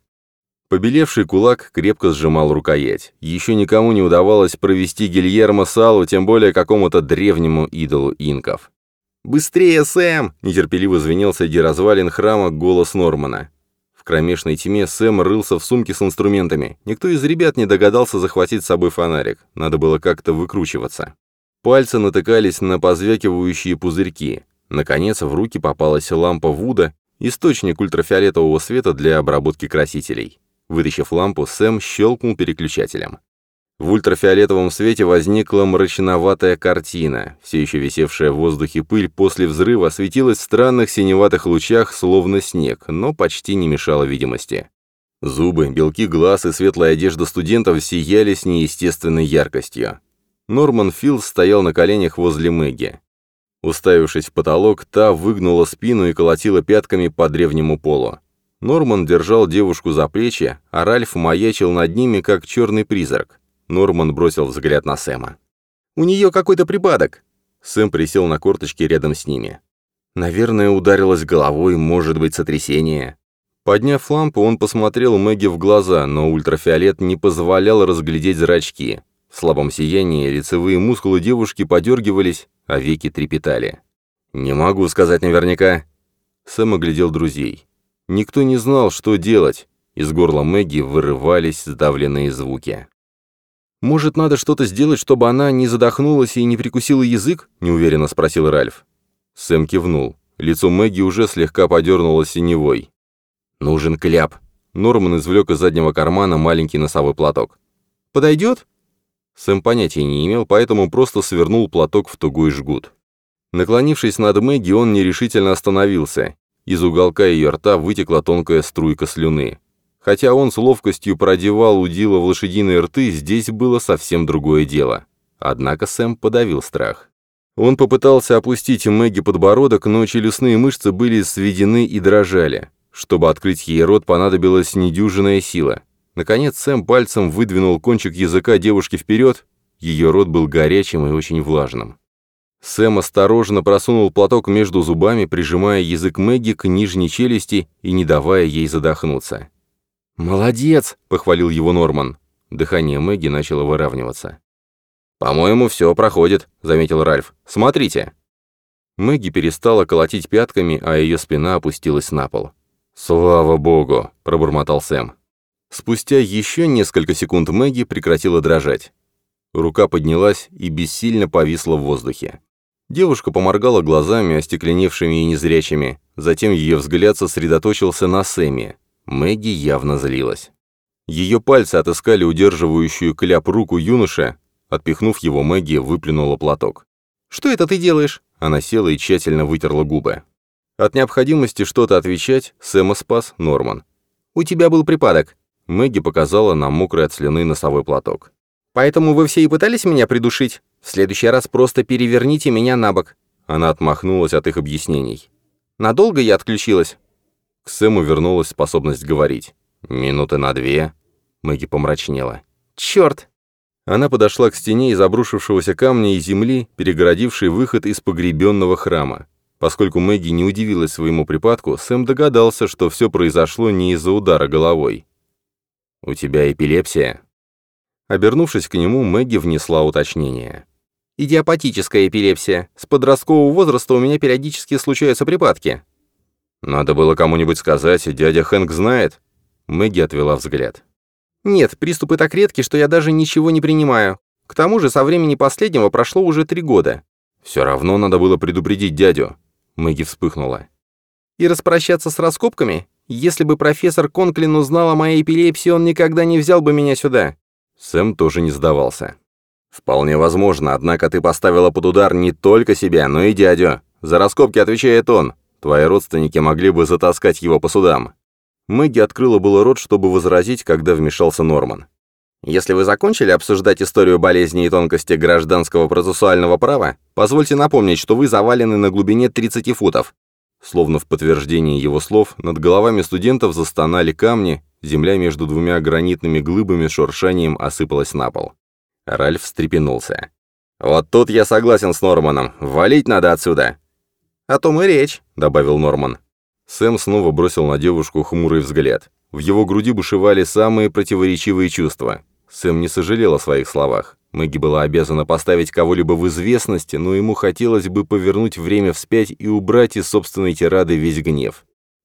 Побелевший кулак крепко сжимал рукоять. Еще никому не удавалось провести Гильермо Салу, тем более какому-то древнему идолу инков. «Быстрее, Сэм!» — нетерпеливо звенел среди развалин храма голос Нормана. В кромешной тьме Сэм рылся в сумке с инструментами. Никто из ребят не догадался захватить с собой фонарик. Надо было как-то выкручиваться. Пальцы натыкались на позвякивающие пузырьки. Наконец в руки попалась лампа Вуда, источник ультрафиолетового света для обработки красителей. Вытащив лампу, Сэм щелкнул переключателем. В ультрафиолетовом свете возникла мрачноватая картина. Все еще висевшая в воздухе пыль после взрыва светилась в странных синеватых лучах, словно снег, но почти не мешала видимости. Зубы, белки глаз и светлая одежда студентов сияли с неестественной яркостью. Норман Филд стоял на коленях возле Мэгги. Уставившись в потолок, та выгнула спину и колотила пятками по древнему полу. Норман держал девушку за плечи, а Ральф маячил над ними, как черный призрак. Норман бросил взгляд на Сэма. «У нее какой-то припадок!» Сэм присел на корточки рядом с ними. «Наверное, ударилась головой, может быть, сотрясение». Подняв лампу, он посмотрел Мэгги в глаза, но ультрафиолет не позволял разглядеть зрачки. В слабом сиянии лицевые мускулы девушки подергивались, а веки трепетали. «Не могу сказать наверняка». Сэм оглядел друзей. Никто не знал, что делать. Из горла Мэгги вырывались сдавленные звуки. «Может, надо что-то сделать, чтобы она не задохнулась и не прикусила язык?» — неуверенно спросил Ральф. Сэм кивнул. Лицо Мэгги уже слегка подернуло синевой. «Нужен кляп». Норман извлек из заднего кармана маленький носовой платок. «Подойдет?» Сэм понятия не имел, поэтому просто свернул платок в тугой жгут. Наклонившись над Мэгги, он нерешительно остановился. Из уголка ее рта вытекла тонкая струйка слюны. Хотя он с ловкостью продевал удила в лошадиные рты, здесь было совсем другое дело. Однако Сэм подавил страх. Он попытался опустить Мэгги подбородок, но челюстные мышцы были сведены и дрожали. Чтобы открыть ей рот, понадобилась недюжинная сила. Наконец Сэм пальцем выдвинул кончик языка девушки вперед, ее рот был горячим и очень влажным. Сэм осторожно просунул платок между зубами, прижимая язык Мэгги к нижней челюсти и не давая ей задохнуться. «Молодец!» — похвалил его Норман. Дыхание Мэгги начало выравниваться. «По-моему, все проходит», — заметил Ральф. «Смотрите». Мэгги перестала колотить пятками, а ее спина опустилась на пол. «Слава богу», — пробормотал Сэм. Спустя еще несколько секунд Мэгги прекратила дрожать. Рука поднялась и бессильно повисла в воздухе. Девушка поморгала глазами, остекленевшими и незрячими, затем ее взгляд сосредоточился на Сэме. Мэгги явно злилась. Ее пальцы отыскали удерживающую кляп руку юноша, Отпихнув его, Мэгги выплюнула платок. «Что это ты делаешь?» Она села и тщательно вытерла губы. От необходимости что-то отвечать Сэма спас Норман. «У тебя был припадок». Мэгги показала нам мокрый от слюны носовой платок. «Поэтому вы все и пытались меня придушить? В следующий раз просто переверните меня на бок». Она отмахнулась от их объяснений. «Надолго я отключилась?» К Сэму вернулась способность говорить. «Минуты на две». Мэгги помрачнела. «Чёрт!» Она подошла к стене из обрушившегося камня и земли, перегородившей выход из погребенного храма. Поскольку Мэгги не удивилась своему припадку, Сэм догадался, что все произошло не из-за удара головой. «У тебя эпилепсия?» Обернувшись к нему, Мэгги внесла уточнение. «Идиопатическая эпилепсия. С подросткового возраста у меня периодически случаются припадки». «Надо было кому-нибудь сказать, дядя Хэнк знает». Мэгги отвела взгляд. Нет, приступы так редки, что я даже ничего не принимаю. К тому же со времени последнего прошло уже три года. Все равно надо было предупредить дядю. Мэгги вспыхнула. И распрощаться с раскопками? Если бы профессор Конклин узнал о моей эпилепсии, он никогда не взял бы меня сюда. Сэм тоже не сдавался. «Вполне возможно, однако ты поставила под удар не только себя, но и дядю. За раскопки отвечает он. Твои родственники могли бы затаскать его по судам. Мэгги открыла было рот, чтобы возразить, когда вмешался Норман. «Если вы закончили обсуждать историю болезни и тонкости гражданского процессуального права, позвольте напомнить, что вы завалены на глубине 30 футов». Словно в подтверждение его слов, над головами студентов застонали камни, земля между двумя гранитными глыбами шуршанием осыпалась на пол. Ральф встрепенулся. «Вот тут я согласен с Норманом. Валить надо отсюда!» «О том и речь», — добавил Норман. Сэм снова бросил на девушку хмурый взгляд. В его груди бушевали самые противоречивые чувства. Сэм не сожалел о своих словах. Мэгги была обязана поставить кого-либо в известность, но ему хотелось бы повернуть время вспять и убрать из собственной тирады весь гнев.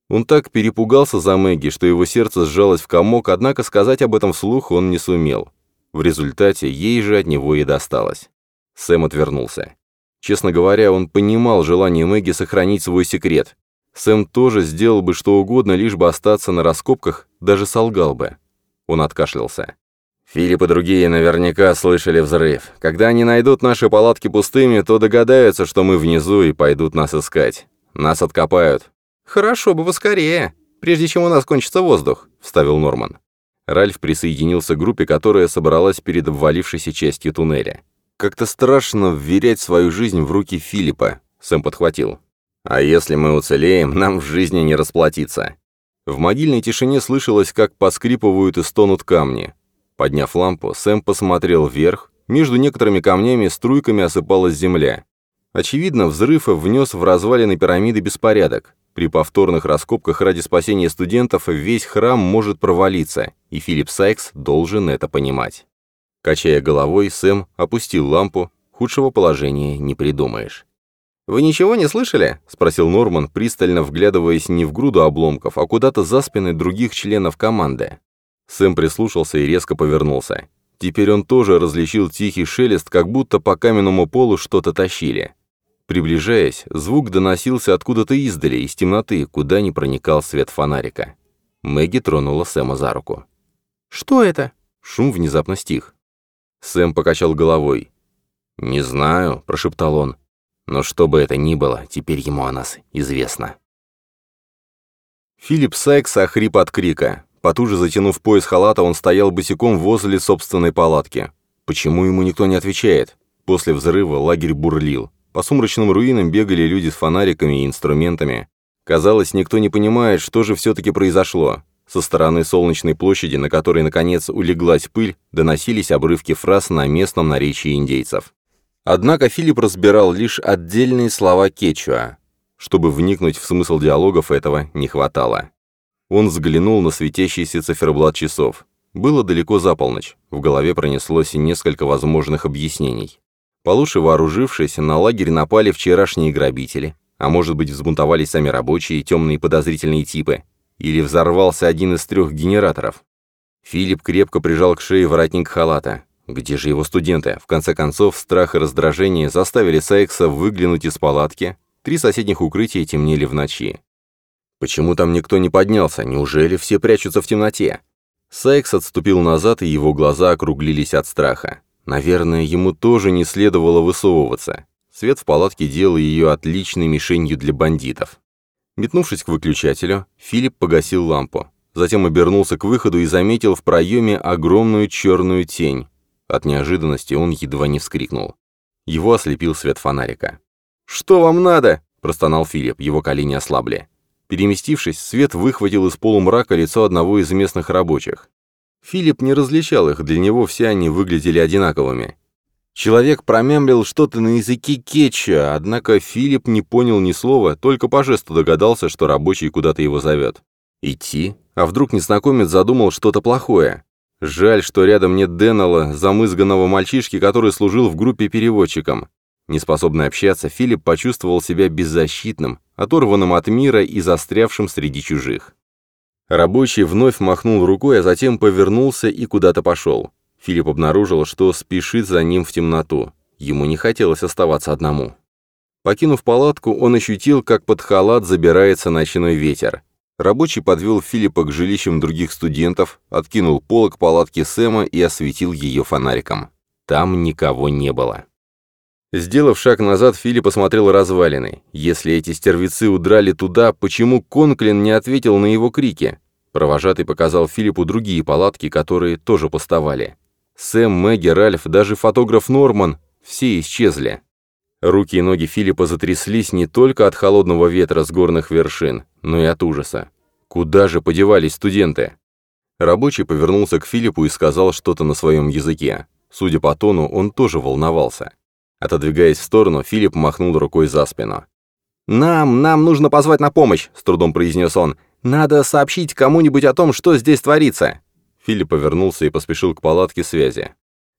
Он так перепугался за Мэгги, что его сердце сжалось в комок, однако сказать об этом вслух он не сумел. В результате ей же от него и досталось. Сэм отвернулся. Честно говоря, он понимал желание Мэгги сохранить свой секрет. Сэм тоже сделал бы что угодно, лишь бы остаться на раскопках, даже солгал бы. Он откашлялся. Филипп и другие наверняка слышали взрыв. Когда они найдут наши палатки пустыми, то догадаются, что мы внизу и пойдут нас искать. Нас откопают. Хорошо бы поскорее, прежде чем у нас кончится воздух, вставил Норман. Ральф присоединился к группе, которая собралась перед обвалившейся частью туннеля. Как-то страшно вверять свою жизнь в руки Филиппа, Сэм подхватил. А если мы уцелеем, нам в жизни не расплатиться. В могильной тишине слышалось, как поскрипывают и стонут камни. Подняв лампу, Сэм посмотрел вверх. Между некоторыми камнями струйками осыпалась земля. Очевидно, взрыв внес в развалины пирамиды беспорядок. При повторных раскопках ради спасения студентов весь храм может провалиться, и Филипп Сайкс должен это понимать. Качая головой, Сэм опустил лампу. Худшего положения не придумаешь. «Вы ничего не слышали?» — спросил Норман, пристально вглядываясь не в груду обломков, а куда-то за спины других членов команды. Сэм прислушался и резко повернулся. Теперь он тоже различил тихий шелест, как будто по каменному полу что-то тащили. Приближаясь, звук доносился откуда-то издали, из темноты, куда не проникал свет фонарика. Мэгги тронула Сэма за руку. «Что это?» Шум внезапно стих. Сэм покачал головой. «Не знаю», — прошептал он. Но что бы это ни было, теперь ему о нас известно. Филипп Сайкс охрип от крика. Потуже затянув пояс халата, он стоял босиком возле собственной палатки. Почему ему никто не отвечает? После взрыва лагерь бурлил. По сумрачным руинам бегали люди с фонариками и инструментами. Казалось, никто не понимает, что же все-таки произошло. Со стороны солнечной площади, на которой, наконец, улеглась пыль, доносились обрывки фраз на местном наречии индейцев. Однако Филипп разбирал лишь отдельные слова кечуа. Чтобы вникнуть в смысл диалогов, этого не хватало. Он взглянул на светящийся циферблат часов. Было далеко за полночь, в голове пронеслось несколько возможных объяснений. Получше вооружившись, на лагерь напали вчерашние грабители, а может быть взбунтовались сами рабочие, темные подозрительные типы, или взорвался один из трех генераторов. Филипп крепко прижал к шее воротник халата. Где же его студенты? В конце концов, страх и раздражение заставили Сайкса выглянуть из палатки. Три соседних укрытия темнели в ночи. Почему там никто не поднялся? Неужели все прячутся в темноте? Сайкс отступил назад, и его глаза округлились от страха. Наверное, ему тоже не следовало высовываться. Свет в палатке делал ее отличной мишенью для бандитов. Метнувшись к выключателю, Филипп погасил лампу. Затем обернулся к выходу и заметил в проеме огромную черную тень. От неожиданности он едва не вскрикнул. Его ослепил свет фонарика. «Что вам надо?» – простонал Филипп, его колени ослабли. Переместившись, свет выхватил из полумрака лицо одного из местных рабочих. Филипп не различал их, для него все они выглядели одинаковыми. Человек промямлил что-то на языке кетча, однако Филипп не понял ни слова, только по жесту догадался, что рабочий куда-то его зовет. Идти? А вдруг незнакомец задумал что-то плохое? Жаль, что рядом нет Деннелла, замызганного мальчишки, который служил в группе переводчиком. Неспособный общаться, Филипп почувствовал себя беззащитным, оторванным от мира и застрявшим среди чужих. Рабочий вновь махнул рукой, а затем повернулся и куда-то пошел. Филипп обнаружил, что спешит за ним в темноту. Ему не хотелось оставаться одному. Покинув палатку, он ощутил, как под халат забирается ночной ветер. Рабочий подвел Филиппа к жилищам других студентов, откинул полок палатки Сэма и осветил ее фонариком. Там никого не было. Сделав шаг назад, Филипп осмотрел развалины. Если эти стервецы удрали туда, почему Конклин не ответил на его крики? Провожатый показал Филиппу другие палатки, которые тоже пустовали. Сэм, Мэгги, Ральф, даже фотограф Норман – все исчезли. Руки и ноги Филиппа затряслись не только от холодного ветра с горных вершин, но и от ужаса. Куда же подевались студенты? Рабочий повернулся к Филиппу и сказал что-то на своем языке. Судя по тону, он тоже волновался. Отодвигаясь в сторону, Филипп махнул рукой за спину. «Нам, нам нужно позвать на помощь», — с трудом произнес он. «Надо сообщить кому-нибудь о том, что здесь творится». Филипп повернулся и поспешил к палатке связи.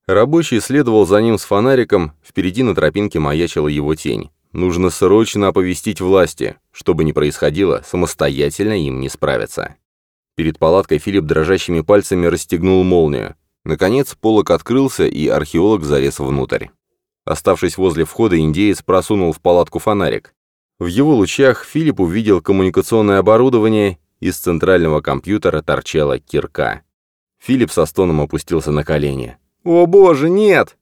Рабочий следовал за ним с фонариком, впереди на тропинке маячила его тень. Нужно срочно оповестить власти. Что бы ни происходило, самостоятельно им не справиться. Перед палаткой Филипп дрожащими пальцами расстегнул молнию. Наконец, полок открылся, и археолог залез внутрь. Оставшись возле входа, индеец просунул в палатку фонарик. В его лучах Филипп увидел коммуникационное оборудование, из центрального компьютера торчала кирка. Филипп со стоном опустился на колени. «О боже, нет!»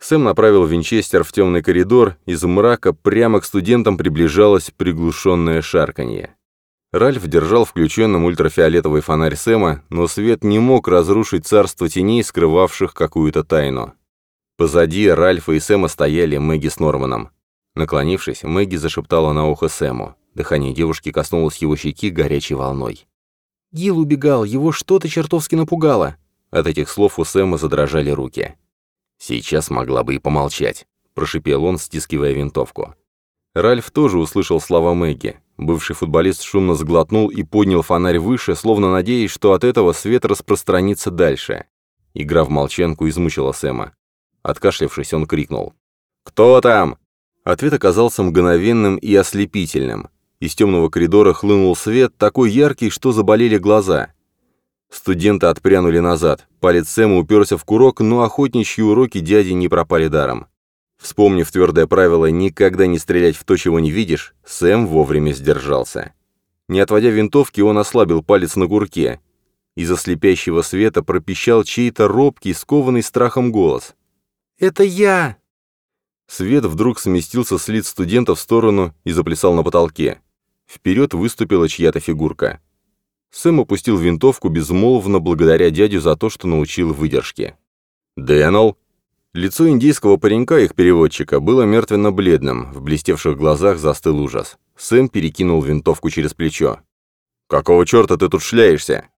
Сэм направил винчестер в темный коридор, из мрака прямо к студентам приближалось приглушенное шарканье. Ральф держал включенным ультрафиолетовый фонарь Сэма, но свет не мог разрушить царство теней, скрывавших какую-то тайну. Позади Ральфа и Сэма стояли Мэгги с Норманом. Наклонившись, Мэгги зашептала на ухо Сэму. Дыхание девушки коснулось его щеки горячей волной. «Гил убегал, его что-то чертовски напугало». От этих слов у Сэма задрожали руки. «Сейчас могла бы и помолчать», – прошипел он, стискивая винтовку. Ральф тоже услышал слова Мэгги. Бывший футболист шумно сглотнул и поднял фонарь выше, словно надеясь, что от этого свет распространится дальше. Игра в молчанку измучила Сэма. Откашлявшись, он крикнул. «Кто там?» Ответ оказался мгновенным и ослепительным. Из темного коридора хлынул свет, такой яркий, что заболели глаза. Студенты отпрянули назад. Палец Сэма уперся в курок, но охотничьи уроки дяди не пропали даром. Вспомнив твердое правило «никогда не стрелять в то, чего не видишь», Сэм вовремя сдержался. Не отводя винтовки, он ослабил палец на курке. Из ослепящего света пропищал чей-то робкий, скованный страхом голос. «Это я!» Свет вдруг сместился с лиц студента в сторону и заплясал на потолке. Вперед выступила чья-то фигурка. Сэм опустил винтовку безмолвно благодаря дядю за то, что научил выдержке. «Дэннел?» Лицо индийского паренька, их переводчика, было мертвенно-бледным, в блестевших глазах застыл ужас. Сэм перекинул винтовку через плечо. «Какого черта ты тут шляешься?»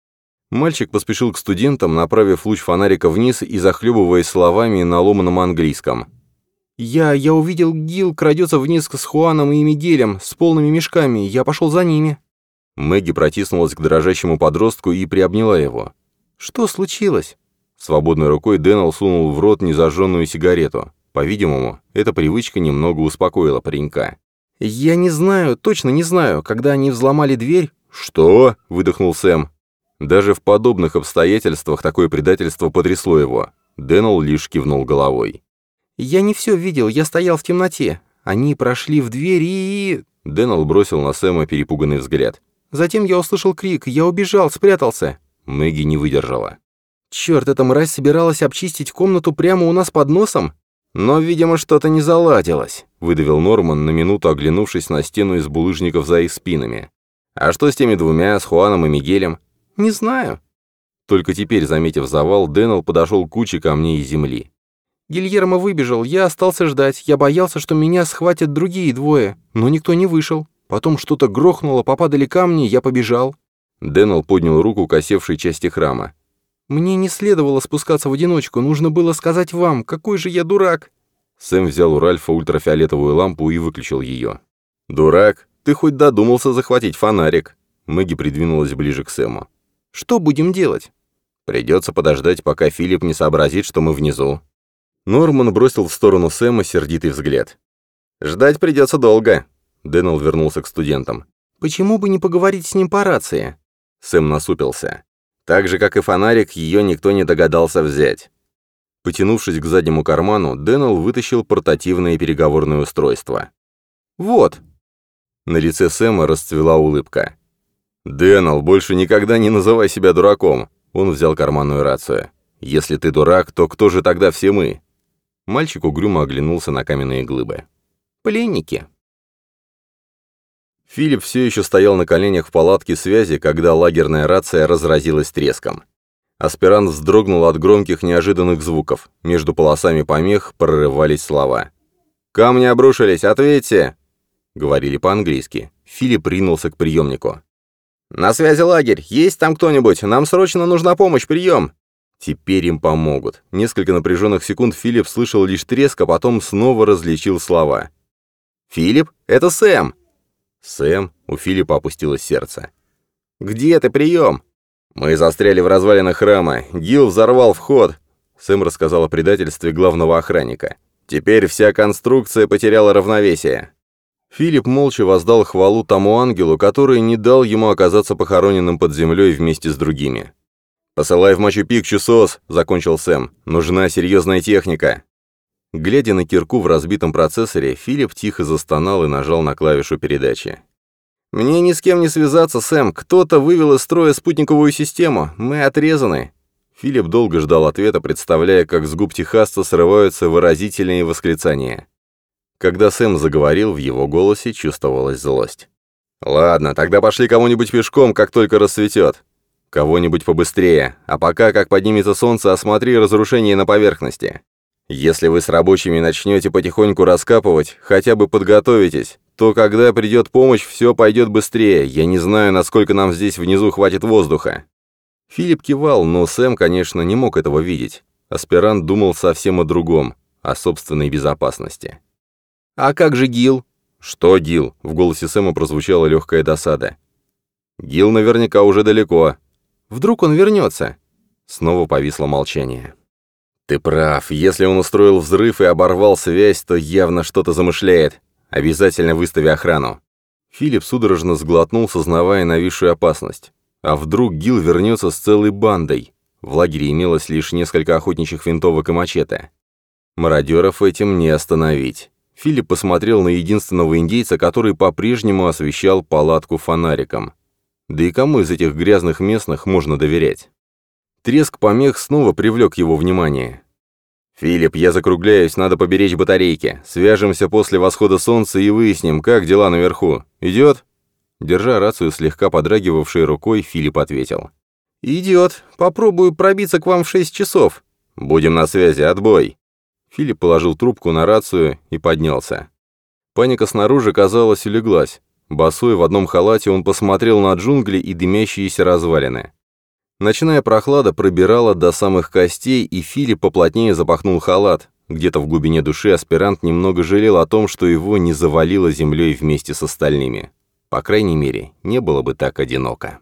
Мальчик поспешил к студентам, направив луч фонарика вниз и захлебываясь словами на ломаном английском. «Я... я увидел, Гил крадется вниз с Хуаном и Мигелем, с полными мешками, я пошел за ними». Мэгги протиснулась к дрожащему подростку и приобняла его. «Что случилось?» Свободной рукой Дэннел сунул в рот незажженную сигарету. По-видимому, эта привычка немного успокоила паренька. «Я не знаю, точно не знаю. Когда они взломали дверь...» «Что?» — выдохнул Сэм. Даже в подобных обстоятельствах такое предательство потрясло его. Дэннел лишь кивнул головой. «Я не все видел, я стоял в темноте. Они прошли в дверь и...» Дэннел бросил на Сэма перепуганный взгляд. «Затем я услышал крик, я убежал, спрятался». Мэгги не выдержала. Черт, эта мразь собиралась обчистить комнату прямо у нас под носом? Но, видимо, что-то не заладилось, выдавил Норман, на минуту оглянувшись на стену из булыжников за их спинами. А что с теми двумя, с Хуаном и Мигелем? Не знаю. Только теперь, заметив завал, Дэннел подошел к куче камней и земли. Гильермо выбежал, я остался ждать. Я боялся, что меня схватят другие двое, но никто не вышел. Потом что-то грохнуло, попадали камни, я побежал. Дэннел поднял руку к осевшей части храма. «Мне не следовало спускаться в одиночку, нужно было сказать вам, какой же я дурак!» Сэм взял у Ральфа ультрафиолетовую лампу и выключил ее. «Дурак? Ты хоть додумался захватить фонарик?» Мэгги придвинулась ближе к Сэму. «Что будем делать?» «Придется подождать, пока Филипп не сообразит, что мы внизу». Норман бросил в сторону Сэма сердитый взгляд. «Ждать придется долго», — Дэннел вернулся к студентам. «Почему бы не поговорить с ним по рации?» Сэм насупился. Так же, как и фонарик, ее никто не догадался взять. Потянувшись к заднему карману, Дэннел вытащил портативное переговорное устройство. «Вот!» На лице Сэма расцвела улыбка. «Дэннел, больше никогда не называй себя дураком!» Он взял карманную рацию. «Если ты дурак, то кто же тогда все мы?» Мальчик угрюмо оглянулся на каменные глыбы. «Пленники!» Филипп все еще стоял на коленях в палатке связи, когда лагерная рация разразилась треском. Аспирант вздрогнул от громких неожиданных звуков. Между полосами помех прорывались слова. «Камни обрушились, ответьте!» Говорили по-английски. Филипп ринулся к приемнику. «На связи лагерь! Есть там кто-нибудь? Нам срочно нужна помощь, прием!» Теперь им помогут. Несколько напряженных секунд Филипп слышал лишь треск, а потом снова различил слова. «Филипп, это Сэм!» «Сэм?» — у Филиппа опустилось сердце. «Где ты, прием?» «Мы застряли в развалинах храма. Гил взорвал вход», — Сэм рассказал о предательстве главного охранника. «Теперь вся конструкция потеряла равновесие». Филипп молча воздал хвалу тому ангелу, который не дал ему оказаться похороненным под землей вместе с другими. «Посылай в Мачу-Пикчу СОС», — закончил Сэм. «Нужна серьезная техника». Глядя на кирку в разбитом процессоре, Филипп тихо застонал и нажал на клавишу передачи. «Мне ни с кем не связаться, Сэм. Кто-то вывел из строя спутниковую систему. Мы отрезаны». Филипп долго ждал ответа, представляя, как с губ техасца срываются выразительные восклицания. Когда Сэм заговорил, в его голосе чувствовалась злость. «Ладно, тогда пошли кого-нибудь пешком, как только рассветет. Кого-нибудь побыстрее. А пока, как поднимется солнце, осмотри разрушение на поверхности. Если вы с рабочими начнете потихоньку раскапывать, хотя бы подготовитесь, то когда придет помощь, все пойдет быстрее. Я не знаю, насколько нам здесь внизу хватит воздуха». Филипп кивал, но Сэм, конечно, не мог этого видеть. Аспирант думал совсем о другом, о собственной безопасности. «А как же Гил?» «Что Гил?» — в голосе Сэма прозвучала легкая досада. «Гил наверняка уже далеко. Вдруг он вернется?» Снова повисло молчание. «Ты прав. Если он устроил взрыв и оборвал связь, то явно что-то замышляет. Обязательно выстави охрану». Филипп судорожно сглотнул, сознавая нависшую опасность. А вдруг Гил вернется с целой бандой? В лагере имелось лишь несколько охотничьих винтовок и мачете. Мародеров этим не остановить. Филипп посмотрел на единственного индейца, который по-прежнему освещал палатку фонариком. Да и кому из этих грязных местных можно доверять? Треск помех снова привлек его внимание. «Филипп, я закругляюсь, надо поберечь батарейки. Свяжемся после восхода солнца и выясним, как дела наверху. Идет?» Держа рацию слегка подрагивавшей рукой, Филипп ответил. «Идет. Попробую пробиться к вам в шесть часов». «Будем на связи. Отбой». Филипп положил трубку на рацию и поднялся. Паника снаружи, казалось, улеглась. Босой в одном халате он посмотрел на джунгли и дымящиеся развалины. Ночная прохлада пробирала до самых костей, и Филипп поплотнее запахнул халат. Где-то в глубине души аспирант немного жалел о том, что его не завалило землей вместе с остальными. По крайней мере, не было бы так одиноко.